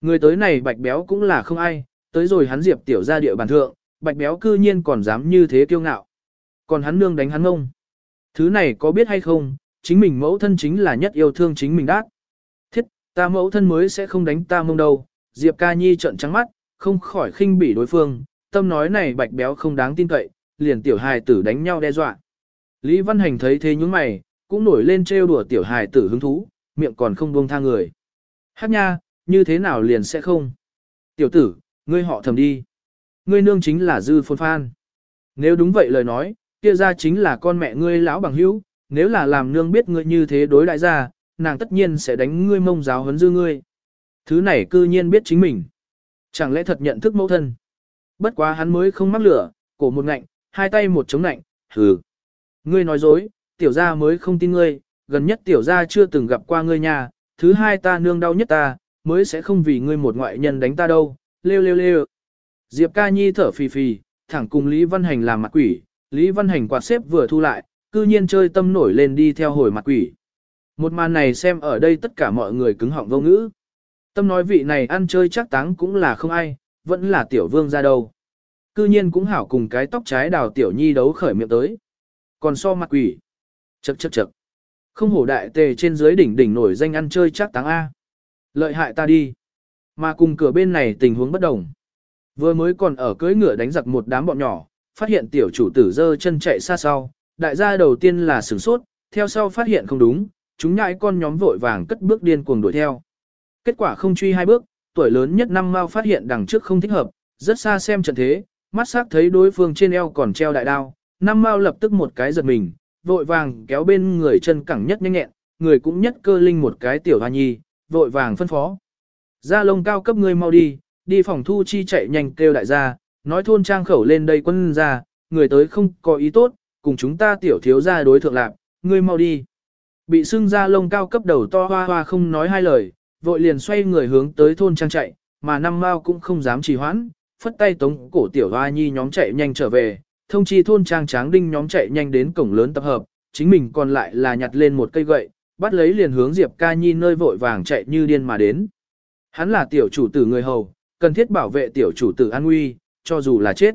người tới này bạch béo cũng là không ai, tới rồi hắn diệp tiểu ra địa bàn thượng, bạch béo cư nhiên còn dám như thế kiêu ngạo. Còn hắn nương đánh hắn mông. Thứ này có biết hay không, chính mình mẫu thân chính là nhất yêu thương chính mình đát. Thiết, ta mẫu thân mới sẽ không đánh ta mông đâu. Diệp ca nhi trợn trắng mắt, không khỏi khinh bỉ đối phương, tâm nói này bạch béo không đáng tin cậy, liền tiểu hài tử đánh nhau đe dọa. Lý Văn Hành thấy thế những mày, cũng nổi lên trêu đùa tiểu hài tử hứng thú, miệng còn không buông tha người. Hát nha, như thế nào liền sẽ không? Tiểu tử, ngươi họ thầm đi. Ngươi nương chính là dư phôn phan. Nếu đúng vậy lời nói, kia ra chính là con mẹ ngươi lão bằng hữu, nếu là làm nương biết ngươi như thế đối đại gia, nàng tất nhiên sẽ đánh ngươi mông giáo huấn dư ngươi. Thứ này cư nhiên biết chính mình. Chẳng lẽ thật nhận thức mẫu thân? Bất quá hắn mới không mắc lửa, cổ một ngạnh, hai tay một chống ngạnh, hừ. Ngươi nói dối, tiểu gia mới không tin ngươi, gần nhất tiểu gia chưa từng gặp qua ngươi nhà, thứ hai ta nương đau nhất ta, mới sẽ không vì ngươi một ngoại nhân đánh ta đâu, lêu lêu lêu. Diệp ca nhi thở phì phì, thẳng cùng Lý Văn Hành làm mặt quỷ, Lý Văn Hành quạt xếp vừa thu lại, cư nhiên chơi tâm nổi lên đi theo hồi mặt quỷ. Một màn này xem ở đây tất cả mọi người cứng họng vô ngữ. Tâm nói vị này ăn chơi chắc táng cũng là không ai, vẫn là tiểu vương ra đâu. Cư nhiên cũng hảo cùng cái tóc trái đào tiểu nhi đấu khởi miệng tới. Còn so mặt quỷ. Chậc chậc chậc. Không hổ đại tề trên dưới đỉnh đỉnh nổi danh ăn chơi chắc táng A. Lợi hại ta đi. Mà cùng cửa bên này tình huống bất đồng. Vừa mới còn ở cưỡi ngựa đánh giặc một đám bọn nhỏ, phát hiện tiểu chủ tử dơ chân chạy xa sau. Đại gia đầu tiên là sửng sốt, theo sau phát hiện không đúng, chúng nhãi con nhóm vội vàng cất bước điên cuồng đuổi theo. Kết quả không truy hai bước, tuổi lớn nhất năm mau phát hiện đằng trước không thích hợp, rất xa xem trận thế, mắt sắc thấy đối phương trên eo còn treo đại đao, năm mau lập tức một cái giật mình, vội vàng kéo bên người chân cẳng nhất nhanh nhẹn, người cũng nhất cơ linh một cái tiểu hoa nhi, vội vàng phân phó. Gia lông cao cấp ngươi mau đi, đi phòng thu chi chạy nhanh kêu đại gia, nói thôn trang khẩu lên đây quân ra, người tới không có ý tốt, cùng chúng ta tiểu thiếu gia đối thượng lạc, ngươi mau đi. Bị xưng ra lông cao cấp đầu to hoa hoa không nói hai lời, vội liền xoay người hướng tới thôn trang chạy, mà năm mao cũng không dám trì hoãn, phất tay tống cổ tiểu hoa nhi nhóm chạy nhanh trở về, thông chi thôn trang tráng đinh nhóm chạy nhanh đến cổng lớn tập hợp, chính mình còn lại là nhặt lên một cây gậy, bắt lấy liền hướng Diệp ca nhi nơi vội vàng chạy như điên mà đến. Hắn là tiểu chủ tử người hầu, cần thiết bảo vệ tiểu chủ tử an nguy, cho dù là chết.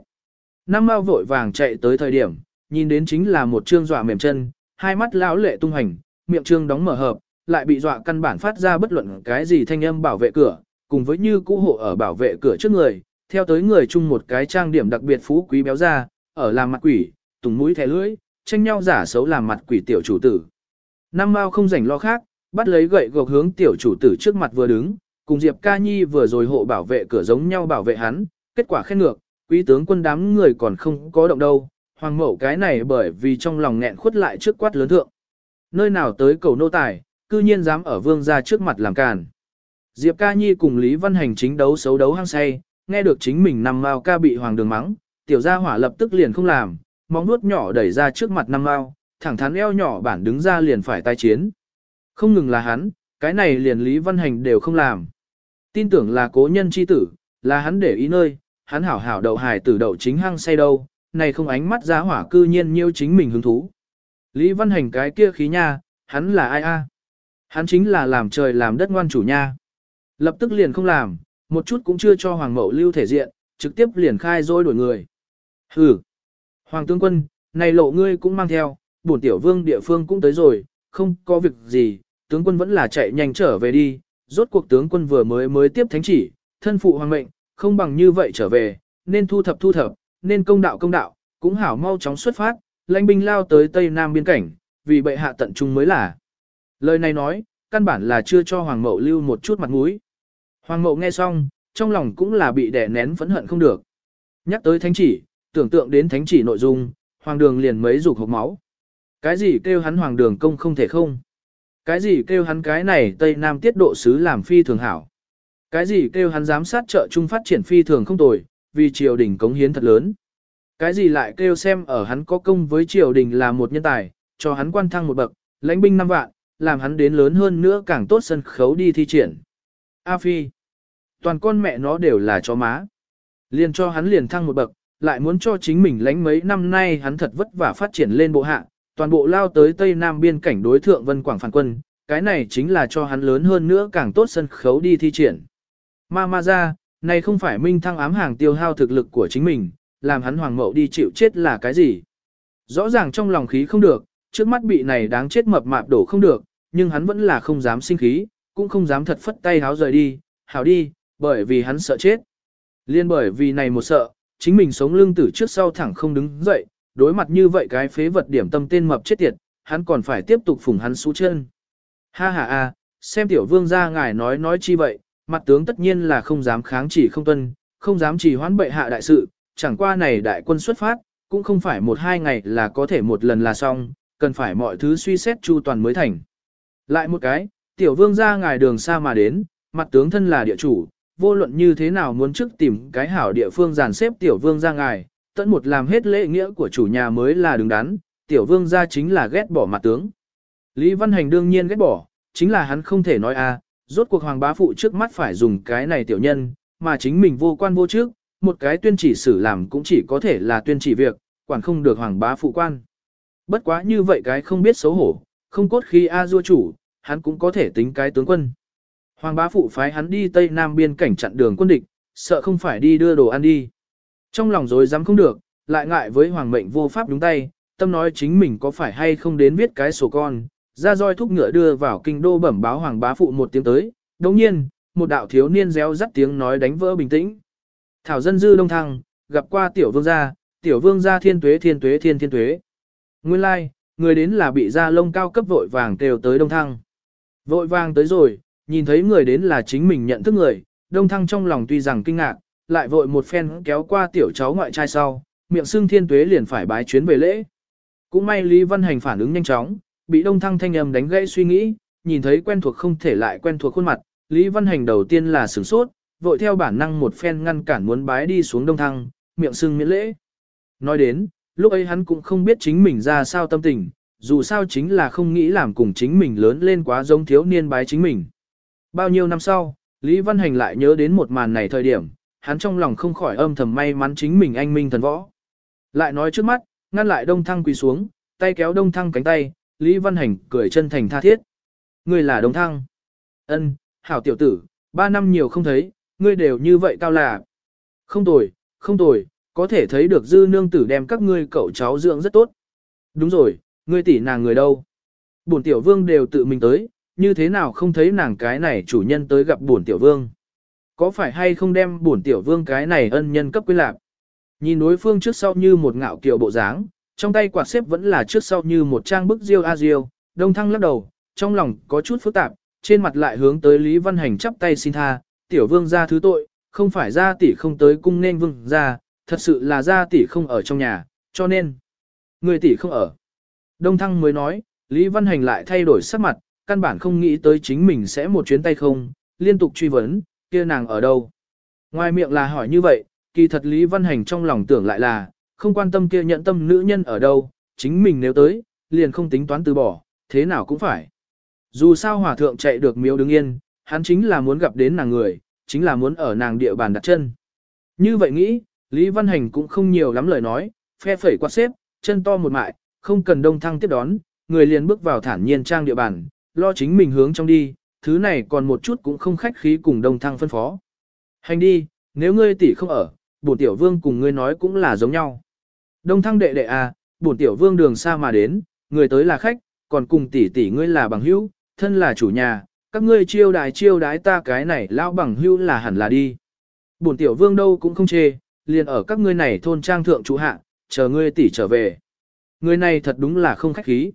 Năm mao vội vàng chạy tới thời điểm, nhìn đến chính là một trương dọa mềm chân, hai mắt lão lệ tung hành, miệng trương đóng mở hợp, lại bị dọa căn bản phát ra bất luận cái gì thanh âm bảo vệ cửa, cùng với như cũ hộ ở bảo vệ cửa trước người, theo tới người chung một cái trang điểm đặc biệt phú quý béo ra, ở làm mặt quỷ, tùng mũi thẻ lưỡi, tranh nhau giả xấu làm mặt quỷ tiểu chủ tử. Năm Mao không rảnh lo khác, bắt lấy gậy gộc hướng tiểu chủ tử trước mặt vừa đứng, cùng Diệp Ca Nhi vừa rồi hộ bảo vệ cửa giống nhau bảo vệ hắn, kết quả khen ngược, quý tướng quân đám người còn không có động đâu, hoàng mẫu cái này bởi vì trong lòng nghẹn khuất lại trước quát lớn thượng. Nơi nào tới cầu nô tài, cư nhiên dám ở vương gia trước mặt làm càn. Diệp Ca Nhi cùng Lý Văn Hành chính đấu xấu đấu hăng say, nghe được chính mình nằm mao ca bị hoàng đường mắng, tiểu gia hỏa lập tức liền không làm, móng nuốt nhỏ đẩy ra trước mặt năm mao, thẳng thắn eo nhỏ bản đứng ra liền phải tai chiến. Không ngừng là hắn, cái này liền Lý Văn Hành đều không làm. Tin tưởng là cố nhân chi tử, là hắn để ý nơi, hắn hảo hảo đậu hài tử đậu chính hăng say đâu, này không ánh mắt giá hỏa cư nhiên nhiêu chính mình hứng thú. Lý Văn Hành cái kia khí nha, hắn là ai a? Hắn chính là làm trời làm đất ngoan chủ nha. Lập tức liền không làm, một chút cũng chưa cho Hoàng Mậu lưu thể diện, trực tiếp liền khai dối đổi người. Hừ. Hoàng tướng quân, này lộ ngươi cũng mang theo, bổn tiểu vương địa phương cũng tới rồi, không có việc gì, tướng quân vẫn là chạy nhanh trở về đi, rốt cuộc tướng quân vừa mới mới tiếp thánh chỉ, thân phụ hoàng mệnh, không bằng như vậy trở về, nên thu thập thu thập, nên công đạo công đạo, cũng hảo mau chóng xuất phát, lãnh binh lao tới tây nam biên cảnh, vì bệ hạ tận trung mới là. Lời này nói, căn bản là chưa cho hoàng mậu lưu một chút mặt mũi. Hoàng mậu nghe xong, trong lòng cũng là bị đè nén phẫn hận không được. Nhắc tới thánh chỉ, tưởng tượng đến thánh chỉ nội dung, hoàng đường liền mấy dục hộp máu. Cái gì kêu hắn hoàng đường công không thể không? Cái gì kêu hắn cái này Tây Nam tiết độ sứ làm phi thường hảo? Cái gì kêu hắn giám sát trợ trung phát triển phi thường không tồi, vì triều đình cống hiến thật lớn? Cái gì lại kêu xem ở hắn có công với triều đình là một nhân tài, cho hắn quan thăng một bậc, lãnh binh năm vạn, làm hắn đến lớn hơn nữa càng tốt sân khấu đi thi triển. A Phi, toàn con mẹ nó đều là chó má. Liền cho hắn liền thăng một bậc, lại muốn cho chính mình lãnh mấy năm nay hắn thật vất vả phát triển lên bộ hạ, toàn bộ lao tới Tây Nam biên cảnh đối thượng Vân Quảng phản quân, cái này chính là cho hắn lớn hơn nữa càng tốt sân khấu đi thi triển. Ma ma ra, này không phải minh thăng ám hàng tiêu hao thực lực của chính mình, làm hắn hoàng mậu đi chịu chết là cái gì. Rõ ràng trong lòng khí không được, trước mắt bị này đáng chết mập mạp đổ không được, nhưng hắn vẫn là không dám sinh khí, cũng không dám thật phất tay háo rời đi, hảo đi, bởi vì hắn sợ chết. Liên bởi vì này một sợ, chính mình sống lưng tử trước sau thẳng không đứng dậy, đối mặt như vậy cái phế vật điểm tâm tên mập chết tiệt, hắn còn phải tiếp tục phủng hắn xú chân. Ha ha a, xem tiểu vương gia ngài nói nói chi vậy, mặt tướng tất nhiên là không dám kháng chỉ không tuân, không dám chỉ hoãn bệ hạ đại sự, chẳng qua này đại quân xuất phát, cũng không phải một hai ngày là có thể một lần là xong, cần phải mọi thứ suy xét chu toàn mới thành. Lại một cái, tiểu vương gia ngài đường xa mà đến, mặt tướng thân là địa chủ, vô luận như thế nào muốn trước tìm cái hảo địa phương dàn xếp tiểu vương gia ngài, tận một làm hết lễ nghĩa của chủ nhà mới là đứng đắn, tiểu vương gia chính là ghét bỏ mặt tướng. Lý Văn Hành đương nhiên ghét bỏ, chính là hắn không thể nói a, rốt cuộc hoàng bá phụ trước mắt phải dùng cái này tiểu nhân, mà chính mình vô quan vô trước, một cái tuyên chỉ xử làm cũng chỉ có thể là tuyên chỉ việc, quản không được hoàng bá phụ quan. Bất quá như vậy cái không biết xấu hổ, không cốt khi A du chủ, hắn cũng có thể tính cái tướng quân. Hoàng bá phụ phái hắn đi Tây Nam biên cảnh chặn đường quân địch, sợ không phải đi đưa đồ ăn đi. Trong lòng dối dám không được, lại ngại với hoàng mệnh vô pháp đúng tay, tâm nói chính mình có phải hay không đến viết cái sổ con, ra roi thúc ngựa đưa vào kinh đô bẩm báo hoàng bá phụ một tiếng tới, đồng nhiên, một đạo thiếu niên réo rắt tiếng nói đánh vỡ bình tĩnh. Thảo dân dư đông thăng, gặp qua tiểu vương gia, tiểu vương gia thiên tuế thiên tuế thiên thiên tuế. Nguyên lai, like, người đến là bị gia lông cao cấp vội vàng kêu tới đông thăng. Vội vàng tới rồi, nhìn thấy người đến là chính mình nhận thức người, đông thăng trong lòng tuy rằng kinh ngạc, lại vội một phen kéo qua tiểu cháu ngoại trai sau, miệng xưng thiên tuế liền phải bái chuyến về lễ. Cũng may Lý Văn Hành phản ứng nhanh chóng, bị đông thăng thanh âm đánh gãy suy nghĩ, nhìn thấy quen thuộc không thể lại quen thuộc khuôn mặt, Lý Văn Hành đầu tiên là sửng sốt, vội theo bản năng một phen ngăn cản muốn bái đi xuống đông thăng, miệng sưng miễn lễ. Nói đến, lúc ấy hắn cũng không biết chính mình ra sao tâm tình, dù sao chính là không nghĩ làm cùng chính mình lớn lên quá giống thiếu niên bái chính mình. Bao nhiêu năm sau, Lý Văn Hành lại nhớ đến một màn này thời điểm, hắn trong lòng không khỏi âm thầm may mắn chính mình anh minh thần võ. Lại nói trước mắt, ngăn lại đông thăng quỳ xuống, tay kéo đông thăng cánh tay, Lý Văn Hành cười chân thành tha thiết. Ngươi là đông thăng. ân hảo tiểu tử, ba năm nhiều không thấy, ngươi đều như vậy cao là. Không tồi, không tồi, có thể thấy được dư nương tử đem các ngươi cậu cháu dưỡng rất tốt. Đúng rồi, ngươi tỷ nàng người đâu? Bổn tiểu vương đều tự mình tới, như thế nào không thấy nàng cái này chủ nhân tới gặp bổn tiểu vương? Có phải hay không đem bổn tiểu vương cái này ân nhân cấp quy lạc? Nhìn đối phương trước sau như một ngạo kiều bộ dáng, trong tay quạt xếp vẫn là trước sau như một trang bức diêu a diêu, đông thăng lắc đầu, trong lòng có chút phức tạp, trên mặt lại hướng tới Lý Văn Hành chắp tay xin tha, tiểu vương ra thứ tội, không phải ra tỷ không tới cung nên vương ra, thật sự là ra tỷ không ở trong nhà, cho nên, người tỷ không ở. Đông Thăng mới nói, Lý Văn Hành lại thay đổi sắc mặt, căn bản không nghĩ tới chính mình sẽ một chuyến tay không, liên tục truy vấn, kia nàng ở đâu. Ngoài miệng là hỏi như vậy, kỳ thật Lý Văn Hành trong lòng tưởng lại là, không quan tâm kia nhận tâm nữ nhân ở đâu, chính mình nếu tới, liền không tính toán từ bỏ, thế nào cũng phải. Dù sao hòa thượng chạy được miếu đứng yên, hắn chính là muốn gặp đến nàng người, chính là muốn ở nàng địa bàn đặt chân. Như vậy nghĩ, Lý Văn Hành cũng không nhiều lắm lời nói, phe phẩy quạt xếp, chân to một mại, không cần đông thăng tiếp đón, người liền bước vào thản nhiên trang địa bàn, lo chính mình hướng trong đi, thứ này còn một chút cũng không khách khí cùng đông thăng phân phó. Hành đi, nếu ngươi tỷ không ở, bổn tiểu vương cùng ngươi nói cũng là giống nhau. Đông thăng đệ đệ à, bổn tiểu vương đường xa mà đến, người tới là khách, còn cùng tỷ tỷ ngươi là bằng hữu, thân là chủ nhà, các ngươi chiêu đái chiêu đái ta cái này lão bằng hữu là hẳn là đi. Bổn tiểu vương đâu cũng không chê, liền ở các ngươi này thôn trang thượng chủ hạ, chờ ngươi tỷ trở về. Người này thật đúng là không khách khí.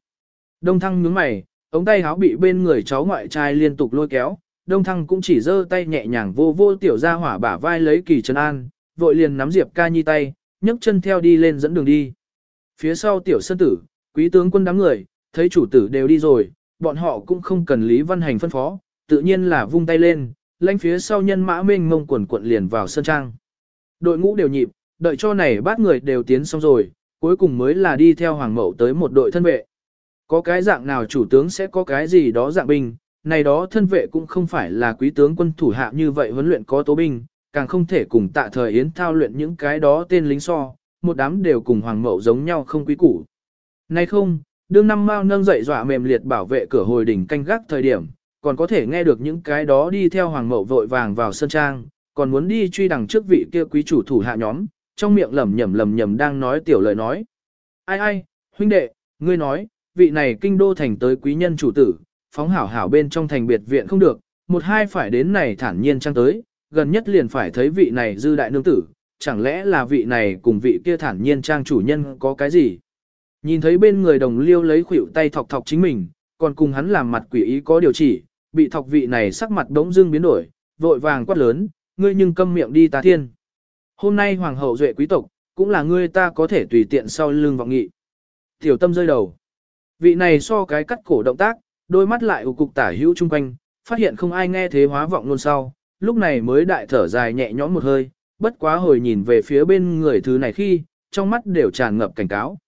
Đông thăng nhướng mày, ống tay áo bị bên người cháu ngoại trai liên tục lôi kéo, đông thăng cũng chỉ giơ tay nhẹ nhàng vô vô tiểu ra hỏa bả vai lấy kỳ chân an, vội liền nắm diệp ca nhi tay, nhấc chân theo đi lên dẫn đường đi. Phía sau tiểu sơn tử, quý tướng quân đám người, thấy chủ tử đều đi rồi, bọn họ cũng không cần Lý Văn Hành phân phó, tự nhiên là vung tay lên, lanh phía sau nhân mã mênh mông quần quận liền vào sơn trang. Đội ngũ đều nhịp, đợi cho này bát người đều tiến xong rồi, cuối cùng mới là đi theo hoàng mẫu tới một đội thân vệ. Có cái dạng nào chủ tướng sẽ có cái gì đó dạng binh, này đó thân vệ cũng không phải là quý tướng quân thủ hạ như vậy huấn luyện có tố binh, càng không thể cùng tạ thời yến thao luyện những cái đó tên lính so, một đám đều cùng hoàng mậu giống nhau không quý củ. nay không, đương năm mao nâng dậy dọa mềm liệt bảo vệ cửa hồi đỉnh canh gác thời điểm, còn có thể nghe được những cái đó đi theo hoàng mậu vội vàng vào sân trang, còn muốn đi truy đằng trước vị kia quý chủ thủ hạ nhóm, trong miệng lẩm nhẩm lẩm nhẩm đang nói tiểu lời nói. Ai ai, huynh đệ, ngươi nói, vị này kinh đô thành tới quý nhân chủ tử, phóng hảo hảo bên trong thành biệt viện không được, một hai phải đến này thản nhiên trang tới, gần nhất liền phải thấy vị này dư đại nương tử, chẳng lẽ là vị này cùng vị kia thản nhiên trang chủ nhân có cái gì? Nhìn thấy bên người đồng liêu lấy khuỷu tay thọc thọc chính mình, còn cùng hắn làm mặt quỷ ý có điều chỉ, bị thọc vị này sắc mặt đống dưng biến đổi, vội vàng quát lớn, ngươi nhưng câm miệng đi ta thiên. Hôm nay hoàng hậu duệ quý tộc, cũng là ngươi ta có thể tùy tiện sau lưng vọng nghị. Tiểu tâm rơi đầu. Vị này so cái cắt cổ động tác, đôi mắt lại ủ cục tả hữu chung quanh, phát hiện không ai nghe thế hóa vọng luôn sau, lúc này mới đại thở dài nhẹ nhõm một hơi, bất quá hồi nhìn về phía bên người thứ này khi, trong mắt đều tràn ngập cảnh cáo.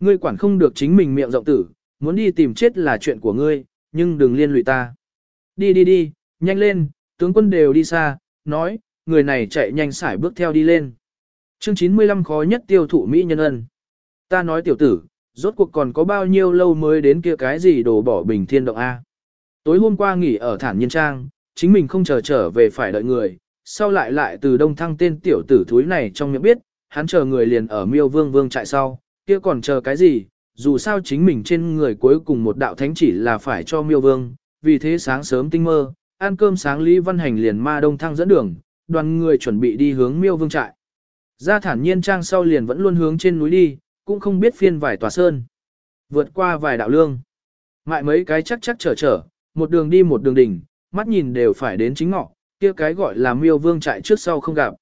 Ngươi quản không được chính mình miệng rộng tử, muốn đi tìm chết là chuyện của ngươi, nhưng đừng liên lụy ta. Đi đi đi, nhanh lên, tướng quân đều đi xa, nói, người này chạy nhanh sải bước theo đi lên. Chương 95 khó nhất tiêu thụ Mỹ nhân ân. Ta nói tiểu tử, rốt cuộc còn có bao nhiêu lâu mới đến kia cái gì đồ bỏ bình thiên động A. Tối hôm qua nghỉ ở thản nhiên trang, chính mình không chờ trở về phải đợi người, sau lại lại từ đông thăng tên tiểu tử thúi này trong miệng biết, hắn chờ người liền ở miêu vương vương trại sau, kia còn chờ cái gì, dù sao chính mình trên người cuối cùng một đạo thánh chỉ là phải cho miêu vương, vì thế sáng sớm tinh mơ, ăn cơm sáng Lý Văn Hành liền ma đông thăng dẫn đường, đoàn người chuẩn bị đi hướng miêu vương trại. Ra thản nhiên trang sau liền vẫn luôn hướng trên núi đi, cũng không biết phiên vài tòa sơn. Vượt qua vài đạo lương. Ngại mấy cái chắc chắc trở trở, một đường đi một đường đỉnh, mắt nhìn đều phải đến chính ngọ, kia cái gọi là miêu vương trại trước sau không gặp.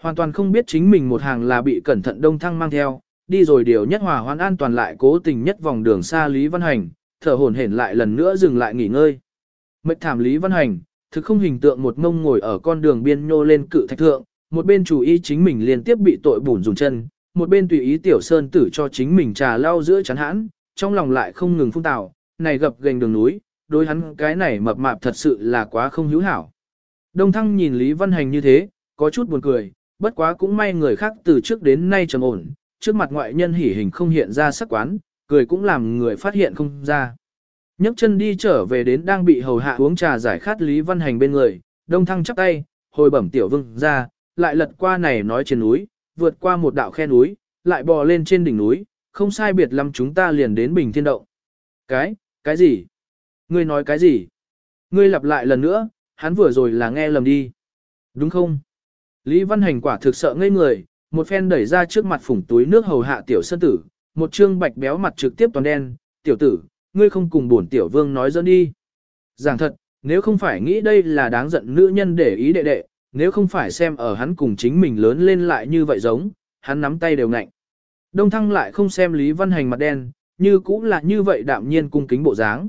Hoàn toàn không biết chính mình một hàng là bị cẩn thận đông thăng mang theo, đi rồi điều nhất hòa hoan an toàn lại cố tình nhất vòng đường xa Lý Văn Hành, thở hổn hển lại lần nữa dừng lại nghỉ ngơi. Mệt thảm Lý Văn Hành, thực không hình tượng một mông ngồi ở con đường biên nhô lên cự thạch thượng, một bên chủ ý chính mình liên tiếp bị tội bùn dùng chân, một bên tùy ý tiểu sơn tử cho chính mình trà lau giữa chắn hãn, trong lòng lại không ngừng phun tạo, này gập gành đường núi, đối hắn cái này mập mạp thật sự là quá không hữu hảo. Đông thăng nhìn Lý Văn Hành như thế, có chút buồn cười, bất quá cũng may người khác từ trước đến nay trầm ổn, trước mặt ngoại nhân hỉ hình không hiện ra sắc quán, cười cũng làm người phát hiện không ra. nhấc chân đi trở về đến đang bị hầu hạ uống trà giải khát Lý Văn Hành bên người, đông thăng chắp tay, hồi bẩm tiểu vương ra, lại lật qua này nói trên núi, vượt qua một đạo khe núi, lại bò lên trên đỉnh núi, không sai biệt lắm chúng ta liền đến bình thiên động. Cái, cái gì? Ngươi nói cái gì? Ngươi lặp lại lần nữa, hắn vừa rồi là nghe lầm đi. Đúng không? Lý Văn Hành quả thực sợ ngây người, một phen đẩy ra trước mặt phủng túi nước hầu hạ tiểu sơn tử, một trương bạch béo mặt trực tiếp toàn đen, tiểu tử, ngươi không cùng bổn tiểu vương nói dẫn đi. Giảng thật, nếu không phải nghĩ đây là đáng giận nữ nhân để ý đệ đệ, nếu không phải xem ở hắn cùng chính mình lớn lên lại như vậy giống, hắn nắm tay đều ngạnh. Đông thăng lại không xem Lý Văn Hành mặt đen, như cũng là như vậy đạm nhiên cung kính bộ dáng.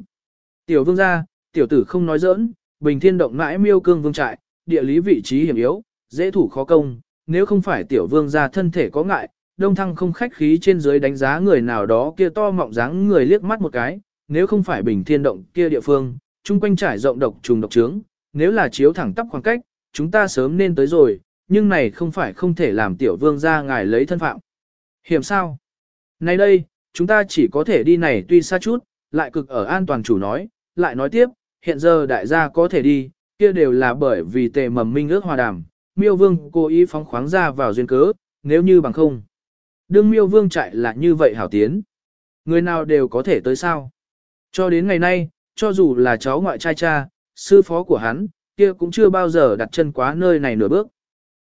Tiểu vương gia, tiểu tử không nói giỡn, bình thiên động mãi miêu cương vương trại, địa lý vị trí hiểm yếu, dễ thủ khó công, nếu không phải tiểu vương gia thân thể có ngại, đông thăng không khách khí trên dưới đánh giá người nào đó kia to mọng dáng người liếc mắt một cái, nếu không phải bình thiên động kia địa phương, chung quanh trải rộng độc trùng độc trướng, nếu là chiếu thẳng tắp khoảng cách, chúng ta sớm nên tới rồi, nhưng này không phải không thể làm tiểu vương gia ngài lấy thân phạm. Hiểm sao? Này đây, chúng ta chỉ có thể đi này tuy xa chút, lại cực ở an toàn chủ nói, lại nói tiếp, hiện giờ đại gia có thể đi, kia đều là bởi vì tề mầm minh ước hòa đàm, miêu vương cố ý phóng khoáng ra vào duyên cớ, nếu như bằng không. Đương miêu vương chạy là như vậy hảo tiến. Người nào đều có thể tới sao. Cho đến ngày nay, cho dù là cháu ngoại trai cha, sư phó của hắn, kia cũng chưa bao giờ đặt chân quá nơi này nửa bước.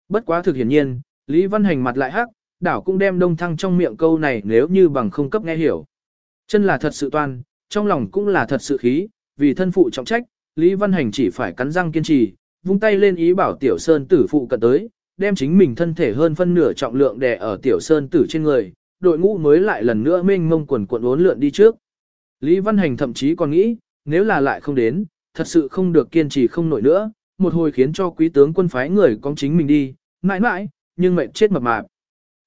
Bất quá thực hiển nhiên, Lý Văn Hành mặt lại hắc, đảo cũng đem đông thăng trong miệng câu này nếu như bằng không cấp nghe hiểu. Chân là thật sự toan, trong lòng cũng là thật sự khí, vì thân phụ trọng trách, Lý Văn Hành chỉ phải cắn răng kiên trì, vung tay lên ý bảo Tiểu Sơn tử phụ cận tới, đem chính mình thân thể hơn phân nửa trọng lượng đè ở Tiểu Sơn tử trên người, đội ngũ mới lại lần nữa mênh mông quần cuộn uốn lượn đi trước. Lý Văn Hành thậm chí còn nghĩ, nếu là lại không đến, thật sự không được kiên trì không nổi nữa, một hồi khiến cho quý tướng quân phái người con chính mình đi, mãi mãi, nhưng mệt chết mập mạp.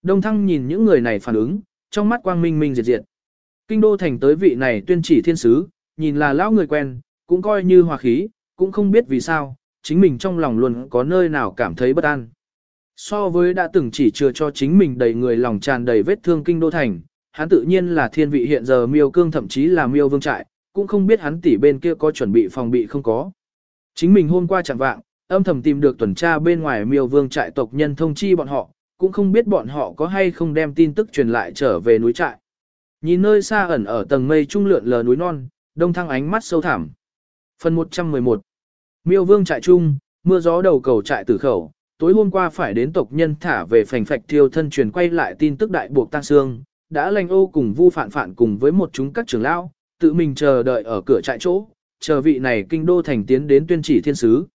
Đông Thăng nhìn những người này phản ứng, trong mắt quang minh minh diệt diệt. Kinh đô thành tới vị này tuyên chỉ thiên sứ, nhìn là lão người quen, cũng coi như hòa khí, cũng không biết vì sao, chính mình trong lòng luôn có nơi nào cảm thấy bất an. So với đã từng chỉ chưa cho chính mình đầy người lòng tràn đầy vết thương kinh đô thành, hắn tự nhiên là thiên vị hiện giờ miêu cương thậm chí là miêu vương trại, cũng không biết hắn tỷ bên kia có chuẩn bị phòng bị không có. Chính mình hôm qua chẳng vạng, âm thầm tìm được tuần tra bên ngoài miêu vương trại tộc nhân thông chi bọn họ, cũng không biết bọn họ có hay không đem tin tức truyền lại trở về núi trại. Nhìn nơi xa ẩn ở tầng mây trung lượn lờ núi non, đông thăng ánh mắt sâu thẳm. Phần 111 Miêu vương trại trung, mưa gió đầu cầu trại tử khẩu, tối hôm qua phải đến tộc nhân thả về phành phạch thiêu thân truyền quay lại tin tức đại buộc tăng xương, đã lành ô cùng vu phản phản cùng với một chúng các trưởng lão, tự mình chờ đợi ở cửa trại chỗ, chờ vị này kinh đô thành tiến đến tuyên chỉ thiên sứ.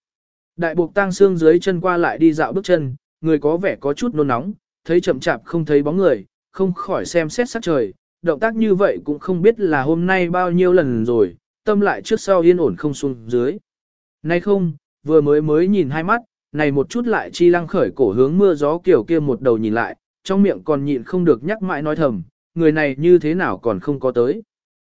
Đại buộc tăng xương dưới chân qua lại đi dạo bước chân, người có vẻ có chút nôn nóng, thấy chậm chạp không thấy bóng người, không khỏi xem xét sắc trời, động tác như vậy cũng không biết là hôm nay bao nhiêu lần rồi, tâm lại trước sau yên ổn không xuống dưới. Nay không, vừa mới mới nhìn hai mắt, này một chút lại chi lăng khởi cổ hướng mưa gió kiểu kia một đầu nhìn lại, trong miệng còn nhịn không được nhắc mãi nói thầm, người này như thế nào còn không có tới.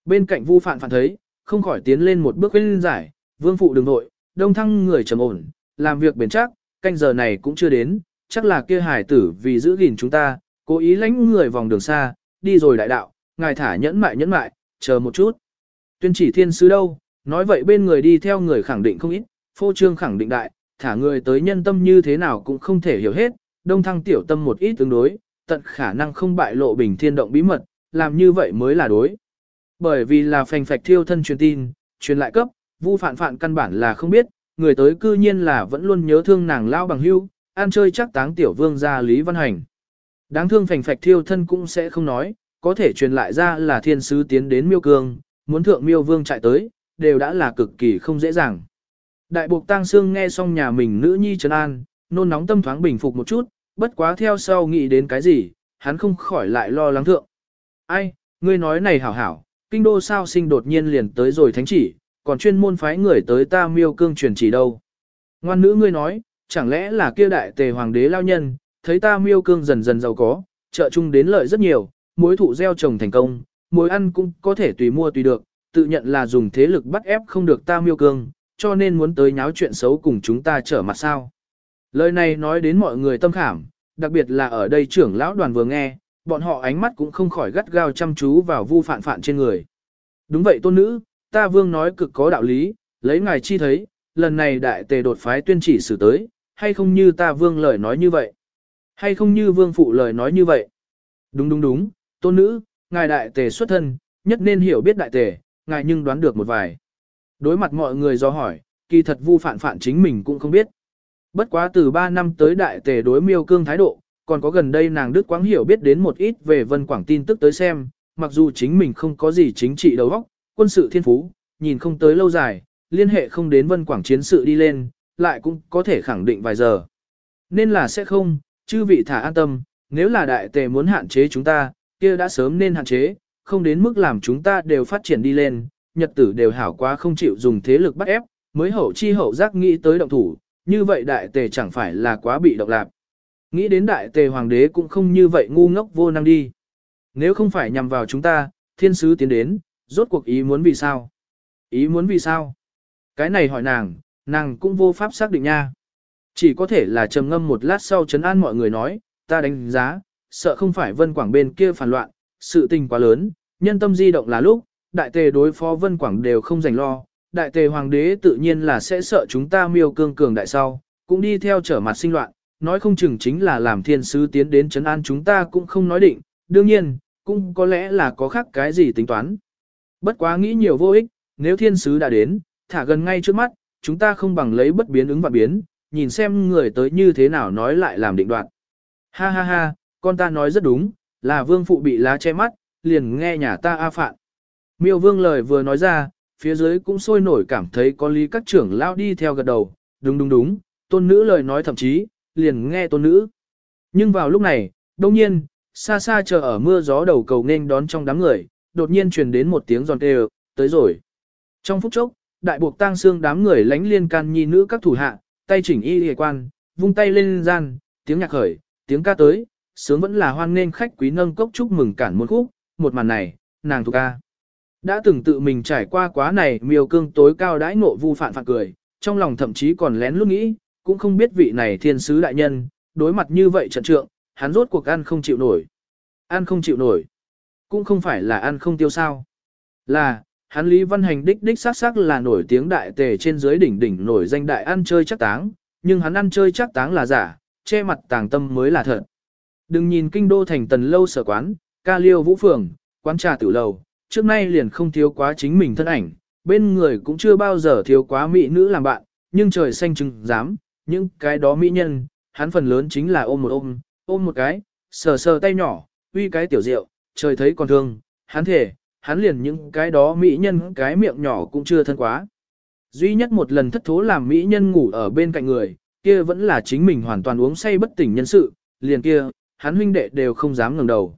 Bên cạnh vu phạn phản thấy, không khỏi tiến lên một bước bên giải, vương phụ đường nội, đông thăng người trầm ổn, làm việc bền chắc, canh giờ này cũng chưa đến, chắc là kia hải tử vì giữ gìn chúng ta, cố ý lánh người vòng đường xa, đi rồi đại đạo, ngài thả nhẫn mại nhẫn mại, chờ một chút. Tuyên chỉ thiên sứ đâu, nói vậy bên người đi theo người khẳng định không ít, phô trương khẳng định đại, thả người tới nhân tâm như thế nào cũng không thể hiểu hết, đông thăng tiểu tâm một ít tương đối, tận khả năng không bại lộ bình thiên động bí mật, làm như vậy mới là đối. Bởi vì là phành phạch thiêu thân truyền tin, truyền lại cấp, vu phản phản căn bản là không biết, người tới cư nhiên là vẫn luôn nhớ thương nàng lao bằng hưu, ăn chơi chắc táng tiểu vương gia Lý Văn Hành. Đáng thương phành phạch thiêu thân cũng sẽ không nói, có thể truyền lại ra là thiên sứ tiến đến miêu cương, muốn thượng miêu vương chạy tới, đều đã là cực kỳ không dễ dàng. Đại buộc tang xương nghe xong nhà mình nữ nhi trấn an, nôn nóng tâm thoáng bình phục một chút, bất quá theo sau nghĩ đến cái gì, hắn không khỏi lại lo lắng thượng. Ai, ngươi nói này hảo hảo, kinh đô sao sinh đột nhiên liền tới rồi thánh chỉ, còn chuyên môn phái người tới ta miêu cương truyền chỉ đâu. Ngoan nữ ngươi nói, chẳng lẽ là kia đại tề hoàng đế lao nhân, thấy ta miêu cương dần dần giàu có, trợ chung đến lợi rất nhiều, muối thụ gieo trồng thành công, muối ăn cũng có thể tùy mua tùy được, tự nhận là dùng thế lực bắt ép không được ta miêu cương, cho nên muốn tới nháo chuyện xấu cùng chúng ta trở mặt sao. Lời này nói đến mọi người tâm khảm, đặc biệt là ở đây trưởng lão đoàn vừa nghe, bọn họ ánh mắt cũng không khỏi gắt gao chăm chú vào vu phản phản trên người. Đúng vậy tôn nữ, ta vương nói cực có đạo lý, lấy ngài chi thấy, lần này đại tề đột phái tuyên chỉ xử tới, hay không như ta vương lời nói như vậy? Hay không như vương phụ lời nói như vậy? Đúng đúng đúng, tôn nữ, ngài đại tề xuất thân, nhất nên hiểu biết đại tề, ngài nhưng đoán được một vài. Đối mặt mọi người do hỏi, kỳ thật vu phản phản chính mình cũng không biết. Bất quá từ 3 năm tới đại tề đối miêu cương thái độ, còn có gần đây nàng Đức Quáng hiểu biết đến một ít về Vân Quảng tin tức tới xem, mặc dù chính mình không có gì chính trị đầu óc, quân sự thiên phú, nhìn không tới lâu dài, liên hệ không đến Vân Quảng chiến sự đi lên, lại cũng có thể khẳng định vài giờ. Nên là sẽ không, chư vị thả an tâm, nếu là đại tề muốn hạn chế chúng ta, kia đã sớm nên hạn chế, không đến mức làm chúng ta đều phát triển đi lên, nhật tử đều hảo quá không chịu dùng thế lực bắt ép, mới hậu chi hậu giác nghĩ tới động thủ, như vậy đại tề chẳng phải là quá bị động lạc. Nghĩ đến đại tề hoàng đế cũng không như vậy ngu ngốc vô năng đi. Nếu không phải nhằm vào chúng ta, thiên sứ tiến đến, rốt cuộc ý muốn vì sao? Ý muốn vì sao? Cái này hỏi nàng, nàng cũng vô pháp xác định nha. Chỉ có thể là trầm ngâm một lát sau chấn an mọi người nói, ta đánh giá, sợ không phải vân quảng bên kia phản loạn, sự tình quá lớn, nhân tâm di động là lúc, đại tề đối phó vân quảng đều không dành lo, đại tề hoàng đế tự nhiên là sẽ sợ chúng ta miêu cương cường đại sau, cũng đi theo trở mặt sinh loạn, nói không chừng chính là làm thiên sứ tiến đến chấn an chúng ta cũng không nói định, đương nhiên, cũng có lẽ là có khác cái gì tính toán. Bất quá nghĩ nhiều vô ích, nếu thiên sứ đã đến, thả gần ngay trước mắt, chúng ta không bằng lấy bất biến ứng và biến, nhìn xem người tới như thế nào nói lại làm định đoạn. Ha ha ha, con ta nói rất đúng, là vương phụ bị lá che mắt, liền nghe nhà ta a phạn. Miêu vương lời vừa nói ra, phía dưới cũng sôi nổi cảm thấy có lý các trưởng lao đi theo gật đầu, đúng đúng đúng, tôn nữ lời nói thậm chí, liền nghe tôn nữ. Nhưng vào lúc này, đông nhiên, xa xa chờ ở mưa gió đầu cầu nên đón trong đám người, đột nhiên truyền đến một tiếng giòn kêu, tới rồi. Trong phút chốc, đại buộc tang xương đám người lánh liên can nhi nữ các thủ hạ, tay chỉnh y hề quan, vung tay lên gian, tiếng nhạc khởi, tiếng ca tới, sướng vẫn là hoan nghênh khách quý nâng cốc chúc mừng cản môn khúc, một màn này, nàng thuộc ca. Đã từng tự mình trải qua quá này miêu cương tối cao đãi ngộ vu phản phản cười, trong lòng thậm chí còn lén lúc nghĩ, cũng không biết vị này thiên sứ đại nhân, đối mặt như vậy trận trượng, hắn rốt cuộc ăn không chịu nổi. Ăn không chịu nổi. Cũng không phải là ăn không tiêu sao. Là, hắn Lý Văn Hành đích đích xác xác là nổi tiếng đại tề trên dưới đỉnh đỉnh nổi danh đại ăn chơi chắc táng, nhưng hắn ăn chơi chắc táng là giả, che mặt tàng tâm mới là thật. Đừng nhìn kinh đô thành tần lâu sở quán, ca liêu vũ phường, quán trà tử lầu, trước nay liền không thiếu quá chính mình thân ảnh, bên người cũng chưa bao giờ thiếu quá mỹ nữ làm bạn, nhưng trời xanh chừng dám, những cái đó mỹ nhân, hắn phần lớn chính là ôm một ôm, ôm một cái, sờ sờ tay nhỏ, uy cái tiểu rượu, trời thấy còn thương, hắn thể, hắn liền những cái đó mỹ nhân cái miệng nhỏ cũng chưa thân quá. Duy nhất một lần thất thố làm mỹ nhân ngủ ở bên cạnh người, kia vẫn là chính mình hoàn toàn uống say bất tỉnh nhân sự, liền kia, hắn huynh đệ đều không dám ngẩng đầu.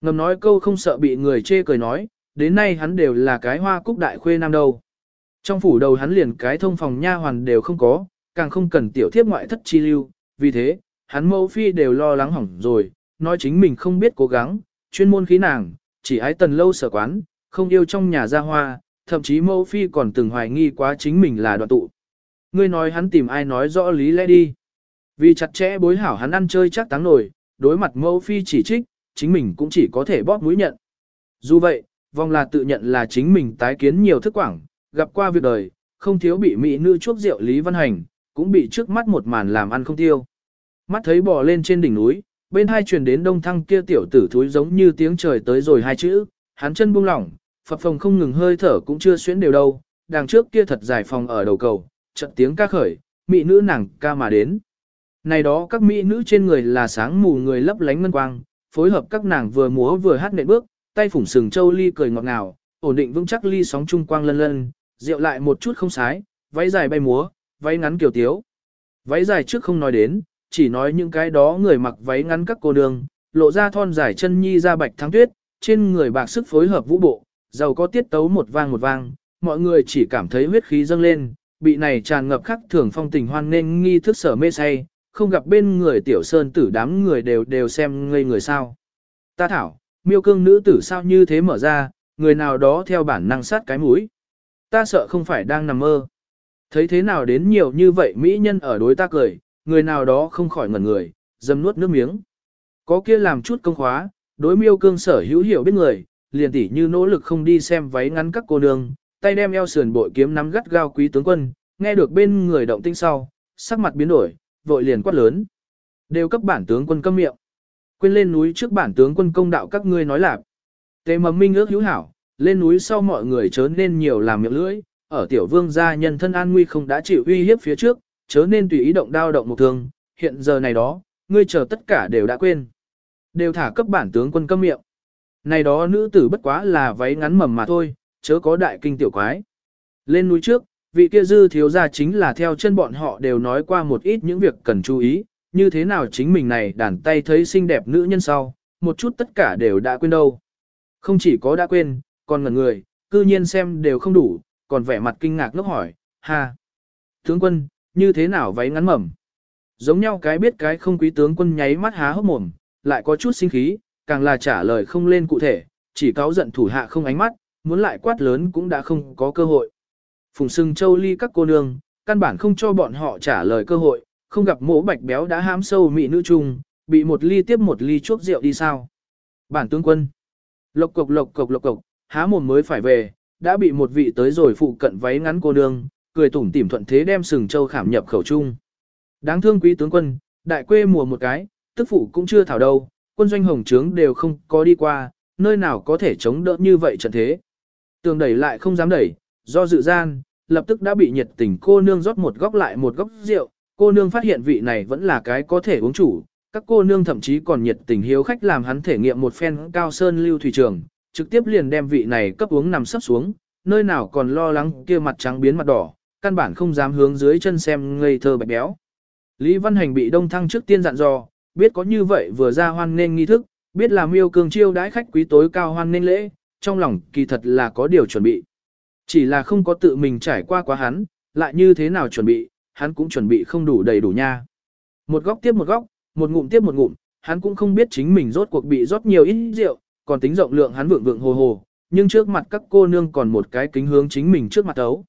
Ngầm nói câu không sợ bị người chê cười nói, đến nay hắn đều là cái hoa cúc đại khuê nam đâu. Trong phủ đầu hắn liền cái thông phòng nha hoàn đều không có, càng không cần tiểu thiếp ngoại thất chi lưu, vì thế, hắn mẫu phi đều lo lắng hỏng rồi, nói chính mình không biết cố gắng, chuyên môn khí nàng, chỉ ái tần lâu sở quán, không yêu trong nhà ra hoa, thậm chí mẫu phi còn từng hoài nghi quá chính mình là đoạn tụ. Ngươi nói hắn tìm ai nói rõ lý lẽ đi. Vì chặt chẽ bối hảo hắn ăn chơi chắc táng nổi, đối mặt mẫu phi chỉ trích, chính mình cũng chỉ có thể bóp mũi nhận. Dù vậy, vong là tự nhận là chính mình tái kiến nhiều thức quảng, gặp qua việc đời, không thiếu bị mỹ nữ chuốc rượu Lý Văn Hành, cũng bị trước mắt một màn làm ăn không tiêu. Mắt thấy bò lên trên đỉnh núi, bên hai truyền đến đông thăng kia tiểu tử thúi giống như tiếng trời tới rồi hai chữ, hắn chân buông lỏng, phập phồng không ngừng hơi thở cũng chưa xuyến đều đâu, đằng trước kia thật dài phòng ở đầu cầu, trận tiếng ca khởi, mỹ nữ nàng ca mà đến. Này đó các mỹ nữ trên người là sáng mù người lấp lánh ngân quang, phối hợp các nàng vừa múa vừa hát nện bước, tay phủng sừng châu ly cười ngọt ngào, ổn định vững chắc ly sóng trung quang lân lân, rượu lại một chút không sái, váy dài bay múa, váy ngắn kiểu tiếu. Váy dài trước không nói đến, chỉ nói những cái đó người mặc váy ngắn các cô đường, lộ ra thon dài chân nhi ra bạch thắng tuyết, trên người bạc sức phối hợp vũ bộ, giàu có tiết tấu một vang một vang, mọi người chỉ cảm thấy huyết khí dâng lên, bị này tràn ngập khắc thường phong tình hoan nên nghi thức sở mê say, không gặp bên người tiểu sơn tử đám người đều đều xem ngây người sao. Ta thảo, miêu cương nữ tử sao như thế mở ra, người nào đó theo bản năng sát cái mũi. Ta sợ không phải đang nằm mơ. Thấy thế nào đến nhiều như vậy mỹ nhân ở đối ta cười, người nào đó không khỏi ngẩn người, dâm nuốt nước miếng. Có kia làm chút công khóa, đối miêu cương sở hữu hiểu biết người, liền tỉ như nỗ lực không đi xem váy ngắn các cô nương, tay đem eo sườn bội kiếm nắm gắt gao quý tướng quân, nghe được bên người động tinh sau, sắc mặt biến đổi, vội liền quát lớn. Đều cấp bản tướng quân câm miệng. Quên lên núi trước bản tướng quân công đạo các ngươi nói lạc. Tề mầm minh ước hữu hảo, lên núi sau mọi người chớ nên nhiều làm miệng lưỡi, ở tiểu vương gia nhân thân an nguy không đã chịu uy hiếp phía trước, chớ nên tùy ý động đao động một thương, hiện giờ này đó, ngươi chờ tất cả đều đã quên. Đều thả cấp bản tướng quân câm miệng. Này đó nữ tử bất quá là váy ngắn mầm mà thôi, chớ có đại kinh tiểu quái. Lên núi trước, vị kia dư thiếu gia chính là theo chân bọn họ đều nói qua một ít những việc cần chú ý, như thế nào chính mình này đàn tay thấy xinh đẹp nữ nhân sau, một chút tất cả đều đã quên đâu. Không chỉ có đã quên, còn ngẩn người, cư nhiên xem đều không đủ, còn vẻ mặt kinh ngạc ngốc hỏi, ha, tướng quân, như thế nào váy ngắn mầm. Giống nhau cái biết cái không quý tướng quân nháy mắt há hốc mồm, lại có chút sinh khí, càng là trả lời không lên cụ thể, chỉ cáo giận thủ hạ không ánh mắt, muốn lại quát lớn cũng đã không có cơ hội. Phùng sưng châu ly các cô nương, căn bản không cho bọn họ trả lời cơ hội, không gặp mỗ bạch béo đã hám sâu mị nữ trung, bị một ly tiếp một ly chuốc rượu đi sao. Bản tướng quân, lộc cộc lộc cộc lộc cộc, há mồm mới phải về, đã bị một vị tới rồi phụ cận váy ngắn cô nương, cười tủm tỉm thuận thế đem sừng châu khảm nhập khẩu trung. Đáng thương quý tướng quân, đại quê mùa một cái, tức phụ cũng chưa thảo đâu, quân doanh hồng trướng đều không có đi qua, nơi nào có thể chống đỡ như vậy trận thế. Tường đẩy lại không dám đẩy, do dự gian, lập tức đã bị nhiệt tình cô nương rót một góc lại một góc rượu, cô nương phát hiện vị này vẫn là cái có thể uống chủ, các cô nương thậm chí còn nhiệt tình hiếu khách làm hắn thể nghiệm một phen cao sơn lưu thủy trường, trực tiếp liền đem vị này cấp uống nằm sấp xuống, nơi nào còn lo lắng kia mặt trắng biến mặt đỏ, căn bản không dám hướng dưới chân xem ngây thơ bạch béo. Lý Văn Hành bị đông thăng trước tiên dặn dò, biết có như vậy vừa ra hoan nên nghi thức, biết là miêu cường chiêu đãi khách quý tối cao hoan nên lễ, trong lòng kỳ thật là có điều chuẩn bị. Chỉ là không có tự mình trải qua quá hắn, lại như thế nào chuẩn bị, hắn cũng chuẩn bị không đủ đầy đủ nha. Một góc tiếp một góc, một ngụm tiếp một ngụm, hắn cũng không biết chính mình rốt cuộc bị rót nhiều ít rượu, còn tính rộng lượng hắn vượng vượng hồ hồ, nhưng trước mặt các cô nương còn một cái kính hướng chính mình trước mặt ấu.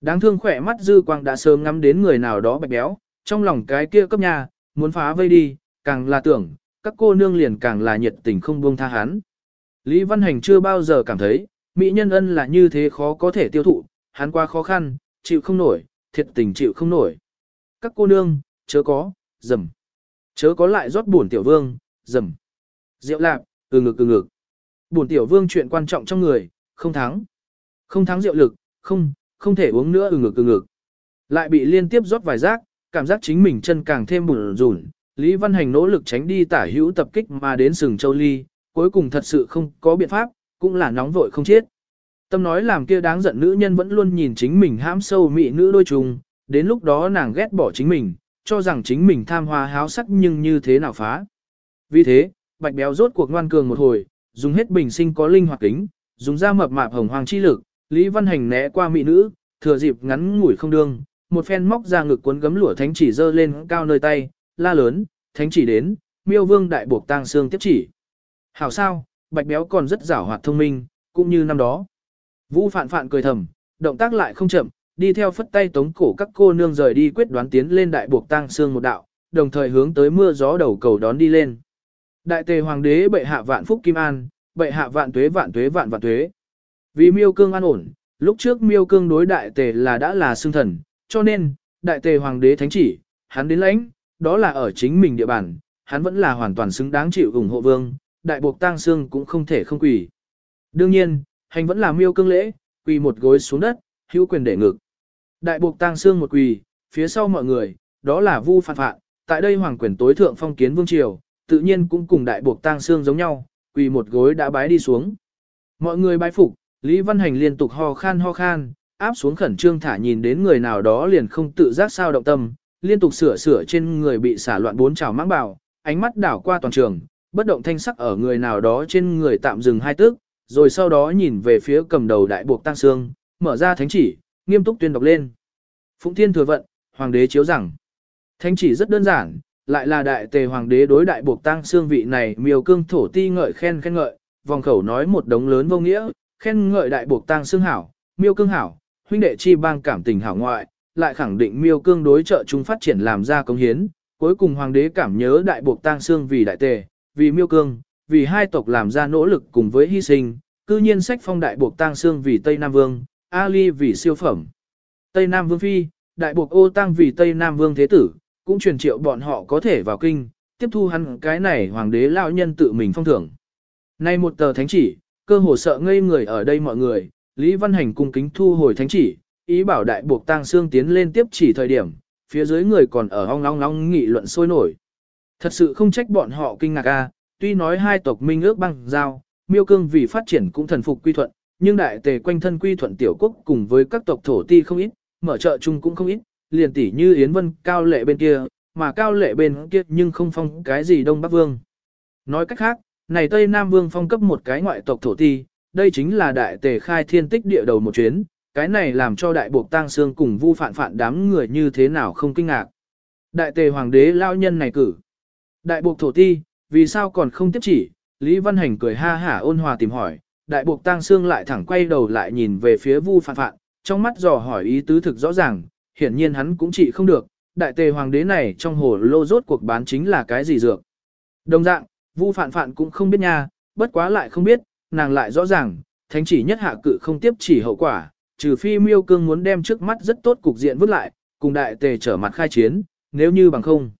Đáng thương khỏe mắt dư quang đã sớm ngắm đến người nào đó bạch béo, trong lòng cái kia cấp nhà, muốn phá vây đi, càng là tưởng, các cô nương liền càng là nhiệt tình không buông tha hắn. Lý Văn Hành chưa bao giờ cảm thấy, mỹ nhân ân là như thế khó có thể tiêu thụ, hắn qua khó khăn, chịu không nổi, thiệt tình chịu không nổi. Các cô nương, chớ có, dầm. Chớ có lại rót buồn tiểu vương, dầm. Diệu lạc, ừ ngực ừ ngực. Buồn tiểu vương chuyện quan trọng trong người, không thắng. Không thắng rượu lực, không, không thể uống nữa ừ ngực ừ ngực. Lại bị liên tiếp rót vài rác, cảm giác chính mình chân càng thêm bùn rùn. Lý Văn Hành nỗ lực tránh đi tả hữu tập kích mà đến sừng châu ly, cuối cùng thật sự không có biện pháp, cũng là nóng vội không chết. Tâm nói làm kia đáng giận nữ nhân vẫn luôn nhìn chính mình hãm sâu mị nữ đôi trùng, đến lúc đó nàng ghét bỏ chính mình, cho rằng chính mình tham hoa háo sắc nhưng như thế nào phá. Vì thế, bạch béo rốt cuộc ngoan cường một hồi, dùng hết bình sinh có linh hoạt kính, dùng ra mập mạp hồng hoàng chi lực, Lý Văn Hành né qua mỹ nữ, thừa dịp ngắn ngủi không đương, một phen móc ra ngực cuốn gấm lụa thánh chỉ dơ lên cao nơi tay, la lớn, thánh chỉ đến, miêu vương đại buộc tang xương tiếp chỉ. Hảo sao, bạch béo còn rất giảo hoạt thông minh, cũng như năm đó. Vũ phạn phạn cười thầm, động tác lại không chậm, đi theo phất tay tống cổ các cô nương rời đi quyết đoán tiến lên đại buộc tang xương một đạo, đồng thời hướng tới mưa gió đầu cầu đón đi lên. Đại tề hoàng đế bệ hạ vạn phúc kim an, bệ hạ vạn tuế vạn tuế vạn vạn tuế. Vì miêu cương an ổn, lúc trước miêu cương đối đại tề là đã là xương thần, cho nên, đại tề hoàng đế thánh chỉ, hắn đến lãnh, đó là ở chính mình địa bàn, hắn vẫn là hoàn toàn xứng đáng chịu ủng hộ vương, đại buộc tang xương cũng không thể không quỳ. Đương nhiên, hành vẫn là miêu cương lễ, quỳ một gối xuống đất, hữu quyền để ngực. Đại buộc tang xương một quỳ, phía sau mọi người, đó là vu phạn phạn, tại đây hoàng quyền tối thượng phong kiến vương triều, tự nhiên cũng cùng đại buộc tang xương giống nhau, quỳ một gối đã bái đi xuống. Mọi người bái phục, Lý Văn Hành liên tục ho khan ho khan, áp xuống khẩn trương thả nhìn đến người nào đó liền không tự giác sao động tâm, liên tục sửa sửa trên người bị xả loạn bốn trào mãng bảo, ánh mắt đảo qua toàn trường, bất động thanh sắc ở người nào đó trên người tạm dừng hai tức, rồi sau đó nhìn về phía cầm đầu đại buộc tăng xương, mở ra thánh chỉ, nghiêm túc tuyên đọc lên. Phụng Thiên thừa vận, hoàng đế chiếu rằng, thánh chỉ rất đơn giản, lại là đại tề hoàng đế đối đại buộc tăng xương vị này miêu cương thổ ti ngợi khen khen ngợi, vòng khẩu nói một đống lớn vô nghĩa, khen ngợi đại buộc tăng xương hảo, miêu cương hảo, huynh đệ chi bang cảm tình hảo ngoại, lại khẳng định miêu cương đối trợ chúng phát triển làm ra công hiến, cuối cùng hoàng đế cảm nhớ đại buộc tăng xương vì đại tề, vì miêu cương, vì hai tộc làm ra nỗ lực cùng với hy sinh, cư nhiên sách phong đại buộc tăng xương vì Tây Nam Vương, Ali vì siêu phẩm. Tây Nam Vương Phi, đại buộc ô tăng vì Tây Nam Vương Thế Tử, cũng truyền triệu bọn họ có thể vào kinh, tiếp thu hắn cái này hoàng đế lão nhân tự mình phong thưởng. Nay một tờ thánh chỉ, cơ hồ sợ ngây người ở đây mọi người, Lý Văn Hành cung kính thu hồi thánh chỉ, ý bảo đại buộc tang xương tiến lên tiếp chỉ thời điểm, phía dưới người còn ở ong long long nghị luận sôi nổi. Thật sự không trách bọn họ kinh ngạc a, tuy nói hai tộc minh ước băng giao, miêu cương vì phát triển cũng thần phục quy thuận, nhưng đại tề quanh thân quy thuận tiểu quốc cùng với các tộc thổ ti không ít, mở chợ chung cũng không ít, liền tỷ như Yến Vân cao lệ bên kia, mà cao lệ bên kia nhưng không phong cái gì Đông Bắc Vương. Nói cách khác, này Tây Nam Vương phong cấp một cái ngoại tộc thổ ti, đây chính là đại tề khai thiên tích địa đầu một chuyến, cái này làm cho đại buộc tang xương cùng vu phản phản đám người như thế nào không kinh ngạc. Đại tề hoàng đế lao nhân này cử. Đại buộc thổ ti, vì sao còn không tiếp chỉ, Lý Văn Hành cười ha hả ôn hòa tìm hỏi, đại buộc tang xương lại thẳng quay đầu lại nhìn về phía vu phản Phạn, trong mắt dò hỏi ý tứ thực rõ ràng, hiển nhiên hắn cũng trị không được, đại tề hoàng đế này trong hồ lô rốt cuộc bán chính là cái gì dược. Đồng dạng, vu phản Phạn cũng không biết nha, bất quá lại không biết, nàng lại rõ ràng, thánh chỉ nhất hạ cự không tiếp chỉ hậu quả, trừ phi miêu cương muốn đem trước mắt rất tốt cục diện vứt lại, cùng đại tề trở mặt khai chiến, nếu như bằng không.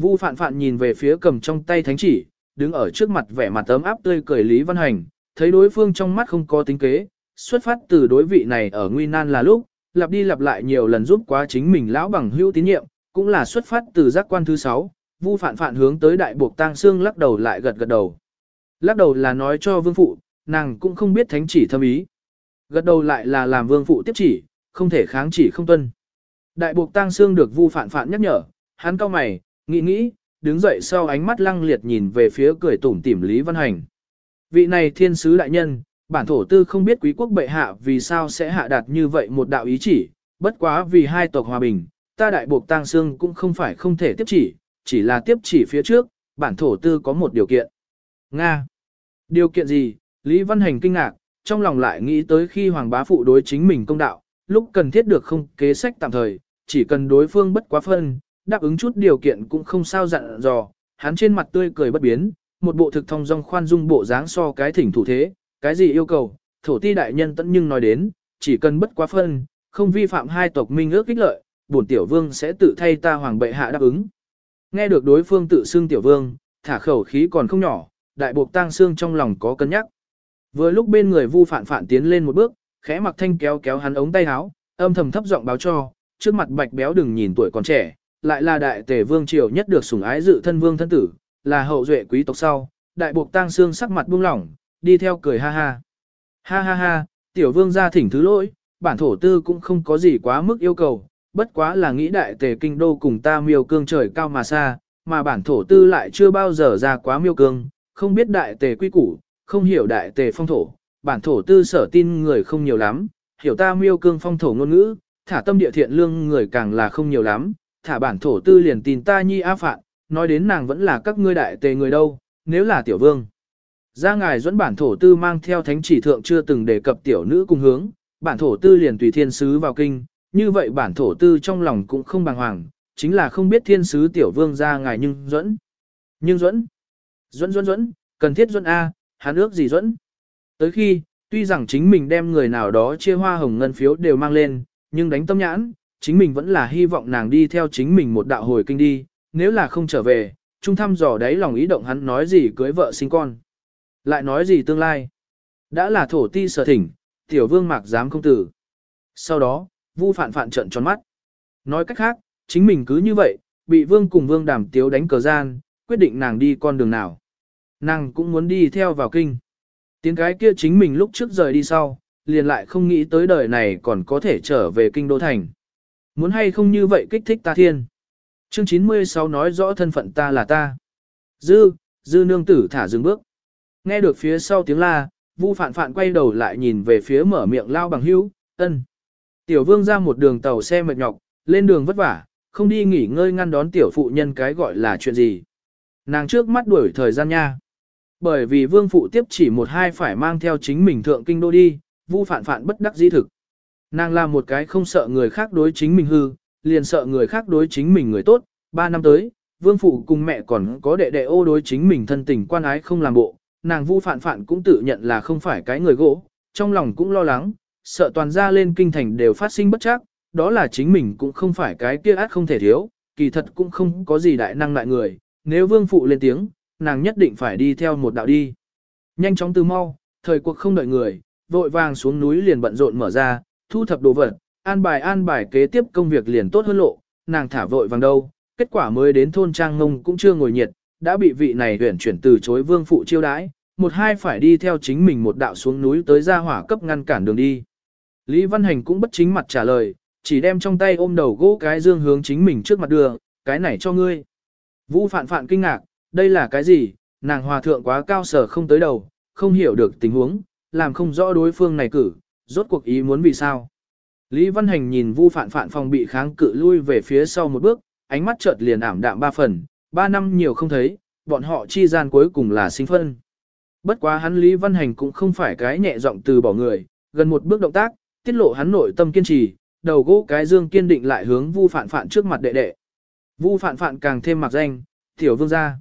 Vu phạn phạn nhìn về phía cầm trong tay thánh chỉ, đứng ở trước mặt vẻ mặt ấm áp tươi cười Lý Văn Hành, thấy đối phương trong mắt không có tính kế, xuất phát từ đối vị này ở nguy nan là lúc, lặp đi lặp lại nhiều lần giúp quá chính mình lão bằng hữu tín nhiệm, cũng là xuất phát từ giác quan thứ 6, Vu phạn phạn hướng tới đại buộc tang xương lắc đầu lại gật gật đầu. Lắc đầu là nói cho vương phụ, nàng cũng không biết thánh chỉ thâm ý. Gật đầu lại là làm vương phụ tiếp chỉ, không thể kháng chỉ không tuân. Đại buộc tang xương được vu Phạn Phạn nhắc nhở, hắn cao mày, nghĩ nghĩ, đứng dậy sau ánh mắt lăng liệt nhìn về phía cười tủm tỉm Lý Văn Hành. Vị này thiên sứ đại nhân, bản thổ tư không biết quý quốc bệ hạ vì sao sẽ hạ đạt như vậy một đạo ý chỉ, bất quá vì hai tộc hòa bình, ta đại buộc tang xương cũng không phải không thể tiếp chỉ, chỉ là tiếp chỉ phía trước, bản thổ tư có một điều kiện. Nga. Điều kiện gì? Lý Văn Hành kinh ngạc, trong lòng lại nghĩ tới khi Hoàng bá phụ đối chính mình công đạo, lúc cần thiết được không kế sách tạm thời, chỉ cần đối phương bất quá phân, đáp ứng chút điều kiện cũng không sao dặn dò, hắn trên mặt tươi cười bất biến, một bộ thực thông dong khoan dung bộ dáng so cái thỉnh thủ thế, cái gì yêu cầu, thổ ti đại nhân tận nhưng nói đến, chỉ cần bất quá phân, không vi phạm hai tộc minh ước kích lợi, bổn tiểu vương sẽ tự thay ta hoàng bệ hạ đáp ứng. Nghe được đối phương tự xưng tiểu vương, thả khẩu khí còn không nhỏ, đại buộc tang xương trong lòng có cân nhắc. Vừa lúc bên người Vu Phạn Phạn tiến lên một bước, khẽ mặc thanh kéo kéo hắn ống tay áo, âm thầm thấp giọng báo cho, trước mặt Bạch Béo đừng nhìn tuổi còn trẻ, lại là đại tề vương triều nhất được sủng ái dự thân vương thân tử, là hậu duệ quý tộc sau, đại buộc tang xương sắc mặt buông lỏng, đi theo cười ha ha. Ha ha ha, tiểu vương gia thỉnh thứ lỗi, bản thổ tư cũng không có gì quá mức yêu cầu, bất quá là nghĩ đại tề kinh đô cùng ta miêu cương trời cao mà xa, mà bản thổ tư lại chưa bao giờ ra quá miêu cương, không biết đại tề quy củ, không hiểu đại tề phong thổ, bản thổ tư sở tin người không nhiều lắm, hiểu ta miêu cương phong thổ ngôn ngữ, thả tâm địa thiện lương người càng là không nhiều lắm, thả bản thổ tư liền tin ta nhi a phạn, nói đến nàng vẫn là các ngươi đại tề người đâu, nếu là tiểu vương. Ra ngài dẫn bản thổ tư mang theo thánh chỉ thượng chưa từng đề cập tiểu nữ cùng hướng, bản thổ tư liền tùy thiên sứ vào kinh, như vậy bản thổ tư trong lòng cũng không bàng hoàng, chính là không biết thiên sứ tiểu vương ra ngài nhưng dẫn. Nhưng dẫn, dẫn dẫn dẫn, cần thiết dẫn A, hắn ước gì dẫn. Tới khi, tuy rằng chính mình đem người nào đó chia hoa hồng ngân phiếu đều mang lên, nhưng đánh tâm nhãn, chính mình vẫn là hy vọng nàng đi theo chính mình một đạo hồi kinh đi, nếu là không trở về, trung thăm dò đấy lòng ý động hắn nói gì cưới vợ sinh con. Lại nói gì tương lai. Đã là thổ ti sở thỉnh, tiểu vương mạc dám không tử. Sau đó, vu phản phản trận tròn mắt. Nói cách khác, chính mình cứ như vậy, bị vương cùng vương đàm tiếu đánh cờ gian, quyết định nàng đi con đường nào. Nàng cũng muốn đi theo vào kinh. Tiếng cái kia chính mình lúc trước rời đi sau, liền lại không nghĩ tới đời này còn có thể trở về kinh đô thành. Muốn hay không như vậy kích thích ta thiên. Chương 96 nói rõ thân phận ta là ta. Dư, dư nương tử thả dừng bước. Nghe được phía sau tiếng la, Vu Phạn Phạn quay đầu lại nhìn về phía mở miệng lao bằng hữu, ân. Tiểu vương ra một đường tàu xe mệt nhọc, lên đường vất vả, không đi nghỉ ngơi ngăn đón tiểu phụ nhân cái gọi là chuyện gì. Nàng trước mắt đuổi thời gian nha. Bởi vì vương phụ tiếp chỉ một hai phải mang theo chính mình thượng kinh đô đi, vu phản phản bất đắc dĩ thực. Nàng là một cái không sợ người khác đối chính mình hư, liền sợ người khác đối chính mình người tốt. Ba năm tới, vương phụ cùng mẹ còn có đệ đệ ô đối chính mình thân tình quan ái không làm bộ. Nàng vu phản phản cũng tự nhận là không phải cái người gỗ, trong lòng cũng lo lắng, sợ toàn gia lên kinh thành đều phát sinh bất chắc, đó là chính mình cũng không phải cái kia át không thể thiếu, kỳ thật cũng không có gì đại năng lại người, nếu vương phụ lên tiếng, nàng nhất định phải đi theo một đạo đi. Nhanh chóng từ mau, thời cuộc không đợi người, vội vàng xuống núi liền bận rộn mở ra, thu thập đồ vật, an bài an bài kế tiếp công việc liền tốt hơn lộ, nàng thả vội vàng đâu, kết quả mới đến thôn trang ngông cũng chưa ngồi nhiệt, đã bị vị này huyển chuyển từ chối vương phụ chiêu đãi, một hai phải đi theo chính mình một đạo xuống núi tới ra hỏa cấp ngăn cản đường đi. Lý Văn Hành cũng bất chính mặt trả lời, chỉ đem trong tay ôm đầu gỗ cái dương hướng chính mình trước mặt đưa, cái này cho ngươi. Vũ phạn phạn kinh ngạc, đây là cái gì, nàng hòa thượng quá cao sở không tới đầu, không hiểu được tình huống, làm không rõ đối phương này cử, rốt cuộc ý muốn vì sao. Lý Văn Hành nhìn Vu Phạn Phạn phòng bị kháng cự lui về phía sau một bước, ánh mắt chợt liền ảm đạm ba phần, ba năm nhiều không thấy, bọn họ chi gian cuối cùng là sinh phân. Bất quá hắn Lý Văn Hành cũng không phải cái nhẹ giọng từ bỏ người, gần một bước động tác, tiết lộ hắn nội tâm kiên trì, đầu gỗ cái dương kiên định lại hướng Vu Phạn Phạn trước mặt đệ đệ. Vu Phạn Phạn càng thêm mặc danh, tiểu vương gia.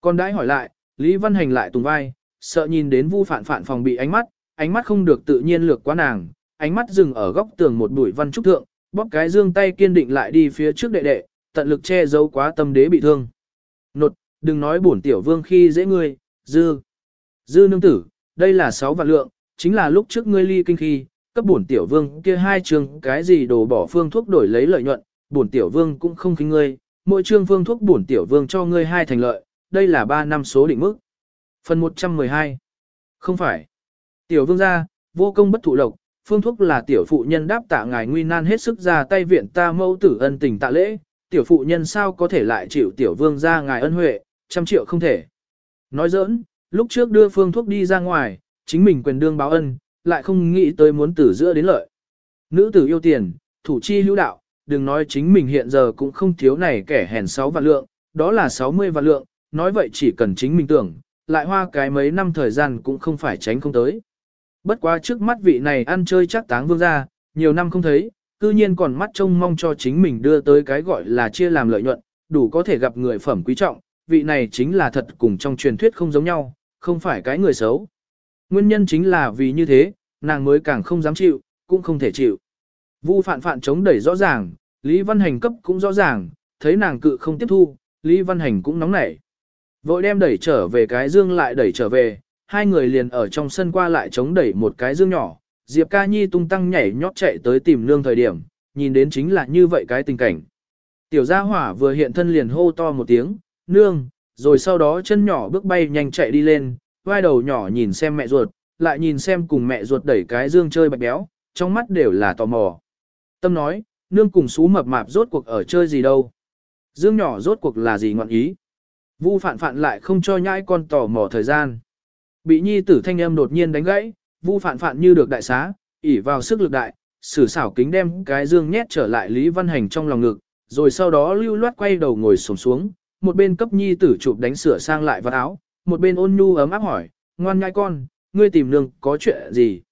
Con đãi hỏi lại, Lý Văn Hành lại tùng vai, sợ nhìn đến Vu Phạn Phạn phòng bị ánh mắt, ánh mắt không được tự nhiên lược quá nàng, ánh mắt dừng ở góc tường một bụi văn trúc thượng, bóp cái dương tay kiên định lại đi phía trước đệ đệ, tận lực che giấu quá tâm đế bị thương. Nột, đừng nói bổn tiểu vương khi dễ ngươi, dư. Dư nương tử, đây là sáu vạn lượng, chính là lúc trước ngươi ly kinh khi, cấp bổn tiểu vương kia hai trường cái gì đồ bỏ phương thuốc đổi lấy lợi nhuận, bổn tiểu vương cũng không khinh ngươi, mỗi trương phương thuốc bổn tiểu vương cho ngươi hai thành lợi, đây là ba năm số định mức. Phần 112 Không phải. Tiểu vương gia, vô công bất thụ lộc, phương thuốc là tiểu phụ nhân đáp tạ ngài nguy nan hết sức ra tay viện ta mẫu tử ân tình tạ lễ, tiểu phụ nhân sao có thể lại chịu tiểu vương gia ngài ân huệ, trăm triệu không thể. Nói giỡn, lúc trước đưa phương thuốc đi ra ngoài, chính mình quyền đương báo ân, lại không nghĩ tới muốn tử giữa đến lợi. Nữ tử yêu tiền, thủ chi hữu đạo, đừng nói chính mình hiện giờ cũng không thiếu này kẻ hèn 6 vạn lượng, đó là 60 vạn lượng, nói vậy chỉ cần chính mình tưởng, lại hoa cái mấy năm thời gian cũng không phải tránh không tới. Bất quá trước mắt vị này ăn chơi chắc táng vương gia, nhiều năm không thấy, cư nhiên còn mắt trông mong cho chính mình đưa tới cái gọi là chia làm lợi nhuận, đủ có thể gặp người phẩm quý trọng, vị này chính là thật cùng trong truyền thuyết không giống nhau, không phải cái người xấu. Nguyên nhân chính là vì như thế, nàng mới càng không dám chịu, cũng không thể chịu. Vu phạn phạn chống đẩy rõ ràng, Lý Văn Hành cấp cũng rõ ràng, thấy nàng cự không tiếp thu, Lý Văn Hành cũng nóng nảy. Vội đem đẩy trở về cái dương lại đẩy trở về, hai người liền ở trong sân qua lại chống đẩy một cái dương nhỏ, Diệp Ca Nhi tung tăng nhảy nhót chạy tới tìm nương thời điểm, nhìn đến chính là như vậy cái tình cảnh. Tiểu gia hỏa vừa hiện thân liền hô to một tiếng, nương, rồi sau đó chân nhỏ bước bay nhanh chạy đi lên, vai đầu nhỏ nhìn xem mẹ ruột, lại nhìn xem cùng mẹ ruột đẩy cái dương chơi bạch béo, trong mắt đều là tò mò. Tâm nói, nương cùng xú mập mạp rốt cuộc ở chơi gì đâu. Dương nhỏ rốt cuộc là gì ngọn ý. Vu phạn phạn lại không cho nhãi con tò mò thời gian. Bị nhi tử thanh âm đột nhiên đánh gãy, vu phạn phạn như được đại xá, ỉ vào sức lực đại, sử xảo kính đem cái dương nhét trở lại Lý Văn Hành trong lòng ngực, rồi sau đó lưu loát quay đầu ngồi xổm xuống, một bên cấp nhi tử chụp đánh sửa sang lại vật áo, một bên ôn nhu ấm áp hỏi, ngoan ngai con, ngươi tìm nương có chuyện gì?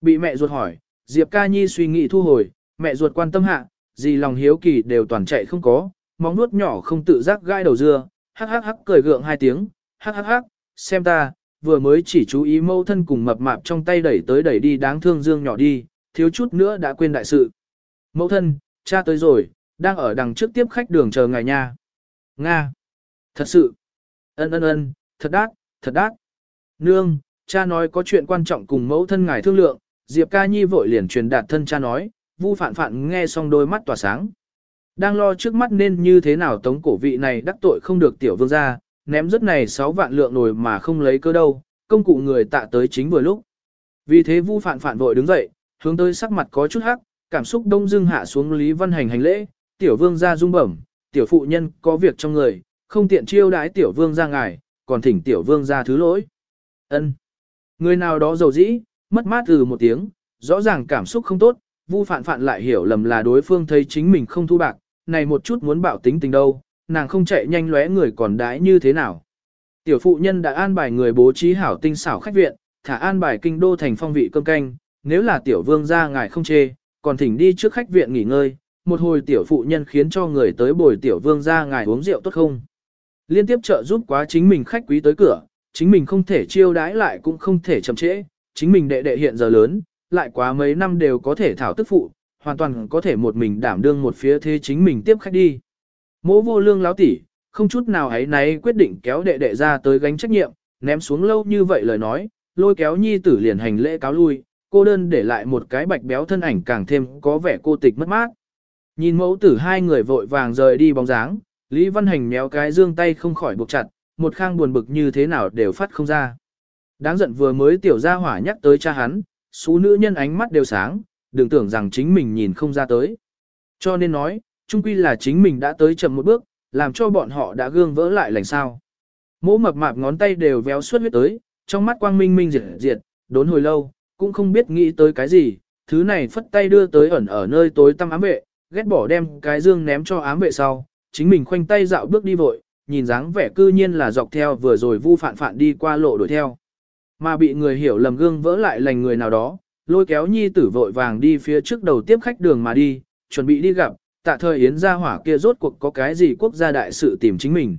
Bị mẹ ruột hỏi, Diệp ca nhi suy nghĩ thu hồi, mẹ ruột quan tâm hạ, gì lòng hiếu kỳ đều toàn chạy không có, móng nuốt nhỏ không tự giác gai đầu dưa, hắc hắc hắc cười gượng hai tiếng, hắc hắc hắc, xem ta, vừa mới chỉ chú ý mâu thân cùng mập mạp trong tay đẩy tới đẩy đi đáng thương dương nhỏ đi, thiếu chút nữa đã quên đại sự. Mẫu thân, cha tới rồi, đang ở đằng trước tiếp khách đường chờ ngài nha. Nga. Thật sự. Ân ân ân, thật đát, thật đát. Nương, cha nói có chuyện quan trọng cùng mẫu thân ngài thương lượng, Diệp ca nhi vội liền truyền đạt thân cha nói, vu phản phản nghe xong đôi mắt tỏa sáng. Đang lo trước mắt nên như thế nào tống cổ vị này đắc tội không được tiểu vương ra, ném rất này 6 vạn lượng nồi mà không lấy cơ đâu, công cụ người tạ tới chính vừa lúc. Vì thế vu phản phản vội đứng dậy, hướng tới sắc mặt có chút hắc, cảm xúc đông dưng hạ xuống Lý Văn Hành hành lễ, tiểu vương gia rung bẩm, tiểu phụ nhân có việc trong người, không tiện chiêu đãi tiểu vương gia ngài, còn thỉnh tiểu vương gia thứ lỗi. ân Người nào đó dầu dĩ, mất mát từ một tiếng, rõ ràng cảm xúc không tốt, vu phản phản lại hiểu lầm là đối phương thấy chính mình không thu bạc, này một chút muốn bảo tính tình đâu, nàng không chạy nhanh lóe người còn đái như thế nào. Tiểu phụ nhân đã an bài người bố trí hảo tinh xảo khách viện, thả an bài kinh đô thành phong vị cơm canh, nếu là tiểu vương ra ngài không chê, còn thỉnh đi trước khách viện nghỉ ngơi, một hồi tiểu phụ nhân khiến cho người tới bồi tiểu vương ra ngài uống rượu tốt không. Liên tiếp trợ giúp quá chính mình khách quý tới cửa, chính mình không thể chiêu đãi lại cũng không thể chậm trễ, chính mình đệ đệ hiện giờ lớn, lại quá mấy năm đều có thể thảo tức phụ, hoàn toàn có thể một mình đảm đương một phía thế chính mình tiếp khách đi. Mỗ vô lương láo tỉ, không chút nào ấy náy quyết định kéo đệ đệ ra tới gánh trách nhiệm, ném xuống lâu như vậy lời nói, lôi kéo nhi tử liền hành lễ cáo lui, cô đơn để lại một cái bạch béo thân ảnh càng thêm có vẻ cô tịch mất mát. Nhìn mẫu tử hai người vội vàng rời đi bóng dáng, Lý Văn Hành méo cái dương tay không khỏi buộc chặt, một khang buồn bực như thế nào đều phát không ra. Đáng giận vừa mới tiểu gia hỏa nhắc tới cha hắn, số nữ nhân ánh mắt đều sáng, đừng tưởng rằng chính mình nhìn không ra tới. Cho nên nói, chung quy là chính mình đã tới chậm một bước, làm cho bọn họ đã gương vỡ lại lành sao. Mỗ mập mạp ngón tay đều véo suốt huyết tới, trong mắt quang minh minh diệt diệt, đốn hồi lâu, cũng không biết nghĩ tới cái gì, thứ này phất tay đưa tới ẩn ở nơi tối tăm ám vệ, ghét bỏ đem cái dương ném cho ám vệ sau, chính mình khoanh tay dạo bước đi vội, nhìn dáng vẻ cư nhiên là dọc theo vừa rồi vu phản phản đi qua lộ đuổi theo. Mà bị người hiểu lầm gương vỡ lại lành người nào đó, lôi kéo nhi tử vội vàng đi phía trước đầu tiếp khách đường mà đi, chuẩn bị đi gặp, tạ thời Yến gia hỏa kia rốt cuộc có cái gì quốc gia đại sự tìm chính mình.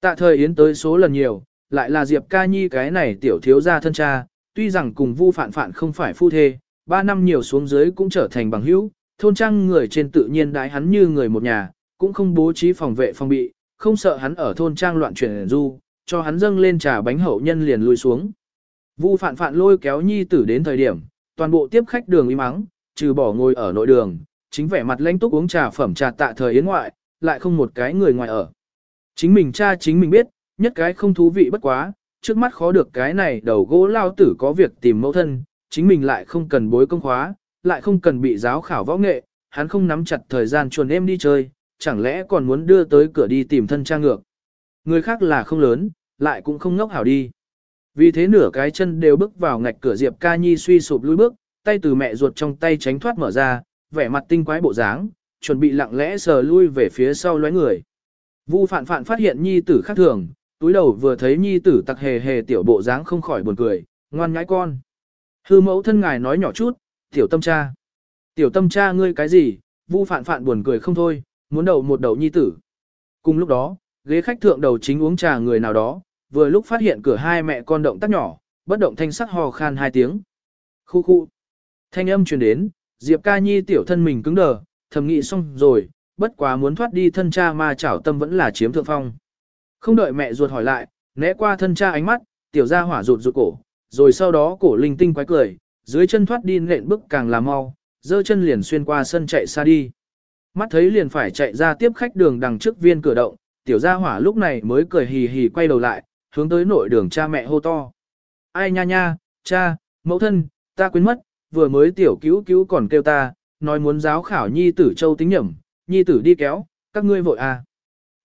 Tạ thời Yến tới số lần nhiều, lại là Diệp ca nhi cái này tiểu thiếu gia thân cha, tuy rằng cùng vu phản phản không phải phu thê, ba năm nhiều xuống dưới cũng trở thành bằng hữu, thôn trang người trên tự nhiên đái hắn như người một nhà, cũng không bố trí phòng vệ phòng bị, không sợ hắn ở thôn trang loạn chuyển du, cho hắn dâng lên trà bánh hậu nhân liền lùi xuống. Vu phạn phạn lôi kéo nhi tử đến thời điểm, toàn bộ tiếp khách đường im mắng, trừ bỏ ngồi ở nội đường, chính vẻ mặt lãnh túc uống trà phẩm trà tạ thời yến ngoại, lại không một cái người ngoài ở. Chính mình cha chính mình biết, nhất cái không thú vị bất quá, trước mắt khó được cái này đầu gỗ lao tử có việc tìm mẫu thân, chính mình lại không cần bối công khóa, lại không cần bị giáo khảo võ nghệ, hắn không nắm chặt thời gian chuồn em đi chơi, chẳng lẽ còn muốn đưa tới cửa đi tìm thân cha ngược. Người khác là không lớn, lại cũng không ngốc hảo đi. Vì thế nửa cái chân đều bước vào ngạch cửa Diệp Ca Nhi suy sụp lùi bước, tay từ mẹ ruột trong tay tránh thoát mở ra, vẻ mặt tinh quái bộ dáng, chuẩn bị lặng lẽ sờ lui về phía sau lóe người. Vu Phạn Phạn phát hiện Nhi tử khác thường, túi đầu vừa thấy Nhi tử tặc hề hề tiểu bộ dáng không khỏi buồn cười, ngoan nhãi con. Hư mẫu thân ngài nói nhỏ chút, tiểu tâm cha. Tiểu tâm cha ngươi cái gì, Vu Phạn Phạn buồn cười không thôi, muốn đầu một đầu Nhi tử. Cùng lúc đó, ghế khách thượng đầu chính uống trà người nào đó, vừa lúc phát hiện cửa hai mẹ con động tác nhỏ, bất động thanh sắc hò khan hai tiếng. Khu khu. Thanh âm truyền đến, Diệp ca nhi tiểu thân mình cứng đờ, thầm nghĩ xong rồi, bất quá muốn thoát đi thân cha mà chảo tâm vẫn là chiếm thượng phong. Không đợi mẹ ruột hỏi lại, né qua thân cha ánh mắt, tiểu ra hỏa rụt rụt cổ, rồi sau đó cổ linh tinh quái cười, dưới chân thoát đi nện bước càng là mau, dơ chân liền xuyên qua sân chạy xa đi. Mắt thấy liền phải chạy ra tiếp khách đường đằng trước viên cửa động, tiểu gia hỏa lúc này mới cười hì hì quay đầu lại, hướng tới nội đường cha mẹ hô to. Ai nha nha, cha, mẫu thân, ta quên mất, vừa mới tiểu cứu cứu còn kêu ta, nói muốn giáo khảo nhi tử châu tính nhẩm, nhi tử đi kéo, các ngươi vội à.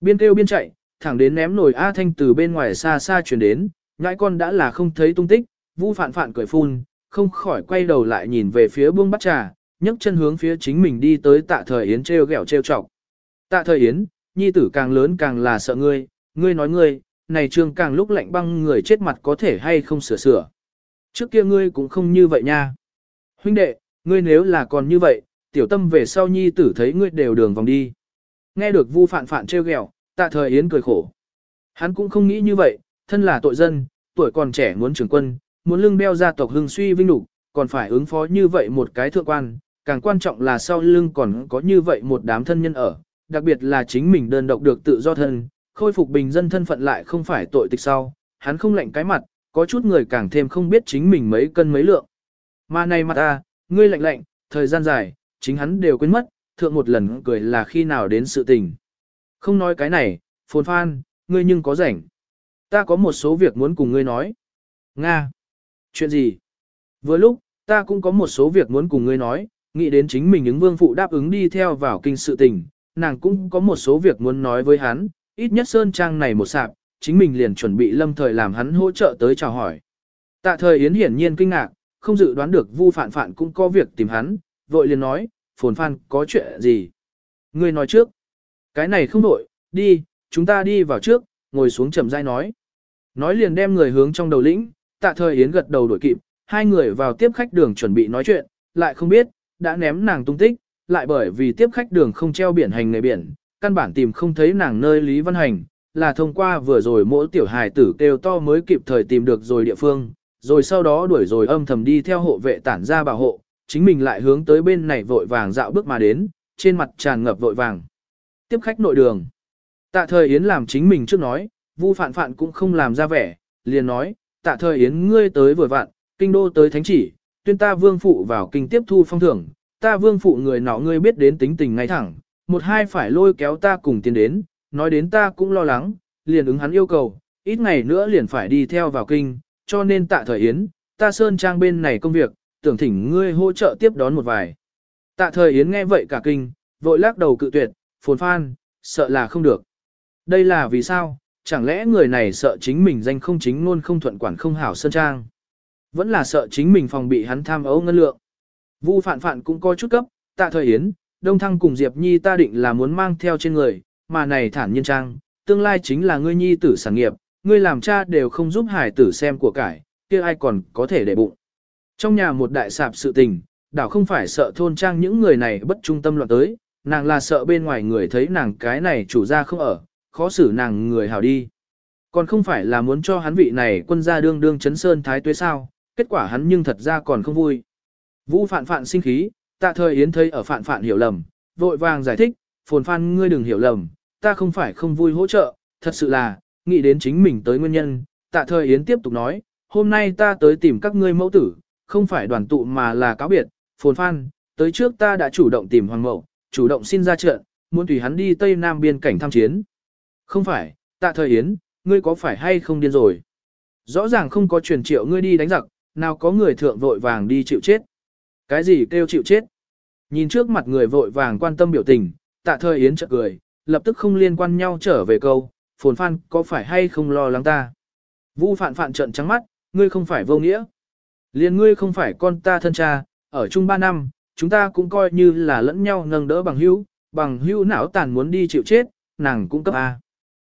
Biên kêu biên chạy, thẳng đến ném nồi A Thanh từ bên ngoài xa xa chuyển đến, ngãi con đã là không thấy tung tích, vu phạn phạn cười phun, không khỏi quay đầu lại nhìn về phía buông bắt trà, nhấc chân hướng phía chính mình đi tới tạ thời Yến treo gẹo treo trọc. Tạ thời Yến, nhi tử càng lớn càng là sợ ngươi, ngươi nói ngươi, này trương càng lúc lạnh băng người chết mặt có thể hay không sửa sửa. Trước kia ngươi cũng không như vậy nha. Huynh đệ, ngươi nếu là còn như vậy, tiểu tâm về sau nhi tử thấy ngươi đều đường vòng đi. Nghe được vu phạn phạn trêu ghẹo, tạ thời Yến cười khổ. Hắn cũng không nghĩ như vậy, thân là tội dân, tuổi còn trẻ muốn trưởng quân, muốn lưng đeo gia tộc hưng suy vinh đủ, còn phải ứng phó như vậy một cái thượng quan, càng quan trọng là sau lưng còn có như vậy một đám thân nhân ở, đặc biệt là chính mình đơn độc được tự do thân, khôi phục bình dân thân phận lại không phải tội tịch sau, hắn không lạnh cái mặt, có chút người càng thêm không biết chính mình mấy cân mấy lượng. Mà này mặt ta, ngươi lạnh lạnh, thời gian dài, chính hắn đều quên mất, thượng một lần cười là khi nào đến sự tình. Không nói cái này, phồn phan, ngươi nhưng có rảnh. Ta có một số việc muốn cùng ngươi nói. Nga. Chuyện gì? Vừa lúc, ta cũng có một số việc muốn cùng ngươi nói, nghĩ đến chính mình ứng vương phụ đáp ứng đi theo vào kinh sự tình, nàng cũng có một số việc muốn nói với hắn, ít nhất sơn trang này một sạp, chính mình liền chuẩn bị lâm thời làm hắn hỗ trợ tới chào hỏi. Tạ thời Yến hiển nhiên kinh ngạc, không dự đoán được Vu Phạn Phạn cũng có việc tìm hắn, vội liền nói, phồn phan có chuyện gì? Ngươi nói trước. Cái này không đổi, đi, chúng ta đi vào trước, ngồi xuống chậm rãi nói. Nói liền đem người hướng trong đầu lĩnh, tạ thời Yến gật đầu đổi kịp, hai người vào tiếp khách đường chuẩn bị nói chuyện, lại không biết, đã ném nàng tung tích, lại bởi vì tiếp khách đường không treo biển hành nghề biển, căn bản tìm không thấy nàng nơi Lý Văn Hành, là thông qua vừa rồi mỗi tiểu hài tử kêu to mới kịp thời tìm được rồi địa phương, rồi sau đó đuổi rồi âm thầm đi theo hộ vệ tản ra bảo hộ, chính mình lại hướng tới bên này vội vàng dạo bước mà đến, trên mặt tràn ngập vội vàng. Tiếp khách nội đường. Tạ thời Yến làm chính mình trước nói, Vu Phạn Phạn cũng không làm ra vẻ, liền nói, tạ thời Yến ngươi tới vừa vạn, kinh đô tới thánh chỉ, tuyên ta vương phụ vào kinh tiếp thu phong thưởng, ta vương phụ người nọ ngươi biết đến tính tình ngay thẳng, một hai phải lôi kéo ta cùng tiến đến, nói đến ta cũng lo lắng, liền ứng hắn yêu cầu, ít ngày nữa liền phải đi theo vào kinh, cho nên tạ thời Yến, ta sơn trang bên này công việc, tưởng thỉnh ngươi hỗ trợ tiếp đón một vài. Tạ thời Yến nghe vậy cả kinh, vội lắc đầu cự tuyệt, phồn phan, sợ là không được. Đây là vì sao, chẳng lẽ người này sợ chính mình danh không chính luôn không thuận quản không hảo sơn trang. Vẫn là sợ chính mình phòng bị hắn tham ấu ngân lượng. Vu Phạn Phạn cũng có chút cấp, tạ thời yến, Đông Thăng cùng Diệp Nhi ta định là muốn mang theo trên người, mà này thản nhiên trang, tương lai chính là ngươi nhi tử sản nghiệp, ngươi làm cha đều không giúp hải tử xem của cải, kia ai còn có thể để bụng. Trong nhà một đại sạp sự tình, đảo không phải sợ thôn trang những người này bất trung tâm loạn tới, nàng là sợ bên ngoài người thấy nàng cái này chủ gia không ở, khó xử nàng người hảo đi. Còn không phải là muốn cho hắn vị này quân gia đương đương chấn sơn thái tuế sao, kết quả hắn nhưng thật ra còn không vui. Vũ phạn phạn sinh khí, tạ thời yến thấy ở phạn phạn hiểu lầm, vội vàng giải thích, phồn phan ngươi đừng hiểu lầm, ta không phải không vui hỗ trợ, thật sự là, nghĩ đến chính mình tới nguyên nhân, tạ thời yến tiếp tục nói, hôm nay ta tới tìm các ngươi mẫu tử, không phải đoàn tụ mà là cáo biệt, phồn phan, tới trước ta đã chủ động tìm hoàng mẫu, chủ động xin ra trận, muốn tùy hắn đi Tây Nam biên cảnh tham chiến. Không phải, tạ thời yến, ngươi có phải hay không điên rồi? Rõ ràng không có truyền triệu ngươi đi đánh giặc, nào có người thượng vội vàng đi chịu chết. Cái gì kêu chịu chết? Nhìn trước mặt người vội vàng quan tâm biểu tình, tạ thời yến chợt cười, lập tức không liên quan nhau trở về câu, phồn phan có phải hay không lo lắng ta? Vu phạn phạn trận trắng mắt, ngươi không phải vô nghĩa. Liên ngươi không phải con ta thân cha, ở chung ba năm, chúng ta cũng coi như là lẫn nhau nâng đỡ bằng hữu, bằng hữu não tàn muốn đi chịu chết, nàng cũng cấp A.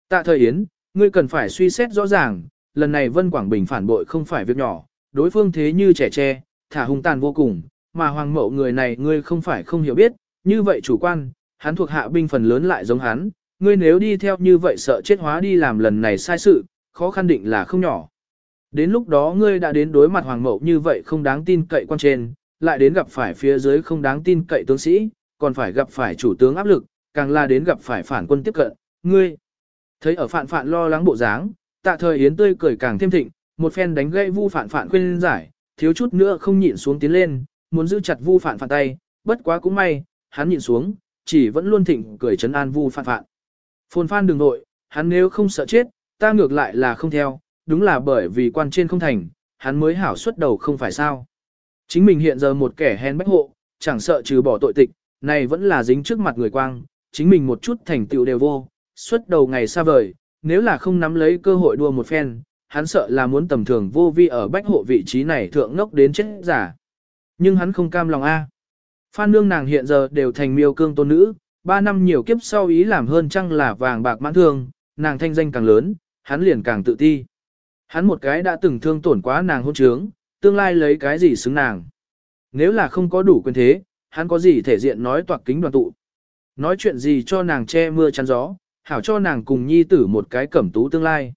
Tạ thời Yến, ngươi cần phải suy xét rõ ràng, lần này Vân Quảng Bình phản bội không phải việc nhỏ, đối phương thế như trẻ tre, thả hung tàn vô cùng, mà hoàng mậu người này ngươi không phải không hiểu biết, như vậy chủ quan, hắn thuộc hạ binh phần lớn lại giống hắn, ngươi nếu đi theo như vậy sợ chết hóa đi làm lần này sai sự, khó khăn định là không nhỏ. Đến lúc đó ngươi đã đến đối mặt hoàng mậu như vậy không đáng tin cậy quan trên, lại đến gặp phải phía dưới không đáng tin cậy tướng sĩ, còn phải gặp phải chủ tướng áp lực, càng là đến gặp phải phản quân tiếp cận, ngươi. Thấy ở phạn phạn lo lắng bộ dáng, tạ thời yến tươi cười càng thêm thịnh, một phen đánh gãy vu phạn phạn khuyên giải, thiếu chút nữa không nhịn xuống tiến lên, muốn giữ chặt vu phạn phạn tay, bất quá cũng may, hắn nhịn xuống, chỉ vẫn luôn thịnh cười chấn an vu phạn phạn. Phồn phan đừng nội, hắn nếu không sợ chết, ta ngược lại là không theo, đúng là bởi vì quan trên không thành, hắn mới hảo xuất đầu không phải sao. Chính mình hiện giờ một kẻ hèn bách hộ, chẳng sợ trừ bỏ tội tịch, này vẫn là dính trước mặt người quang, chính mình một chút thành tựu đều vô, xuất đầu ngày xa vời, nếu là không nắm lấy cơ hội đua một phen, hắn sợ là muốn tầm thường vô vi ở bách hộ vị trí này thượng ngốc đến chết giả. Nhưng hắn không cam lòng a. Phan nương nàng hiện giờ đều thành miêu cương tôn nữ, ba năm nhiều kiếp sau ý làm hơn chăng là vàng bạc mãn thương, nàng thanh danh càng lớn, hắn liền càng tự ti. Hắn một cái đã từng thương tổn quá nàng hôn trướng, tương lai lấy cái gì xứng nàng. Nếu là không có đủ quyền thế, hắn có gì thể diện nói toạc kính đoàn tụ. Nói chuyện gì cho nàng che mưa chắn gió, hảo cho nàng cùng nhi tử một cái cẩm tú tương lai.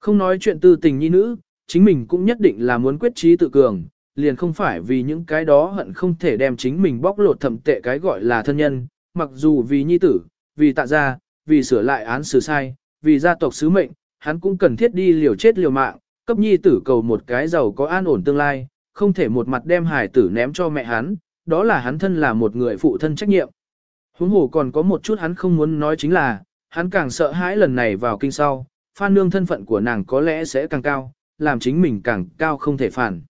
Không nói chuyện tư tình nhi nữ, chính mình cũng nhất định là muốn quyết trí tự cường, liền không phải vì những cái đó hận không thể đem chính mình bóc lột thẩm tệ cái gọi là thân nhân, mặc dù vì nhi tử, vì tạ gia, vì sửa lại án xử sai, vì gia tộc sứ mệnh, hắn cũng cần thiết đi liều chết liều mạng, cấp nhi tử cầu một cái giàu có an ổn tương lai, không thể một mặt đem hài tử ném cho mẹ hắn, đó là hắn thân là một người phụ thân trách nhiệm. Huống hồ còn có một chút hắn không muốn nói chính là, hắn càng sợ hãi lần này vào kinh sau, phan nương thân phận của nàng có lẽ sẽ càng cao, làm chính mình càng cao không thể phản.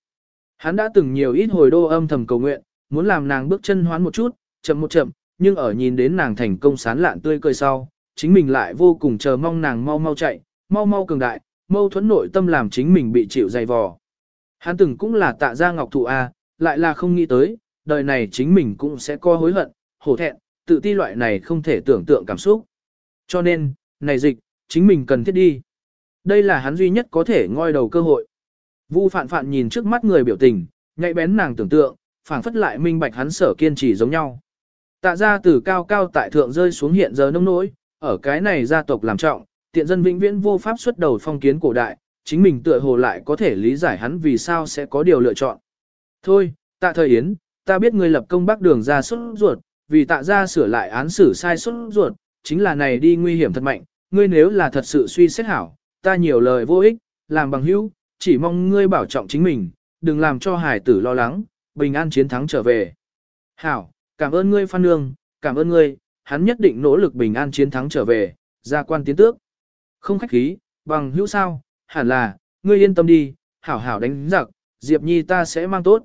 Hắn đã từng nhiều ít hồi đô âm thầm cầu nguyện, muốn làm nàng bước chân hoán một chút, chậm một chậm, nhưng ở nhìn đến nàng thành công sán lạn tươi cười sau, chính mình lại vô cùng chờ mong nàng mau mau chạy, mau mau cường đại, mâu thuẫn nội tâm làm chính mình bị chịu dày vò. Hắn từng cũng là tạ gia ngọc thụ A, lại là không nghĩ tới, đời này chính mình cũng sẽ co hối hận, hổ thẹn, tự ti loại này không thể tưởng tượng cảm xúc. Cho nên, này dịch, chính mình cần thiết đi. Đây là hắn duy nhất có thể ngoi đầu cơ hội. Vu phạn phạn nhìn trước mắt người biểu tình, nhạy bén nàng tưởng tượng, phảng phất lại minh bạch hắn sở kiên trì giống nhau. Tạ ra từ cao cao tại thượng rơi xuống hiện giờ nông nỗi, ở cái này gia tộc làm trọng, tiện dân vĩnh viễn vô pháp xuất đầu phong kiến cổ đại, chính mình tựa hồ lại có thể lý giải hắn vì sao sẽ có điều lựa chọn. Thôi, tạ thời Yến, ta biết ngươi lập công bác đường ra xuất ruột, vì tạ ra sửa lại án xử sai xuất ruột, chính là này đi nguy hiểm thật mạnh, ngươi nếu là thật sự suy xét hảo, ta nhiều lời vô ích, làm bằng hữu, chỉ mong ngươi bảo trọng chính mình, đừng làm cho hải tử lo lắng, bình an chiến thắng trở về. Hảo, cảm ơn ngươi Phan Nương, cảm ơn ngươi, hắn nhất định nỗ lực bình an chiến thắng trở về, ra quan tiến tước. Không khách khí, bằng hữu sao, hẳn là, ngươi yên tâm đi, hảo hảo đánh giặc, Diệp Nhi ta sẽ mang tốt.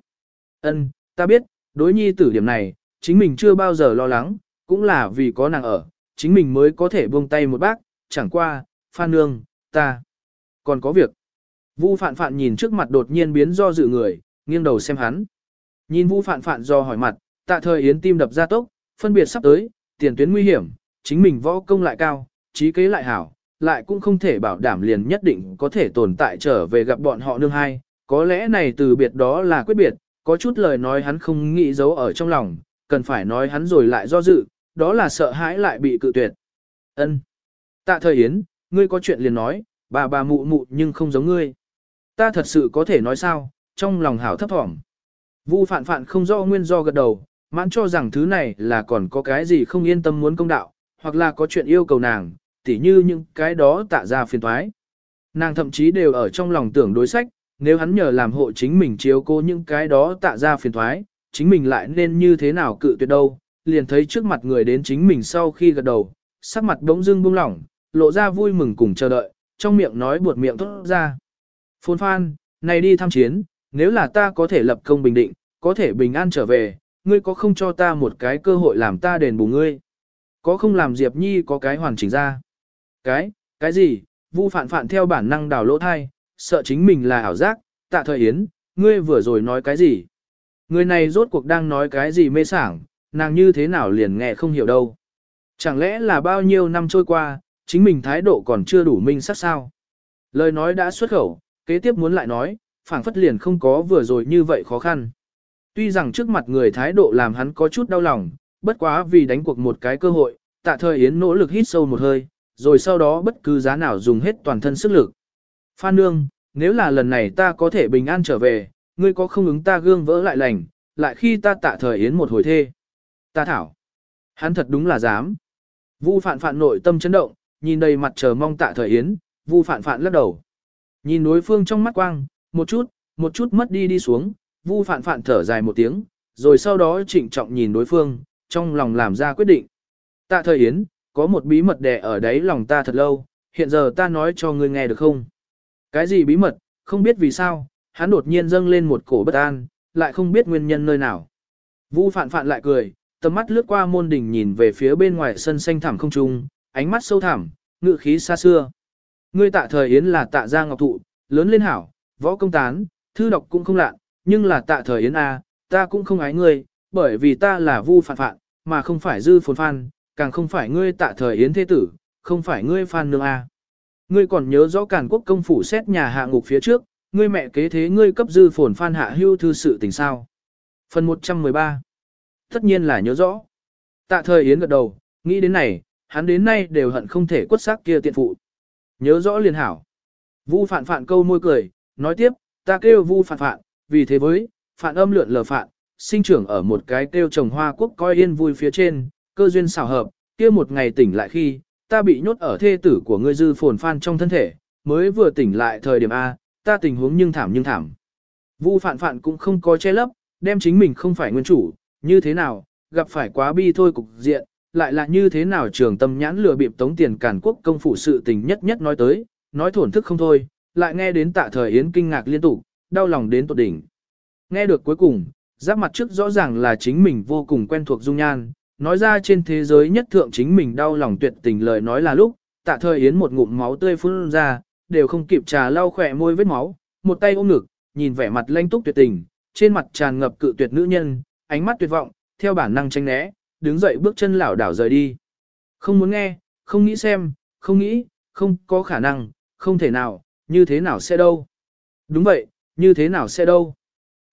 Ân, ta biết, đối nhi tử điểm này, chính mình chưa bao giờ lo lắng, cũng là vì có nàng ở, chính mình mới có thể buông tay một bác, chẳng qua, Phan Nương, ta, còn có việc. Vu phạn phạn nhìn trước mặt đột nhiên biến do dự người, nghiêng đầu xem hắn. Nhìn Vu Phạn Phạn do hỏi mặt, tạ thời Yến tim đập ra tốc, phân biệt sắp tới, tiền tuyến nguy hiểm, chính mình võ công lại cao, trí kế lại hảo, lại cũng không thể bảo đảm liền nhất định có thể tồn tại trở về gặp bọn họ nương hai, có lẽ này từ biệt đó là quyết biệt, có chút lời nói hắn không nghĩ giấu ở trong lòng, cần phải nói hắn rồi lại do dự, đó là sợ hãi lại bị cự tuyệt. Ân. Tạ thời Yến, ngươi có chuyện liền nói, bà bà mụ mụ nhưng không giống ngươi. Ta thật sự có thể nói sao, trong lòng hảo thấp thỏm. Vu phạn phạn không rõ nguyên do gật đầu, mãn cho rằng thứ này là còn có cái gì không yên tâm muốn công đạo, hoặc là có chuyện yêu cầu nàng, tỉ như những cái đó tạ ra phiền thoái. Nàng thậm chí đều ở trong lòng tưởng đối sách, nếu hắn nhờ làm hộ chính mình chiếu cố những cái đó tạ ra phiền thoái, chính mình lại nên như thế nào cự tuyệt đâu, liền thấy trước mặt người đến chính mình sau khi gật đầu, sắc mặt bỗng dưng buông lỏng, lộ ra vui mừng cùng chờ đợi, trong miệng nói buột miệng thốt ra. Phôn phan, này đi tham chiến, nếu là ta có thể lập công bình định, có thể bình an trở về, ngươi có không cho ta một cái cơ hội làm ta đền bù ngươi? Có không làm Diệp Nhi có cái hoàn chỉnh ra? Cái, cái gì? Vu phạn phạn theo bản năng đào lỗ thai, sợ chính mình là ảo giác, tạ thời yến, ngươi vừa rồi nói cái gì? Người này rốt cuộc đang nói cái gì mê sảng, nàng như thế nào liền nghe không hiểu đâu. Chẳng lẽ là bao nhiêu năm trôi qua, chính mình thái độ còn chưa đủ minh sắc sao? Lời nói đã xuất khẩu, kế tiếp muốn lại nói, phảng phất liền không có vừa rồi như vậy khó khăn. Tuy rằng trước mặt người thái độ làm hắn có chút đau lòng, bất quá vì đánh cuộc một cái cơ hội, tạ thời Yến nỗ lực hít sâu một hơi, rồi sau đó bất cứ giá nào dùng hết toàn thân sức lực. Phan Nương, nếu là lần này ta có thể bình an trở về, ngươi có không ứng ta gương vỡ lại lành, lại khi ta tạ thời Yến một hồi thê. Ta thảo. Hắn thật đúng là dám. Vu phạn phạn nội tâm chấn động, nhìn đầy mặt chờ mong tạ thời Yến, vu phạn phạn lắc đầu. Nhìn đối phương trong mắt quang, một chút, một chút mất đi đi xuống, vu phạn phạn thở dài một tiếng, rồi sau đó trịnh trọng nhìn đối phương, trong lòng làm ra quyết định. Tạ thời Yến, có một bí mật đè ở đấy lòng ta thật lâu, hiện giờ ta nói cho ngươi nghe được không? Cái gì bí mật, không biết vì sao, hắn đột nhiên dâng lên một cổ bất an, lại không biết nguyên nhân nơi nào. Vu phạn phạn lại cười, tầm mắt lướt qua môn đỉnh nhìn về phía bên ngoài sân xanh thẳm không trung, ánh mắt sâu thẳm, ngự khí xa xưa. Ngươi tạ thời Yến là tạ gia ngọc thụ, lớn lên hảo, võ công tán, thư đọc cũng không lạ, nhưng là tạ thời Yến A, ta cũng không ái ngươi, bởi vì ta là vu phản phạn, mà không phải dư phồn phan, càng không phải ngươi tạ thời Yến thế tử, không phải ngươi phan nương A. Ngươi còn nhớ rõ cản quốc công phủ xét nhà hạ ngục phía trước, ngươi mẹ kế thế ngươi cấp dư phồn phan hạ hưu thư sự tình sao. Phần 113 Tất nhiên là nhớ rõ. Tạ thời Yến gật đầu, nghĩ đến này, hắn đến nay đều hận không thể quất xác kia tiện phụ. Nhớ rõ liền hảo. Vu phản phạn câu môi cười, nói tiếp, ta kêu vu phản phạn, vì thế với, phạn âm lượn lờ phạn, sinh trưởng ở một cái kêu trồng hoa quốc coi yên vui phía trên, cơ duyên xảo hợp, kia một ngày tỉnh lại khi, ta bị nhốt ở thê tử của ngươi dư phồn phan trong thân thể, mới vừa tỉnh lại thời điểm A, ta tình huống nhưng thảm nhưng thảm. Vu phạn phạn cũng không có che lấp, đem chính mình không phải nguyên chủ, như thế nào, gặp phải quá bi thôi cục diện, lại là như thế nào trường tâm nhãn lừa bịp tống tiền cản quốc công phủ sự tình nhất nhất nói tới, nói thổn thức không thôi, lại nghe đến tạ thời yến kinh ngạc liên tục, đau lòng đến tột đỉnh. Nghe được cuối cùng, giáp mặt trước rõ ràng là chính mình vô cùng quen thuộc dung nhan, nói ra trên thế giới nhất thượng chính mình đau lòng tuyệt tình lời nói là lúc, tạ thời yến một ngụm máu tươi phun ra, đều không kịp trà lau khỏe môi vết máu, một tay ôm ngực, nhìn vẻ mặt lanh túc tuyệt tình, trên mặt tràn ngập cự tuyệt nữ nhân, ánh mắt tuyệt vọng, theo bản năng tranh né, đứng dậy bước chân lảo đảo rời đi. Không muốn nghe, không nghĩ xem, không nghĩ, không có khả năng, không thể nào, như thế nào sẽ đâu. Đúng vậy, như thế nào sẽ đâu.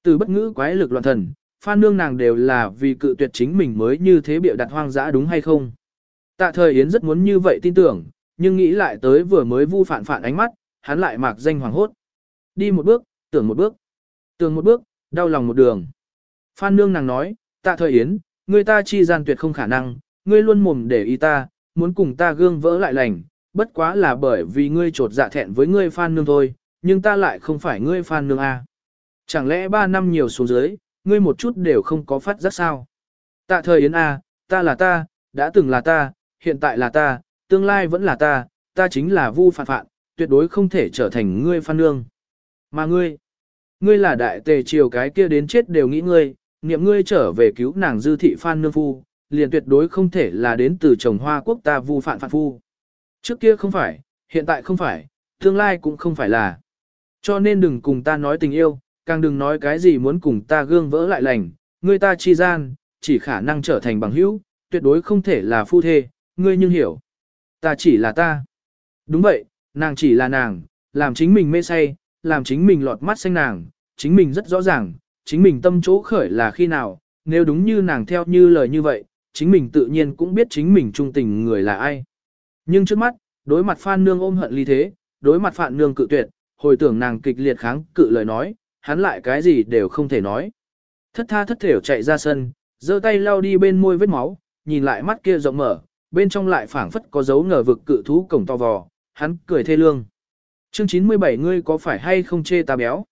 Từ bất ngữ quái lực loạn thần, phan nương nàng đều là vì cự tuyệt chính mình mới như thế biểu đặt hoang dã đúng hay không. Tạ thời Yến rất muốn như vậy tin tưởng, nhưng nghĩ lại tới vừa mới vu phản phản ánh mắt, hắn lại mạc danh hoàng hốt. Đi một bước, tưởng một bước, tưởng một bước, đau lòng một đường. Phan nương nàng nói, tạ thời Yến, người ta chi gian tuyệt không khả năng, ngươi luôn mồm để ý ta, muốn cùng ta gương vỡ lại lành, bất quá là bởi vì ngươi trột dạ thẹn với ngươi Phan nương thôi, nhưng ta lại không phải ngươi Phan nương a. Chẳng lẽ ba năm nhiều xuống dưới, ngươi một chút đều không có phát giác sao? Tạ thời Yến a, ta là ta, đã từng là ta, hiện tại là ta, tương lai vẫn là ta, ta chính là Vu Phạn Phạn, tuyệt đối không thể trở thành ngươi Phan nương. Mà ngươi, ngươi là đại tề triều cái kia đến chết đều nghĩ ngươi, niệm ngươi trở về cứu nàng dư thị Phan nương phu, liền tuyệt đối không thể là đến từ chồng hoa quốc ta Vu Phạn Phạn phu. Trước kia không phải, hiện tại không phải, tương lai cũng không phải là. Cho nên đừng cùng ta nói tình yêu, càng đừng nói cái gì muốn cùng ta gương vỡ lại lành, ngươi ta chi gian, chỉ khả năng trở thành bằng hữu, tuyệt đối không thể là phu thê, ngươi nhưng hiểu. Ta chỉ là ta. Đúng vậy, nàng chỉ là nàng, làm chính mình mê say, làm chính mình lọt mắt xanh nàng, chính mình rất rõ ràng, chính mình tâm chỗ khởi là khi nào, nếu đúng như nàng theo như lời như vậy, chính mình tự nhiên cũng biết chính mình trung tình người là ai. Nhưng trước mắt, đối mặt Phan Nương ôm hận ly thế, đối mặt Phan Nương cự tuyệt, hồi tưởng nàng kịch liệt kháng cự lời nói, hắn lại cái gì đều không thể nói. Thất tha thất thểu chạy ra sân, giơ tay lau đi bên môi vết máu, nhìn lại mắt kia rộng mở, bên trong lại phảng phất có dấu ngờ vực cự thú cổng to vò, hắn cười thê lương. Chương 97 ngươi có phải hay không chê ta béo?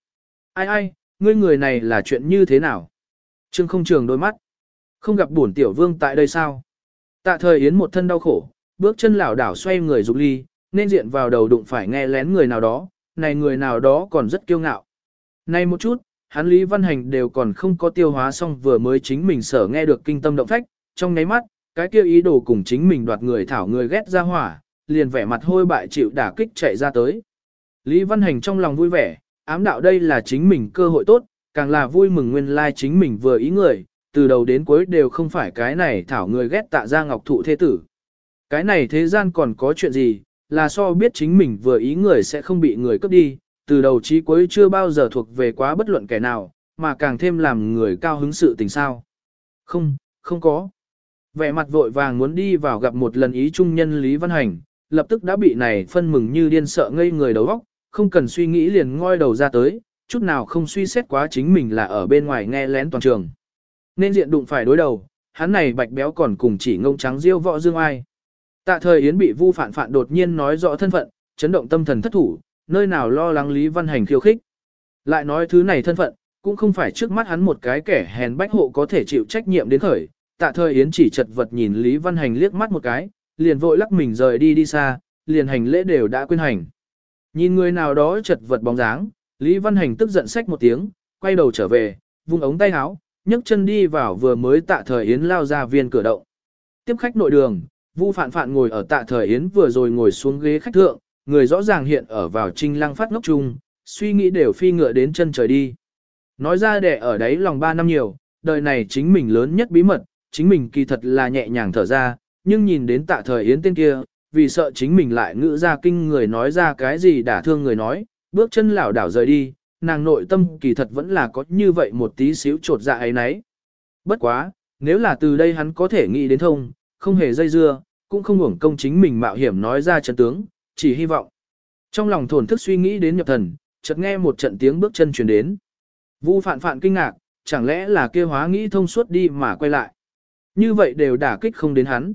Ai ai, ngươi người này là chuyện như thế nào? Trương không trường đôi mắt. Không gặp bổn tiểu vương tại đây sao? Tạ thời yến một thân đau khổ, bước chân lảo đảo xoay người rục ly, nên diện vào đầu đụng phải nghe lén người nào đó, này người nào đó còn rất kiêu ngạo. nay một chút, hắn Lý Văn Hành đều còn không có tiêu hóa xong vừa mới chính mình sở nghe được kinh tâm động phách, trong nháy mắt, cái kia ý đồ cùng chính mình đoạt người thảo người ghét ra hỏa, liền vẻ mặt hôi bại chịu đả kích chạy ra tới. Lý Văn Hành trong lòng vui vẻ, ám đạo đây là chính mình cơ hội tốt, càng là vui mừng nguyên lai like chính mình vừa ý người, từ đầu đến cuối đều không phải cái này thảo người ghét tạ ra ngọc thụ thế tử. Cái này thế gian còn có chuyện gì, là so biết chính mình vừa ý người sẽ không bị người cướp đi, từ đầu chí cuối chưa bao giờ thuộc về quá bất luận kẻ nào, mà càng thêm làm người cao hứng sự tình sao. Không, không có. Vẻ mặt vội vàng muốn đi vào gặp một lần ý trung nhân Lý Văn Hành, lập tức đã bị này phân mừng như điên sợ ngây người đầu óc, không cần suy nghĩ liền ngoi đầu ra tới, chút nào không suy xét quá chính mình là ở bên ngoài nghe lén toàn trường. Nên diện đụng phải đối đầu, hắn này bạch béo còn cùng chỉ ngông trắng diêu võ dương ai. Tạ thời Yến bị vu phản phản đột nhiên nói rõ thân phận, chấn động tâm thần thất thủ, nơi nào lo lắng Lý Văn Hành khiêu khích. Lại nói thứ này thân phận, cũng không phải trước mắt hắn một cái kẻ hèn bách hộ có thể chịu trách nhiệm đến khởi. Tạ thời Yến chỉ chật vật nhìn Lý Văn Hành liếc mắt một cái, liền vội lắc mình rời đi đi xa, liền hành lễ đều đã quên hành. Nhìn người nào đó chật vật bóng dáng, Lý Văn Hành tức giận xách một tiếng, quay đầu trở về, vung ống tay áo, nhấc chân đi vào vừa mới tạ thời Yến lao ra viên cửa động. Tiếp khách nội đường, Vu Phạn Phạn ngồi ở tạ thời Yến vừa rồi ngồi xuống ghế khách thượng, người rõ ràng hiện ở vào trinh lăng phát ngốc chung, suy nghĩ đều phi ngựa đến chân trời đi. Nói ra để ở đấy lòng ba năm nhiều, đời này chính mình lớn nhất bí mật, chính mình kỳ thật là nhẹ nhàng thở ra, nhưng nhìn đến tạ thời Yến tên kia, vì sợ chính mình lại ngữ ra kinh người nói ra cái gì đả thương người nói, bước chân lảo đảo rời đi, nàng nội tâm kỳ thật vẫn là có như vậy một tí xíu trột dạ ấy nấy. Bất quá, nếu là từ đây hắn có thể nghĩ đến thông, không hề dây dưa, cũng không hưởng công chính mình mạo hiểm nói ra trận tướng, chỉ hy vọng. Trong lòng thổn thức suy nghĩ đến nhập thần, chợt nghe một trận tiếng bước chân truyền đến. Vu phạn phạn kinh ngạc, chẳng lẽ là kia hóa nghĩ thông suốt đi mà quay lại. Như vậy đều đả kích không đến hắn.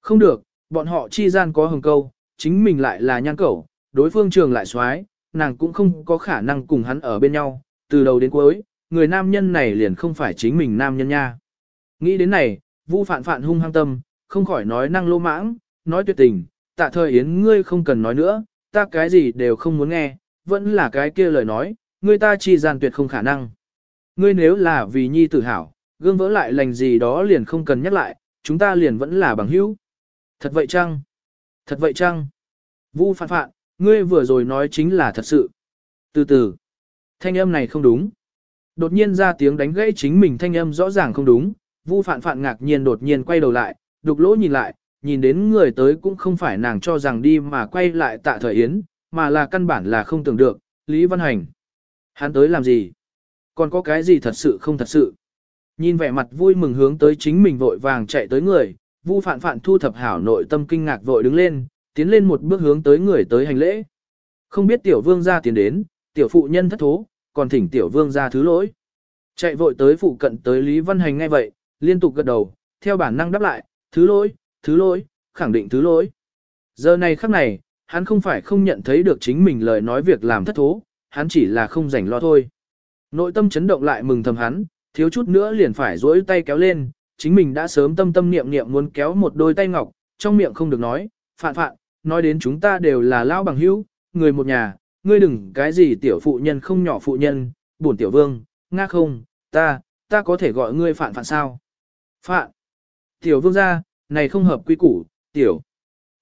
Không được, bọn họ chi gian có hồng câu, chính mình lại là nhan cẩu, đối phương trường lại xoái, nàng cũng không có khả năng cùng hắn ở bên nhau, từ đầu đến cuối, người nam nhân này liền không phải chính mình nam nhân nha. Nghĩ đến này, Vu Phạn Phạn hung hăng tâm, không khỏi nói năng lô mãng, nói tuyệt tình, tạ thời yến ngươi không cần nói nữa, ta cái gì đều không muốn nghe, vẫn là cái kia lời nói, ngươi ta chi gian tuyệt không khả năng. Ngươi nếu là vì nhi tử hảo, gương vỡ lại lành gì đó liền không cần nhắc lại, chúng ta liền vẫn là bằng hữu. Thật vậy chăng? Thật vậy chăng? Vu phạn phạn, ngươi vừa rồi nói chính là thật sự. Từ từ, thanh âm này không đúng. Đột nhiên ra tiếng đánh gãy chính mình thanh âm rõ ràng không đúng, Vu phạn phạn ngạc nhiên đột nhiên quay đầu lại, đục lỗ nhìn lại, nhìn đến người tới cũng không phải nàng cho rằng đi mà quay lại tạ thời yến, mà là căn bản là không tưởng được, Lý Văn Hành. Hắn tới làm gì? Còn có cái gì thật sự không thật sự? Nhìn vẻ mặt vui mừng hướng tới chính mình vội vàng chạy tới người, Vu Phạn Phạn thu thập hảo nội tâm kinh ngạc vội đứng lên, tiến lên một bước hướng tới người tới hành lễ. Không biết tiểu vương gia tiến đến, tiểu phụ nhân thất thố, còn thỉnh tiểu vương gia thứ lỗi. Chạy vội tới phụ cận tới Lý Văn Hành ngay vậy, liên tục gật đầu, theo bản năng đáp lại, thứ lỗi, thứ lỗi, khẳng định thứ lỗi. Giờ này khắc này, hắn không phải không nhận thấy được chính mình lời nói việc làm thất thố, hắn chỉ là không rảnh lo thôi. Nội tâm chấn động lại mừng thầm hắn, thiếu chút nữa liền phải duỗi tay kéo lên, chính mình đã sớm tâm tâm niệm niệm muốn kéo một đôi tay ngọc, trong miệng không được nói, phạn phạn, nói đến chúng ta đều là lao bằng hữu, người một nhà, ngươi đừng cái gì tiểu phụ nhân không nhỏ phụ nhân, bổn tiểu vương, nga không, ta, ta có thể gọi ngươi phạn phạn sao? Phạn, tiểu vương gia, này không hợp quy củ, tiểu.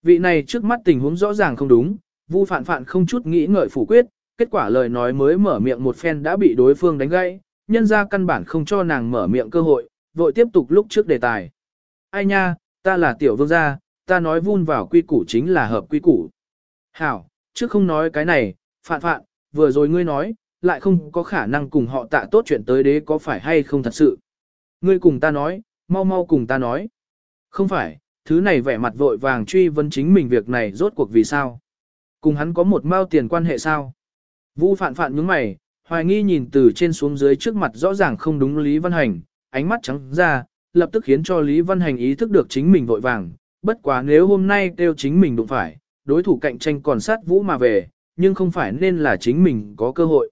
Vị này trước mắt tình huống rõ ràng không đúng, vu phạn phạn không chút nghĩ ngợi phủ quyết, kết quả lời nói mới mở miệng một phen đã bị đối phương đánh gãy, nhân ra căn bản không cho nàng mở miệng cơ hội, vội tiếp tục lúc trước đề tài. Ai nha, ta là tiểu vương gia, ta nói vun vào quy củ chính là hợp quy củ. Hảo, trước không nói cái này, phạn phạn, vừa rồi ngươi nói, lại không có khả năng cùng họ tạ tốt chuyện tới đế có phải hay không thật sự. Ngươi cùng ta nói, mau mau cùng ta nói. Không phải, thứ này vẻ mặt vội vàng truy vấn chính mình việc này rốt cuộc vì sao. Cùng hắn có một mao tiền quan hệ sao. Vu phạn phạn nhướng mày, hoài nghi nhìn từ trên xuống dưới trước mặt rõ ràng không đúng Lý Văn Hành, ánh mắt trắng ra, lập tức khiến cho Lý Văn Hành ý thức được chính mình vội vàng. Bất quá nếu hôm nay kêu chính mình đụng phải, đối thủ cạnh tranh còn sát vũ mà về, nhưng không phải nên là chính mình có cơ hội.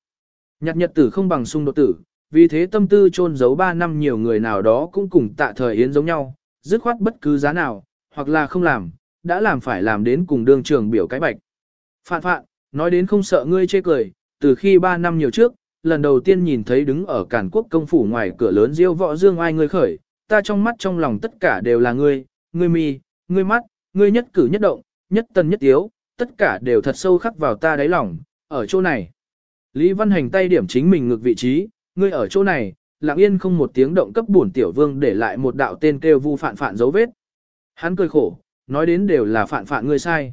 Nhặt nhật tử không bằng xung đột tử, vì thế tâm tư chôn giấu 3 năm nhiều người nào đó cũng cùng tạ thời yến giống nhau, dứt khoát bất cứ giá nào, hoặc là không làm, đã làm phải làm đến cùng đương trường biểu cái bạch. Phạn phạn, nói đến không sợ ngươi chê cười, từ khi 3 năm nhiều trước, lần đầu tiên nhìn thấy đứng ở cản quốc công phủ ngoài cửa lớn diêu võ dương ai ngươi khởi, ta trong mắt trong lòng tất cả đều là ngươi, ngươi mi, ngươi mắt, ngươi nhất cử nhất động, nhất tân nhất tiếu, tất cả đều thật sâu khắc vào ta đáy lòng, ở chỗ này. Lý Văn Hành tay điểm chính mình ngược vị trí, ngươi ở chỗ này, lặng yên không một tiếng động cấp bổn tiểu vương để lại một đạo tên kêu vu phạn phạn dấu vết. Hắn cười khổ, nói đến đều là phạn phạn ngươi sai.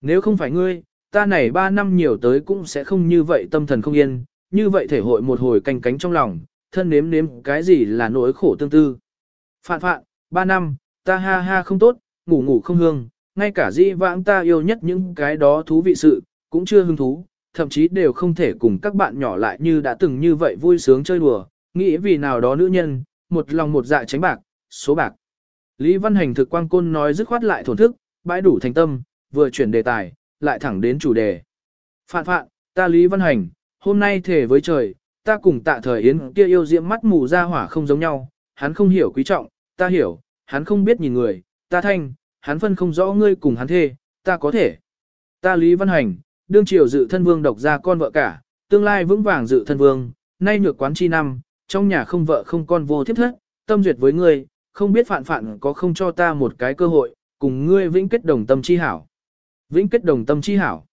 Nếu không phải ngươi, ta này ba năm nhiều tới cũng sẽ không như vậy tâm thần không yên, như vậy thể hội một hồi canh cánh trong lòng, thân nếm nếm cái gì là nỗi khổ tương tư. Phạn phạn, ba năm, ta ha ha không tốt, ngủ ngủ không hương, ngay cả di vãng ta yêu nhất những cái đó thú vị sự, cũng chưa hứng thú, thậm chí đều không thể cùng các bạn nhỏ lại như đã từng như vậy vui sướng chơi đùa, nghĩ vì nào đó nữ nhân, một lòng một dạ tránh bạc, số bạc. Lý Văn Hành thực quang côn nói dứt khoát lại thổn thức, bãi đủ thành tâm, vừa chuyển đề tài, lại thẳng đến chủ đề. Phạn phạn, ta Lý Văn Hành, hôm nay thể với trời, ta cùng tạ thời yến kia yêu diễm mắt mù ra hỏa không giống nhau, hắn không hiểu quý trọng, ta hiểu, hắn không biết nhìn người, ta thanh, hắn phân không rõ ngươi cùng hắn thê, ta có thể. Ta Lý Văn Hành, đương triều dự thân vương độc ra con vợ cả, tương lai vững vàng dự thân vương, nay nhược quán chi năm, trong nhà không vợ không con vô thiếp thất, tâm duyệt với ngươi, không biết phạn phạn có không cho ta một cái cơ hội, cùng ngươi vĩnh kết đồng tâm chi hảo. Vĩnh kết đồng tâm chi hảo.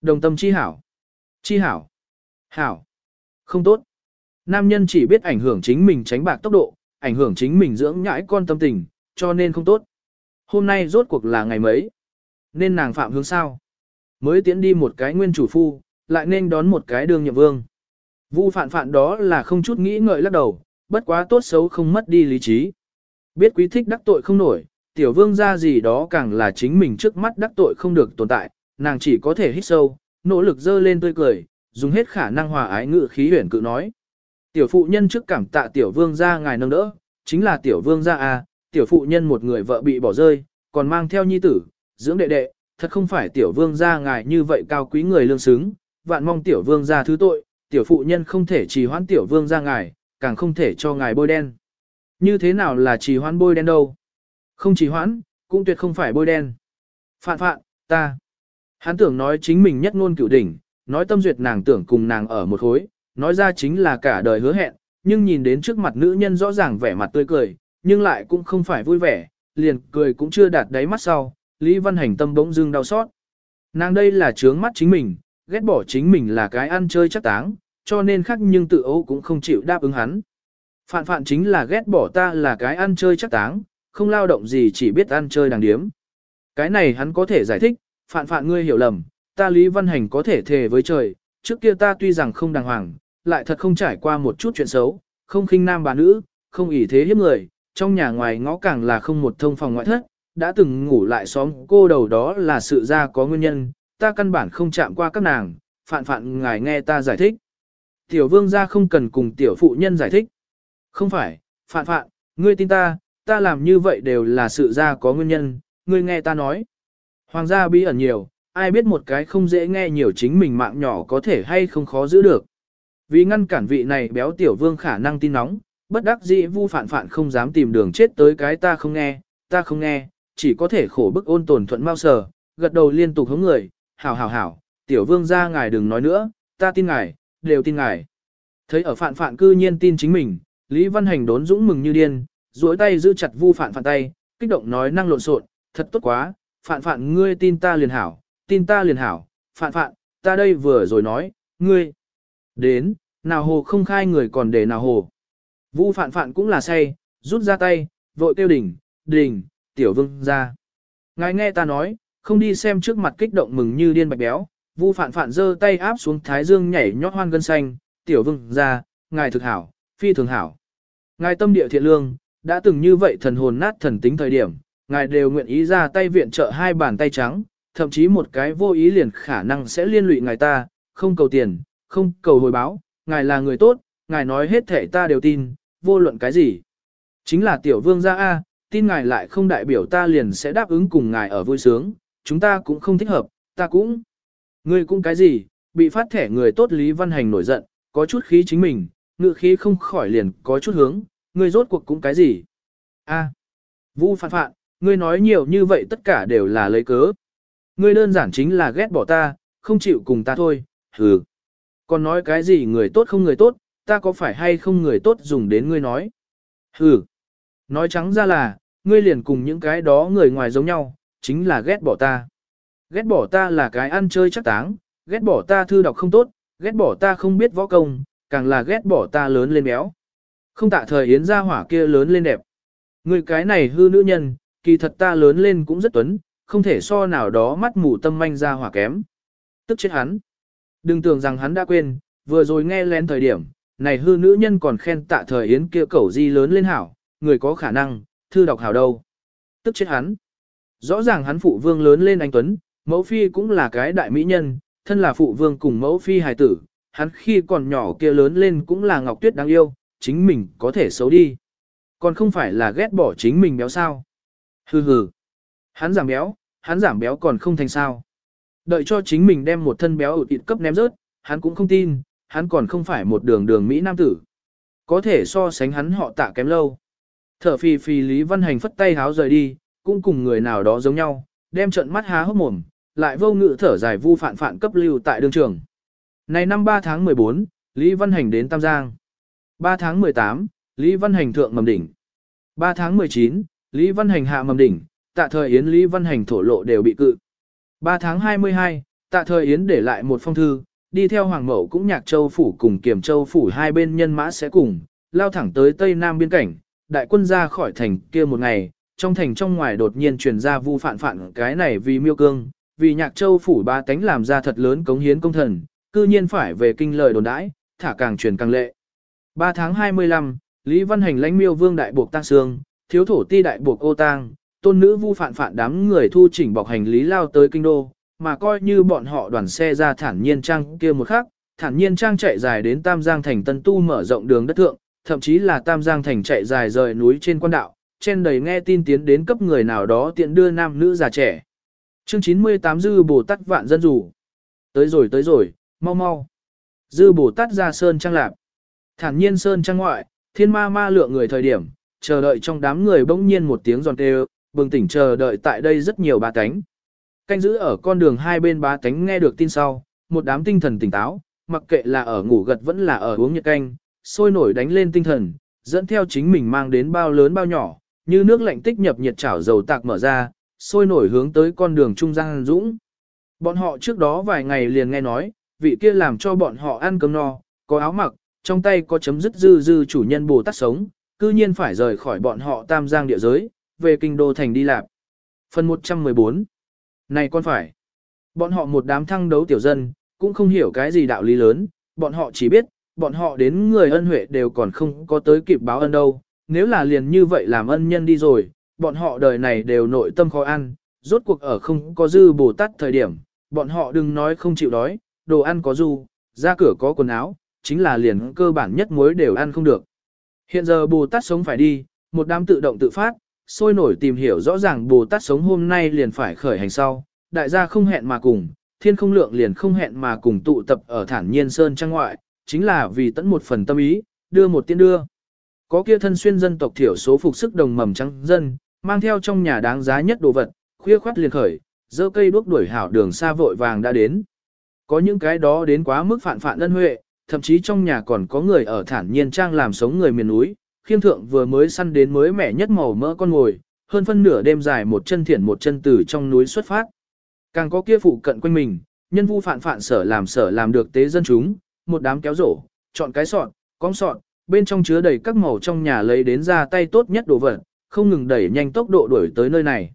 Đồng tâm chi hảo. Chi hảo. Hảo. Không tốt. Nam nhân chỉ biết ảnh hưởng chính mình tránh bạc tốc độ, ảnh hưởng chính mình dưỡng nhãi con tâm tình, cho nên không tốt. Hôm nay rốt cuộc là ngày mấy? Nên nàng phạm hướng sao? Mới tiến đi một cái nguyên chủ phu, lại nên đón một cái đường nhiệm vương. Vu phản phản đó là không chút nghĩ ngợi lắc đầu, bất quá tốt xấu không mất đi lý trí. Biết quý thích đắc tội không nổi, tiểu vương ra gì đó càng là chính mình trước mắt đắc tội không được tồn tại, nàng chỉ có thể hít sâu, nỗ lực dơ lên tươi cười, dùng hết khả năng hòa ái ngự khí huyển cự nói. Tiểu phụ nhân trước cảm tạ tiểu vương ra ngài nâng đỡ, chính là tiểu vương ra à, tiểu phụ nhân một người vợ bị bỏ rơi, còn mang theo nhi tử, dưỡng đệ đệ, thật không phải tiểu vương gia ngài như vậy cao quý người lương xứng, vạn mong tiểu vương gia thứ tội, tiểu phụ nhân không thể trì hoãn tiểu vương gia ngài, càng không thể cho ngài bôi đen. Như thế nào là trì hoãn bôi đen đâu? Không trì hoãn, cũng tuyệt không phải bôi đen. Phạn phạn, ta. Hắn tưởng nói chính mình nhất ngôn cửu đỉnh, nói tâm duyệt nàng tưởng cùng nàng ở một khối, nói ra chính là cả đời hứa hẹn, nhưng nhìn đến trước mặt nữ nhân rõ ràng vẻ mặt tươi cười, nhưng lại cũng không phải vui vẻ, liền cười cũng chưa đạt đáy mắt sau, Lý Văn Hành tâm bỗng dưng đau xót. Nàng đây là trướng mắt chính mình, ghét bỏ chính mình là cái ăn chơi chắc táng, cho nên khác nhưng tự ấu cũng không chịu đáp ứng hắn. Phạn phạn chính là ghét bỏ ta là cái ăn chơi chắc táng, không lao động gì chỉ biết ăn chơi đàng điếm. Cái này hắn có thể giải thích, phạn phạn ngươi hiểu lầm, ta Lý Văn Hành có thể thề với trời, trước kia ta tuy rằng không đàng hoàng, lại thật không trải qua một chút chuyện xấu, không khinh nam bà nữ, không ỷ thế hiếp người, trong nhà ngoài ngõ càng là không một thông phòng ngoại thất, đã từng ngủ lại xóm cô đầu đó là sự ra có nguyên nhân, ta căn bản không chạm qua các nàng, phạn phạn ngài nghe ta giải thích. Tiểu vương gia không cần cùng tiểu phụ nhân giải thích. Không phải, phạn phạn, ngươi tin ta, ta làm như vậy đều là sự ra có nguyên nhân, ngươi nghe ta nói. Hoàng gia bí ẩn nhiều, ai biết một cái không dễ nghe nhiều chính mình mạng nhỏ có thể hay không khó giữ được. Vì ngăn cản vị này béo tiểu vương khả năng tin nóng, bất đắc dĩ vu phản phản không dám tìm đường chết tới cái ta không nghe, ta không nghe, chỉ có thể khổ bức ôn tồn thuận mau sờ, gật đầu liên tục hướng người, hảo hảo hảo, tiểu vương ra ngài đừng nói nữa, ta tin ngài, đều tin ngài. Thấy ở phạn phạn cư nhiên tin chính mình, Lý Văn Hành đốn dũng mừng như điên, duỗi tay giữ chặt vu phạn phạn tay, kích động nói năng lộn xộn, thật tốt quá, phạn phạn ngươi tin ta liền hảo, tin ta liền hảo, phạn phạn, ta đây vừa rồi nói, Ngươi, đến, nào hồ không khai người còn để nào hồ. Vu phạn phạn cũng là say, rút ra tay, vội kêu đỉnh, đỉnh, tiểu vương ra. Ngài nghe ta nói, không đi xem trước mặt kích động mừng như điên bạch béo, Vu phạn phạn giơ tay áp xuống thái dương nhảy nhót hoan gân xanh, tiểu vương ra, ngài thực hảo, phi thường hảo. Ngài tâm địa thiện lương, đã từng như vậy thần hồn nát thần tính thời điểm, ngài đều nguyện ý ra tay viện trợ hai bàn tay trắng, thậm chí một cái vô ý liền khả năng sẽ liên lụy ngài ta, không cầu tiền, không cầu hồi báo, ngài là người tốt, ngài nói hết thể ta đều tin, vô luận cái gì. Chính là tiểu vương gia A, tin ngài lại không đại biểu ta liền sẽ đáp ứng cùng ngài ở vui sướng, chúng ta cũng không thích hợp, ta cũng. Ngươi cũng cái gì, bị phát thẻ người tốt Lý Văn Hành nổi giận, có chút khí chính mình, ngự khí không khỏi liền có chút hướng, ngươi rốt cuộc cũng cái gì. A, Vu phạn phạn, ngươi nói nhiều như vậy tất cả đều là lấy cớ. Ngươi đơn giản chính là ghét bỏ ta, không chịu cùng ta thôi, hừ. Còn nói cái gì người tốt không người tốt, ta có phải hay không người tốt dùng đến ngươi nói. Hừ. Nói trắng ra là, ngươi liền cùng những cái đó người ngoài giống nhau, chính là ghét bỏ ta. Ghét bỏ ta là cái ăn chơi chắc táng, ghét bỏ ta thư đọc không tốt, ghét bỏ ta không biết võ công, càng là ghét bỏ ta lớn lên béo. Không tạ thời yến gia hỏa kia lớn lên đẹp. Người cái này hư nữ nhân, kỳ thật ta lớn lên cũng rất tuấn, không thể so nào đó mắt mù tâm manh ra hỏa kém. Tức chết hắn. Đừng tưởng rằng hắn đã quên, vừa rồi nghe lén thời điểm, này hư nữ nhân còn khen tạ thời yến kia cẩu di lớn lên hảo, người có khả năng, thư đọc hảo đâu. Tức chết hắn. Rõ ràng hắn phụ vương lớn lên anh Tuấn, mẫu phi cũng là cái đại mỹ nhân, thân là phụ vương cùng mẫu phi hài tử, hắn khi còn nhỏ kia lớn lên cũng là ngọc tuyết đáng yêu, chính mình có thể xấu đi. Còn không phải là ghét bỏ chính mình béo sao. Hừ hừ. Hắn giảm béo, hắn giảm béo còn không thành sao. Đợi cho chính mình đem một thân béo ở tịt cấp ném rớt, hắn cũng không tin, hắn còn không phải một đường đường Mỹ Nam tử. Có thể so sánh hắn họ tạ kém lâu. Thở phì phì Lý Văn Hành phất tay háo rời đi, cũng cùng người nào đó giống nhau, đem trận mắt há hốc mồm, lại vô ngự thở dài vu phản phản cấp lưu tại đường trường. Này năm 3 tháng 14, Lý Văn Hành đến Tam Giang. 3 tháng 18, Lý Văn Hành thượng mầm đỉnh. 3 tháng 19, Lý Văn Hành hạ mầm đỉnh, tạ thời Yến Lý Văn Hành thổ lộ đều bị cự. 3 tháng 22, tạ thời Yến để lại một phong thư, đi theo Hoàng Mậu cũng nhạc châu phủ cùng kiểm châu phủ hai bên nhân mã sẽ cùng, lao thẳng tới Tây Nam biên cảnh, đại quân ra khỏi thành kia một ngày, trong thành trong ngoài đột nhiên truyền ra vu phản phản cái này vì miêu cương, vì nhạc châu phủ ba tánh làm ra thật lớn cống hiến công thần, cư nhiên phải về kinh lời đồn đãi, thả càng truyền càng lệ. 3 tháng 25, Lý Văn Hành lãnh miêu vương đại buộc tăng sương, thiếu thổ ti đại buộc ô tang, tôn nữ vu phản phản đám người thu chỉnh bọc hành lý lao tới kinh đô, mà coi như bọn họ đoàn xe ra thản nhiên trang kia một khắc, thản nhiên trang chạy dài đến Tam Giang thành Tân Tu mở rộng đường đất thượng, thậm chí là Tam Giang thành chạy dài rời núi trên quan đạo, trên đầy nghe tin tiến đến cấp người nào đó tiện đưa nam nữ già trẻ. Chương 98 Dư Bồ Tát vạn dân rủ. Tới rồi tới rồi, mau mau. Dư Bồ Tát ra sơn trang lạp. Thản nhiên sơn trang ngoại, thiên ma ma lượng người thời điểm, chờ đợi trong đám người bỗng nhiên một tiếng giòn kêu, bừng tỉnh chờ đợi tại đây rất nhiều bá tánh. Canh giữ ở con đường hai bên bá tánh nghe được tin sau, một đám tinh thần tỉnh táo, mặc kệ là ở ngủ gật vẫn là ở uống nhật canh, sôi nổi đánh lên tinh thần, dẫn theo chính mình mang đến bao lớn bao nhỏ, như nước lạnh tích nhập nhiệt chảo dầu tạc mở ra, sôi nổi hướng tới con đường trung gian dũng. Bọn họ trước đó vài ngày liền nghe nói, vị kia làm cho bọn họ ăn cơm no, có áo mặc, trong tay có chấm dứt dư dư chủ nhân Bồ Tát sống, cư nhiên phải rời khỏi bọn họ tam giang địa giới, về kinh đô thành đi lạp. Phần 114 Này con phải. Bọn họ một đám thăng đấu tiểu dân, cũng không hiểu cái gì đạo lý lớn, bọn họ chỉ biết, bọn họ đến người ân huệ đều còn không có tới kịp báo ân đâu, nếu là liền như vậy làm ân nhân đi rồi, bọn họ đời này đều nội tâm khó ăn, rốt cuộc ở không có dư Bồ Tát thời điểm, bọn họ đừng nói không chịu đói, đồ ăn có du, ra cửa có quần áo, chính là liền cơ bản nhất muối đều ăn không được. Hiện giờ Bồ Tát sống phải đi, một đám tự động tự phát, sôi nổi tìm hiểu rõ ràng Bồ Tát sống hôm nay liền phải khởi hành sau, đại gia không hẹn mà cùng, thiên không lượng liền không hẹn mà cùng tụ tập ở thản nhiên sơn trang ngoại, chính là vì tận một phần tâm ý, đưa một tiên đưa. Có kia thân xuyên dân tộc thiểu số phục sức đồng mầm trắng dân, mang theo trong nhà đáng giá nhất đồ vật, khuya khoát liền khởi, dơ cây đuốc đuổi hảo đường xa vội vàng đã đến. Có những cái đó đến quá mức phản phản ân huệ, thậm chí trong nhà còn có người ở thản nhiên trang làm sống người miền núi, khiêm thượng vừa mới săn đến mới mẻ nhất màu mỡ con ngồi, hơn phân nửa đêm dài một chân thiển một chân từ trong núi xuất phát. Càng có kia phụ cận quanh mình, nhân vu phản phản sở làm sở làm được tế dân chúng, một đám kéo rổ, chọn cái sọt, cong sọt, bên trong chứa đầy các màu trong nhà lấy đến ra tay tốt nhất đồ vật, không ngừng đẩy nhanh tốc độ đuổi tới nơi này.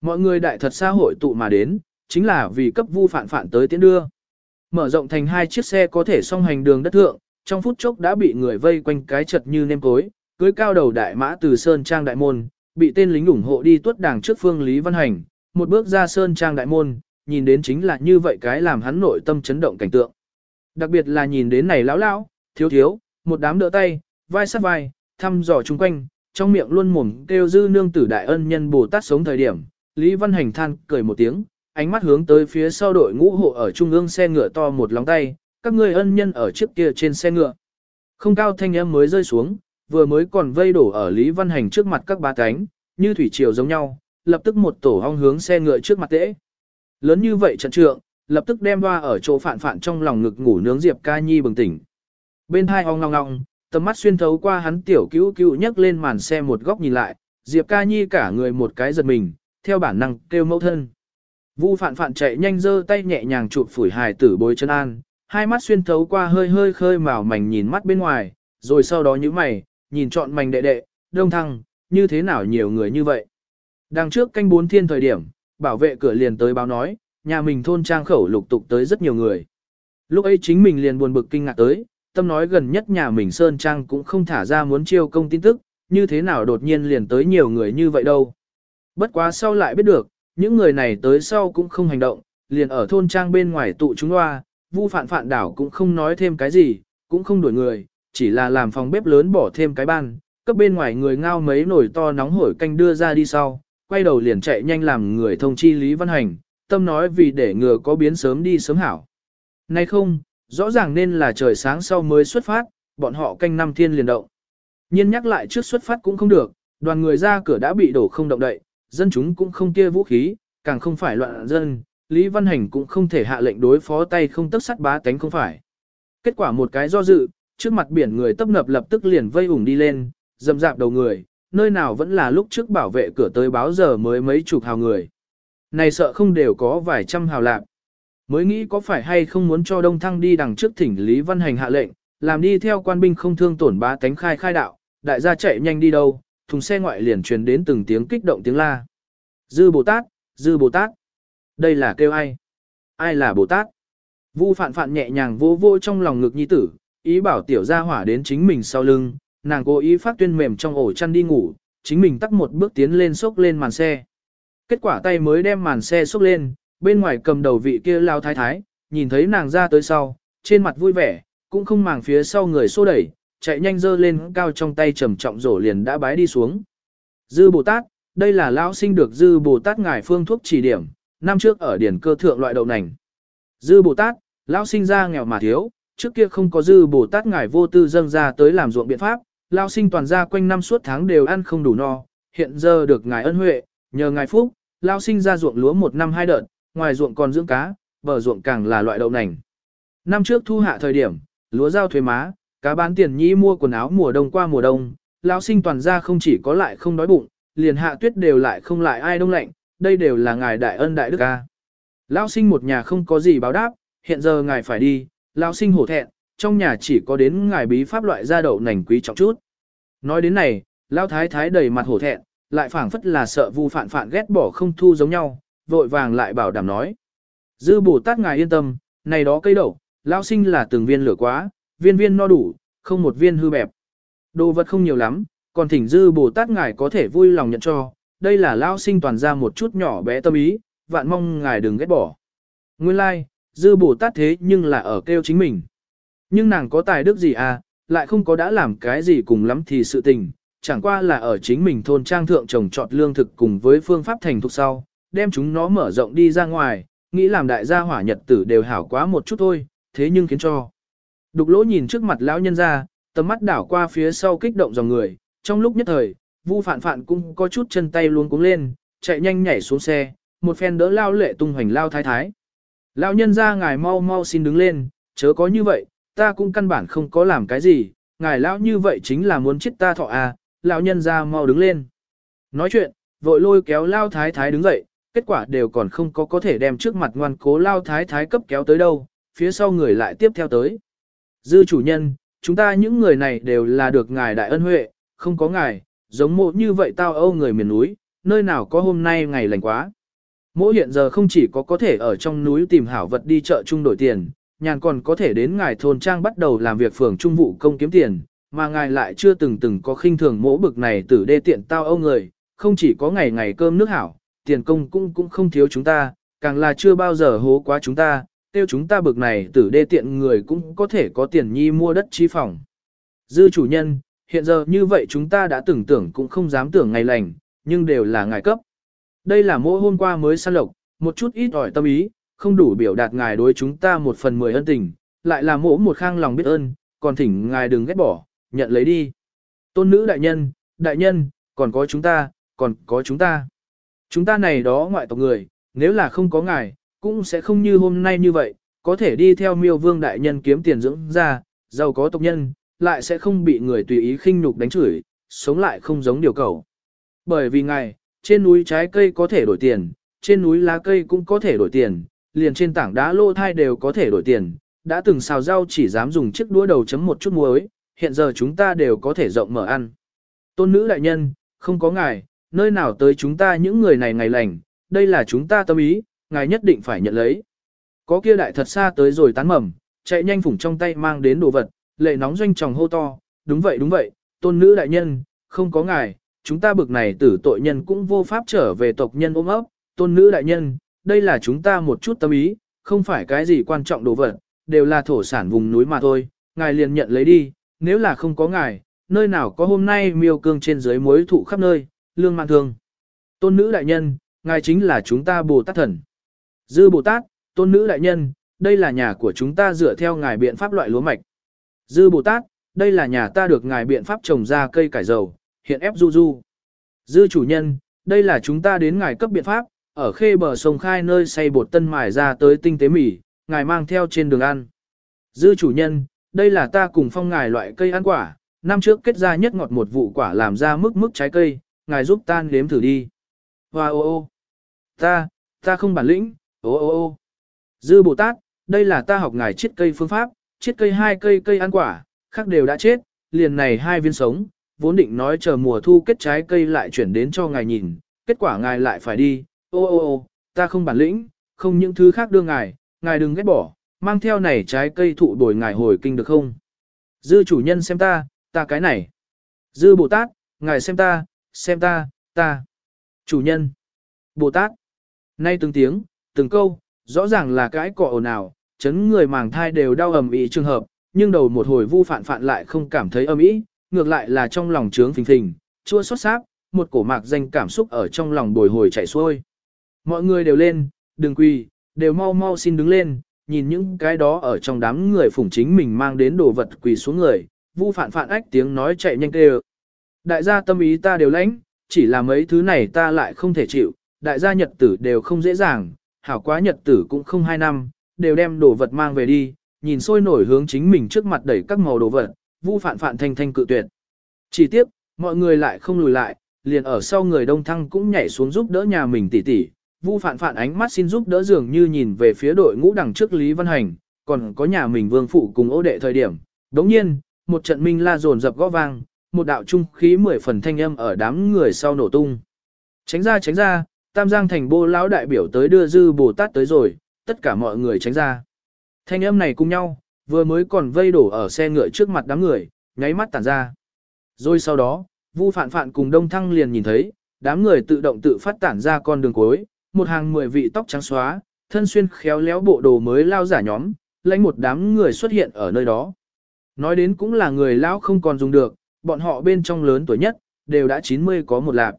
Mọi người đại thật xã hội tụ mà đến, chính là vì cấp vu phản phản tới tiến đưa. Mở rộng thành hai chiếc xe có thể song hành đường đất thượng, trong phút chốc đã bị người vây quanh cái chật như nêm cối, cưới cao đầu đại mã từ Sơn Trang Đại Môn, bị tên lính ủng hộ đi tuất đảng trước phương Lý Văn Hành, một bước ra Sơn Trang Đại Môn, nhìn đến chính là như vậy cái làm hắn nội tâm chấn động cảnh tượng. Đặc biệt là nhìn đến này lão lão, thiếu thiếu, một đám đỡ tay, vai sát vai, thăm dò chung quanh, trong miệng luôn mồm kêu dư nương tử đại ân nhân Bồ Tát sống thời điểm, Lý Văn Hành than cười một tiếng, ánh mắt hướng tới phía sau đội ngũ hộ ở trung ương xe ngựa to một lóng tay, các ngươi ân nhân ở trước kia trên xe ngựa. Không cao thanh em mới rơi xuống, vừa mới còn vây đổ ở Lý Văn Hành trước mặt các ba cánh, như thủy triều giống nhau, lập tức một tổ hong hướng xe ngựa trước mặt tễ. Lớn như vậy trận trượng, lập tức đem hoa ở chỗ phản phản trong lòng ngực ngủ nướng Diệp Ca Nhi bừng tỉnh. Bên hai ong ngong ngong, tầm mắt xuyên thấu qua hắn tiểu cứu cứu nhấc lên màn xe một góc nhìn lại, Diệp Ca Nhi cả người một cái giật mình, theo bản năng kêu mẫu thân. Vu phản phản chạy nhanh giơ tay nhẹ nhàng chụp phủi hài tử bối chân an, hai mắt xuyên thấu qua hơi hơi khơi màu mảnh nhìn mắt bên ngoài, rồi sau đó như mày, nhìn trọn mảnh đệ đệ, đông thăng, như thế nào nhiều người như vậy. Đằng trước canh bốn thiên thời điểm, bảo vệ cửa liền tới báo nói, nhà mình thôn trang khẩu lục tục tới rất nhiều người. Lúc ấy chính mình liền buồn bực kinh ngạc tới, tâm nói gần nhất nhà mình Sơn Trang cũng không thả ra muốn chiêu công tin tức, như thế nào đột nhiên liền tới nhiều người như vậy đâu. Bất quá sau lại biết được, những người này tới sau cũng không hành động, liền ở thôn trang bên ngoài tụ chúng loa, vu phạn phạn đảo cũng không nói thêm cái gì, cũng không đuổi người, chỉ là làm phòng bếp lớn bỏ thêm cái ban, cấp bên ngoài người ngao mấy nồi to nóng hổi canh đưa ra đi sau, quay đầu liền chạy nhanh làm người thông chi Lý Văn Hành, tâm nói vì để ngừa có biến sớm đi sớm hảo. Nay không, rõ ràng nên là trời sáng sau mới xuất phát, bọn họ canh năm thiên liền động. Nhiên nhắc lại trước xuất phát cũng không được, đoàn người ra cửa đã bị đổ không động đậy, dân chúng cũng không kia vũ khí, càng không phải loạn dân, Lý Văn Hành cũng không thể hạ lệnh đối phó tay không tức sắt bá tánh không phải. Kết quả một cái do dự, trước mặt biển người tấp nập lập tức liền vây ủng đi lên, dầm dạp đầu người, nơi nào vẫn là lúc trước bảo vệ cửa tới báo giờ mới mấy chục hào người. Này sợ không đều có vài trăm hào lạc. Mới nghĩ có phải hay không muốn cho Đông Thăng đi đằng trước thỉnh Lý Văn Hành hạ lệnh, làm đi theo quan binh không thương tổn bá tánh khai khai đạo, đại gia chạy nhanh đi đâu, thùng xe ngoại liền truyền đến từng tiếng kích động tiếng la. Dư Bồ Tát, Dư Bồ Tát. Đây là kêu ai? Ai là Bồ Tát? Vu phạn phạn nhẹ nhàng vô vô trong lòng ngực nhi tử, ý bảo tiểu gia hỏa đến chính mình sau lưng, nàng cố ý phát tuyên mềm trong ổ chăn đi ngủ, chính mình tắt một bước tiến lên sốc lên màn xe. Kết quả tay mới đem màn xe xúc lên, bên ngoài cầm đầu vị kia lao thái thái, nhìn thấy nàng ra tới sau, trên mặt vui vẻ, cũng không màng phía sau người xô đẩy, chạy nhanh dơ lên cao trong tay trầm trọng rổ liền đã bái đi xuống. Dư Bồ Tát, đây là lão sinh được Dư Bồ Tát ngài phương thuốc chỉ điểm, năm trước ở điển cơ thượng loại đậu nành. Dư Bồ Tát, lão sinh ra nghèo mà thiếu, trước kia không có Dư Bồ Tát ngài vô tư dâng ra tới làm ruộng biện pháp, lão sinh toàn gia quanh năm suốt tháng đều ăn không đủ no, hiện giờ được ngài ân huệ, nhờ ngài phúc, lão sinh ra ruộng lúa một năm hai đợt, ngoài ruộng còn dưỡng cá, bờ ruộng càng là loại đậu nành. Năm trước thu hạ thời điểm, lúa giao thuế má, cá bán tiền nhĩ mua quần áo mùa đông qua mùa đông, lão sinh toàn ra không chỉ có lại không đói bụng, liền hạ tuyết đều lại không lại ai đông lạnh, đây đều là ngài đại ân đại đức ca. Lão sinh một nhà không có gì báo đáp, hiện giờ ngài phải đi, lão sinh hổ thẹn, trong nhà chỉ có đến ngài bí pháp loại ra đậu nành quý trọng chút. Nói đến này, lão thái thái đầy mặt hổ thẹn, lại phảng phất là sợ vu phản phản ghét bỏ không thu giống nhau, vội vàng lại bảo đảm nói. Dư Bồ Tát ngài yên tâm, này đó cây đậu, lão sinh là từng viên lửa quá, viên viên no đủ, không một viên hư bẹp. Đồ vật không nhiều lắm, còn thỉnh dư Bồ Tát ngài có thể vui lòng nhận cho, đây là lao sinh toàn ra một chút nhỏ bé tâm ý, vạn mong ngài đừng ghét bỏ. Nguyên lai, like, dư Bồ Tát thế nhưng là ở kêu chính mình. Nhưng nàng có tài đức gì à, lại không có đã làm cái gì cùng lắm thì sự tình, chẳng qua là ở chính mình thôn trang thượng trồng trọt lương thực cùng với phương pháp thành thục sau, đem chúng nó mở rộng đi ra ngoài, nghĩ làm đại gia hỏa nhật tử đều hảo quá một chút thôi, thế nhưng khiến cho. Đục lỗ nhìn trước mặt lão nhân ra, tầm mắt đảo qua phía sau kích động dòng người, trong lúc nhất thời, Vu phản phản cũng có chút chân tay luôn cuống lên, chạy nhanh nhảy xuống xe, một phen đỡ lao lệ tung hoành lao thái thái. Lão nhân ra ngài mau mau xin đứng lên, chớ có như vậy, ta cũng căn bản không có làm cái gì, ngài lão như vậy chính là muốn chết ta thọ à, lão nhân ra mau đứng lên. Nói chuyện, vội lôi kéo lao thái thái đứng dậy, kết quả đều còn không có có thể đem trước mặt ngoan cố lao thái thái cấp kéo tới đâu, phía sau người lại tiếp theo tới. Dư chủ nhân, chúng ta những người này đều là được ngài đại ân huệ, không có ngài, giống mộ như vậy tao âu người miền núi, nơi nào có hôm nay ngày lành quá. Mỗi hiện giờ không chỉ có có thể ở trong núi tìm hảo vật đi chợ chung đổi tiền, nhàn còn có thể đến ngài thôn trang bắt đầu làm việc phường trung vụ công kiếm tiền, mà ngài lại chưa từng từng có khinh thường mỗ bực này tử đê tiện tao âu người, không chỉ có ngày ngày cơm nước hảo, tiền công cũng cũng không thiếu chúng ta, càng là chưa bao giờ hố quá chúng ta, tiêu chúng ta bực này tử đê tiện người cũng có thể có tiền nhi mua đất chi phòng. Dư chủ nhân, hiện giờ như vậy chúng ta đã tưởng tưởng cũng không dám tưởng ngày lành, nhưng đều là ngài cấp. Đây là mỗi hôm qua mới săn lộc, một chút ít ỏi tâm ý, không đủ biểu đạt ngài đối chúng ta một phần mười ân tình, lại là mỗ một khang lòng biết ơn, còn thỉnh ngài đừng ghét bỏ, nhận lấy đi. Tôn nữ đại nhân, đại nhân, còn có chúng ta, còn có chúng ta. Chúng ta này đó ngoại tộc người, nếu là không có ngài, cũng sẽ không như hôm nay như vậy, có thể đi theo miêu vương đại nhân kiếm tiền dưỡng ra, giàu có tộc nhân, lại sẽ không bị người tùy ý khinh nhục đánh chửi, sống lại không giống điều cầu. Bởi vì ngài, trên núi trái cây có thể đổi tiền, trên núi lá cây cũng có thể đổi tiền, liền trên tảng đá lô thai đều có thể đổi tiền, đã từng xào rau chỉ dám dùng chiếc đũa đầu chấm một chút muối, hiện giờ chúng ta đều có thể rộng mở ăn. Tôn nữ đại nhân, không có ngài, nơi nào tới chúng ta những người này ngày lành, đây là chúng ta tâm ý, ngài nhất định phải nhận lấy. Có kia đại thật xa tới rồi tán mầm, chạy nhanh phủng trong tay mang đến đồ vật, lệ nóng doanh tròng hô to, đúng vậy đúng vậy, tôn nữ đại nhân, không có ngài, chúng ta bực này tử tội nhân cũng vô pháp trở về tộc nhân ôm ấp, tôn nữ đại nhân, đây là chúng ta một chút tâm ý, không phải cái gì quan trọng đồ vật, đều là thổ sản vùng núi mà thôi, ngài liền nhận lấy đi, nếu là không có ngài, nơi nào có hôm nay miêu cương trên dưới mối thụ khắp nơi, lương mạng thương. Tôn nữ đại nhân, ngài chính là chúng ta Bồ Tát thần. Dư Bồ Tát, tôn nữ đại nhân, đây là nhà của chúng ta dựa theo ngài biện pháp loại lúa mạch. Dư Bồ Tát, đây là nhà ta được ngài biện pháp trồng ra cây cải dầu, hiện ép du du. Dư chủ nhân, đây là chúng ta đến ngài cấp biện pháp, ở khê bờ sông khai nơi xây bột tân mài ra tới tinh tế mỉ, ngài mang theo trên đường ăn. Dư chủ nhân, đây là ta cùng phong ngài loại cây ăn quả, năm trước kết ra nhất ngọt một vụ quả làm ra mức mức trái cây, ngài giúp ta nếm thử đi. Hoa ô ô, ta, ta không bản lĩnh, ô ô ô. Dư Bồ Tát, đây là ta học ngài chiết cây phương pháp, chiết cây hai cây cây ăn quả, khác đều đã chết, liền này hai viên sống, vốn định nói chờ mùa thu kết trái cây lại chuyển đến cho ngài nhìn, kết quả ngài lại phải đi, ô ô ô, ta không bản lĩnh, không những thứ khác đưa ngài, ngài đừng ghét bỏ, mang theo này trái cây thụ đổi ngài hồi kinh được không? Dư chủ nhân xem ta, ta cái này. Dư Bồ Tát, ngài xem ta, xem ta, ta. Chủ nhân. Bồ Tát. Nay từng tiếng, từng câu, rõ ràng là cái cọ ồn ào, chấn người màng thai đều đau ầm ĩ trường hợp, nhưng đầu một hồi vu phản phản lại không cảm thấy âm ĩ, ngược lại là trong lòng trướng phình phình, chua xót xác, một cổ mạc danh cảm xúc ở trong lòng bồi hồi chạy xuôi. Mọi người đều lên, đừng quỳ, đều mau mau xin đứng lên, nhìn những cái đó ở trong đám người phủng chính mình mang đến đồ vật quỳ xuống người, vu phản phản ách tiếng nói chạy nhanh kêu. Đại gia tâm ý ta đều lãnh, chỉ là mấy thứ này ta lại không thể chịu, đại gia nhật tử đều không dễ dàng, hảo quá nhật tử cũng không hai năm, đều đem đồ vật mang về đi, nhìn sôi nổi hướng chính mình trước mặt đẩy các màu đồ vật, vu phản phản thanh thanh cự tuyệt. Chỉ tiếp, mọi người lại không lùi lại, liền ở sau người đông thăng cũng nhảy xuống giúp đỡ nhà mình tỉ tỉ, vu Phạn Phạn ánh mắt xin giúp đỡ dường như nhìn về phía đội ngũ đằng trước Lý Văn Hành, còn có nhà mình vương phụ cùng ô đệ thời điểm. Đống nhiên, một trận minh la dồn dập gõ vang, một đạo trung khí mười phần thanh âm ở đám người sau nổ tung. Tránh ra tránh ra, Tam Giang thành bô lão đại biểu tới đưa dư Bồ Tát tới rồi, tất cả mọi người tránh ra. Thanh âm này cùng nhau, vừa mới còn vây đổ ở xe ngựa trước mặt đám người, nháy mắt tản ra. Rồi sau đó, Vu Phạn Phạn cùng Đông Thăng liền nhìn thấy, đám người tự động tự phát tản ra con đường cuối, một hàng mười vị tóc trắng xóa, thân xuyên khéo léo bộ đồ mới lao giả nhóm, lãnh một đám người xuất hiện ở nơi đó. Nói đến cũng là người lão không còn dùng được, bọn họ bên trong lớn tuổi nhất, đều đã 90 có một lạp.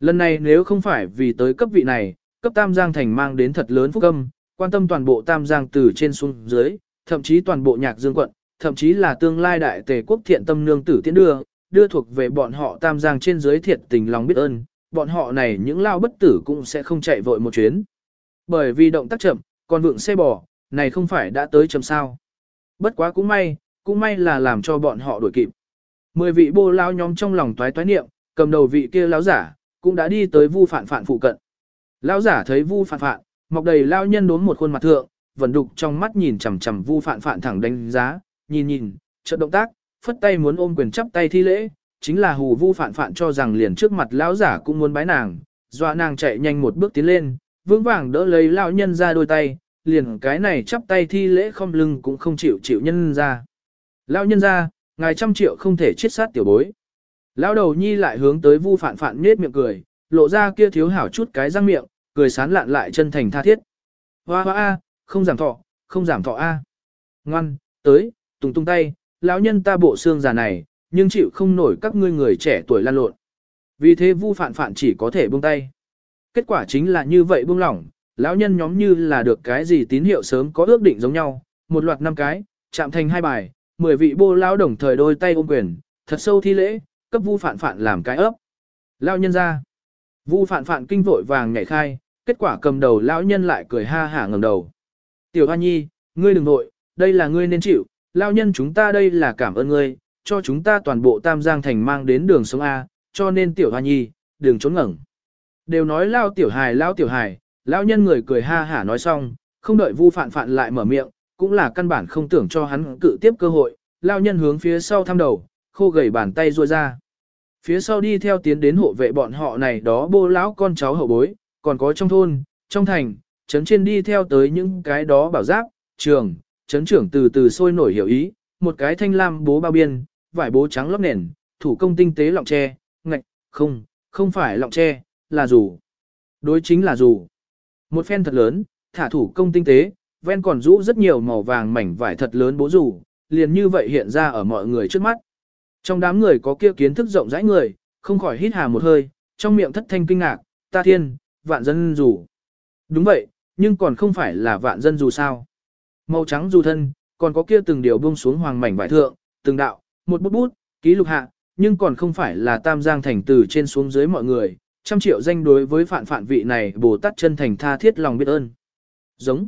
Lần này nếu không phải vì tới cấp vị này, cấp Tam Giang Thành mang đến thật lớn phúc âm, quan tâm toàn bộ Tam Giang từ trên xuống dưới, thậm chí toàn bộ nhạc dương quận, thậm chí là tương lai đại tề quốc thiện tâm nương tử tiến đưa, đưa thuộc về bọn họ Tam Giang trên dưới thiệt tình lòng biết ơn, bọn họ này những lao bất tử cũng sẽ không chạy vội một chuyến. Bởi vì động tác chậm, còn vượng xe bò, này không phải đã tới chậm sao. Bất quá cũng may, cũng may là làm cho bọn họ đuổi kịp. Mười vị bô lao nhóm trong lòng toái toái niệm, cầm đầu vị kia lão giả, cũng đã đi tới vu phản phản phụ cận. Lão giả thấy Vu Phạn phản, mọc đầy lao nhân đốn một khuôn mặt thượng, vẫn đục trong mắt nhìn chằm chằm Vu Phạn phản thẳng đánh giá, nhìn nhìn, chợt động tác, phất tay muốn ôm quyền chắp tay thi lễ, chính là hù Vu Phạn Phạn cho rằng liền trước mặt lão giả cũng muốn bái nàng, dọa nàng chạy nhanh một bước tiến lên, vững vàng đỡ lấy lão nhân ra đôi tay, liền cái này chắp tay thi lễ không lưng cũng không chịu chịu nhân ra. Lão nhân ra, ngài trăm triệu không thể chết sát tiểu bối. Lão đầu nhi lại hướng tới Vu Phạn Phạn nết miệng cười, lộ ra kia thiếu hảo chút cái răng miệng, cười sán lạn lại chân thành tha thiết. Hoa hoa a, không giảm thọ, không giảm thọ a. Ngoan, tới, tung tung tay, lão nhân ta bộ xương già này, nhưng chịu không nổi các ngươi người trẻ tuổi lan lộn. Vì thế Vu Phạn Phạn chỉ có thể buông tay. Kết quả chính là như vậy buông lỏng, lão nhân nhóm như là được cái gì tín hiệu sớm có ước định giống nhau, một loạt năm cái, chạm thành hai bài, mười vị bô lão đồng thời đôi tay ôm quyền, thật sâu thi lễ, cấp Vu Phạn Phạn làm cái ấp. Lão nhân ra. Vu Phạn Phạn kinh vội vàng nhảy khai, kết quả cầm đầu lão nhân lại cười ha hả ngẩng đầu. Tiểu Hoa Nhi, ngươi đừng nội, đây là ngươi nên chịu, lão nhân chúng ta đây là cảm ơn ngươi, cho chúng ta toàn bộ Tam Giang Thành mang đến đường sống A, cho nên Tiểu Hoa Nhi, đừng trốn ngẩn. Đều nói lao Tiểu Hài lao Tiểu Hài, lão nhân người cười ha hả nói xong, không đợi Vu Phạn Phạn lại mở miệng, cũng là căn bản không tưởng cho hắn cự tiếp cơ hội, lao nhân hướng phía sau thăm đầu, khô gầy bàn tay ruôi ra. Phía sau đi theo tiến đến hộ vệ bọn họ này đó bô lão con cháu hậu bối, còn có trong thôn, trong thành, trấn trên đi theo tới những cái đó bảo giáp, trường, trấn trưởng từ từ sôi nổi hiểu ý, một cái thanh lam bố bao biên, vải bố trắng lót nền, thủ công tinh tế lọng tre, ngạch, không, không phải lọng tre, là dù. Đối chính là dù. Một phen thật lớn, thả thủ công tinh tế, ven còn rũ rất nhiều màu vàng mảnh vải thật lớn bố dù, liền như vậy hiện ra ở mọi người trước mắt. Trong đám người có kia kiến thức rộng rãi người, không khỏi hít hà một hơi, trong miệng thất thanh kinh ngạc, ta thiên, vạn dân dù. Đúng vậy, nhưng còn không phải là vạn dân dù sao. Màu trắng dù thân, còn có kia từng điều buông xuống hoàng mảnh vải thượng, từng đạo, một bút bút, ký lục hạ, nhưng còn không phải là tam giang thành từ trên xuống dưới mọi người, trăm triệu danh đối với phản phản vị này Bồ Tát chân thành tha thiết lòng biết ơn. Giống.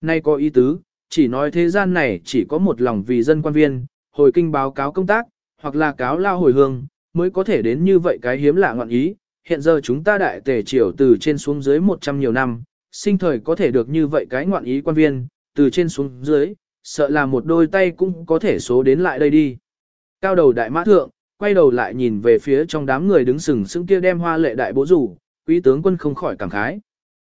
Nay có ý tứ, chỉ nói thế gian này chỉ có một lòng vì dân quan viên, hồi kinh báo cáo công tác, hoặc là cáo lao hồi hương, mới có thể đến như vậy cái hiếm lạ ngọn ý. Hiện giờ chúng ta đại tề triều từ trên xuống dưới 100 nhiều năm, sinh thời có thể được như vậy cái ngọn ý quan viên, từ trên xuống dưới, sợ là một đôi tay cũng có thể số đến lại đây đi. Cao đầu đại mã thượng, quay đầu lại nhìn về phía trong đám người đứng sừng sững kia đem hoa lệ đại bố rủ, quý tướng quân không khỏi cảm khái.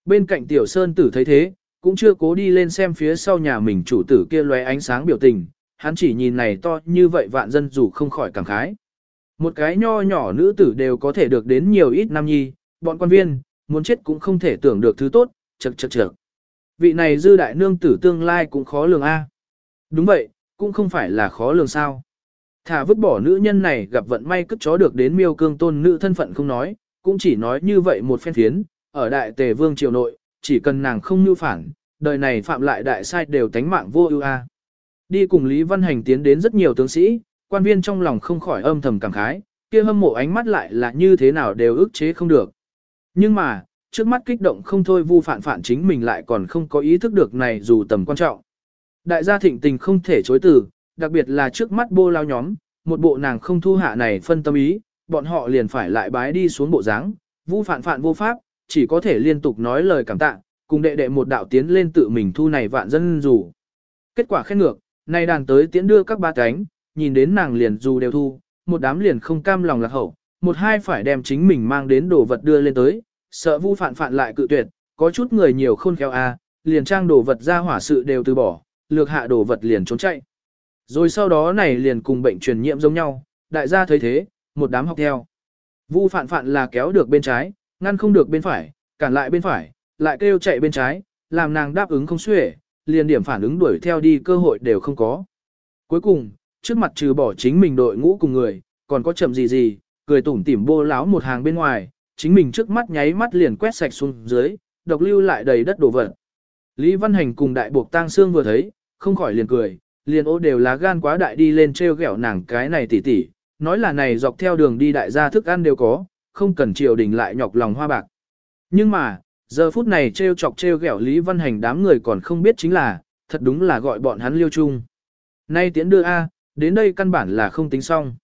Bên cạnh tiểu sơn tử thấy thế, cũng chưa cố đi lên xem phía sau nhà mình chủ tử kia lóe ánh sáng biểu tình, hắn chỉ nhìn này to như vậy vạn dân dù không khỏi cảm khái. Một cái nho nhỏ nữ tử đều có thể được đến nhiều ít nam nhi, bọn quan viên, muốn chết cũng không thể tưởng được thứ tốt, chật chật chật. Vị này dư đại nương tử tương lai cũng khó lường a. Đúng vậy, cũng không phải là khó lường sao. Thả vứt bỏ nữ nhân này gặp vận may cất chó được đến miêu cương tôn nữ thân phận không nói, cũng chỉ nói như vậy một phen thiến, ở đại tề vương triều nội, chỉ cần nàng không như phản, đời này phạm lại đại sai đều tánh mạng vô ưu a. Đi cùng Lý Văn Hành tiến đến rất nhiều tướng sĩ, quan viên trong lòng không khỏi âm thầm cảm khái, kia hâm mộ ánh mắt lại là như thế nào đều ức chế không được. Nhưng mà, trước mắt kích động không thôi vu phản phản chính mình lại còn không có ý thức được này dù tầm quan trọng. Đại gia thịnh tình không thể chối từ, đặc biệt là trước mắt bô lao nhóm, một bộ nàng không thu hạ này phân tâm ý, bọn họ liền phải lại bái đi xuống bộ dáng, vu phản phản vô pháp, chỉ có thể liên tục nói lời cảm tạ, cùng đệ đệ một đạo tiến lên tự mình thu này vạn dân dù. Kết quả khen ngược, nay đàn tới tiễn đưa các ba cánh, nhìn đến nàng liền dù đều thu, một đám liền không cam lòng lạc hậu, một hai phải đem chính mình mang đến đồ vật đưa lên tới, sợ vu phản phản lại cự tuyệt, có chút người nhiều khôn khéo a, à, liền trang đồ vật ra hỏa sự đều từ bỏ, lược hạ đồ vật liền trốn chạy. Rồi sau đó này liền cùng bệnh truyền nhiễm giống nhau, đại gia thấy thế, một đám học theo. Vu phản phản là kéo được bên trái, ngăn không được bên phải, cản lại bên phải, lại kêu chạy bên trái, làm nàng đáp ứng không xuể, liền điểm phản ứng đuổi theo đi cơ hội đều không có. Cuối cùng, trước mặt trừ bỏ chính mình đội ngũ cùng người, còn có chậm gì gì, cười tủm tỉm bô láo một hàng bên ngoài, chính mình trước mắt nháy mắt liền quét sạch xuống dưới, độc lưu lại đầy đất đổ vật. Lý Văn Hành cùng đại buộc tang xương vừa thấy, không khỏi liền cười, liền ô đều lá gan quá đại đi lên treo gẹo nàng cái này tỉ tỉ, nói là này dọc theo đường đi đại gia thức ăn đều có, không cần triều đình lại nhọc lòng hoa bạc. Nhưng mà, giờ phút này treo chọc treo gẹo Lý Văn Hành đám người còn không biết chính là, thật đúng là gọi bọn hắn liêu chung. Nay tiễn đưa A, đến đây căn bản là không tính xong.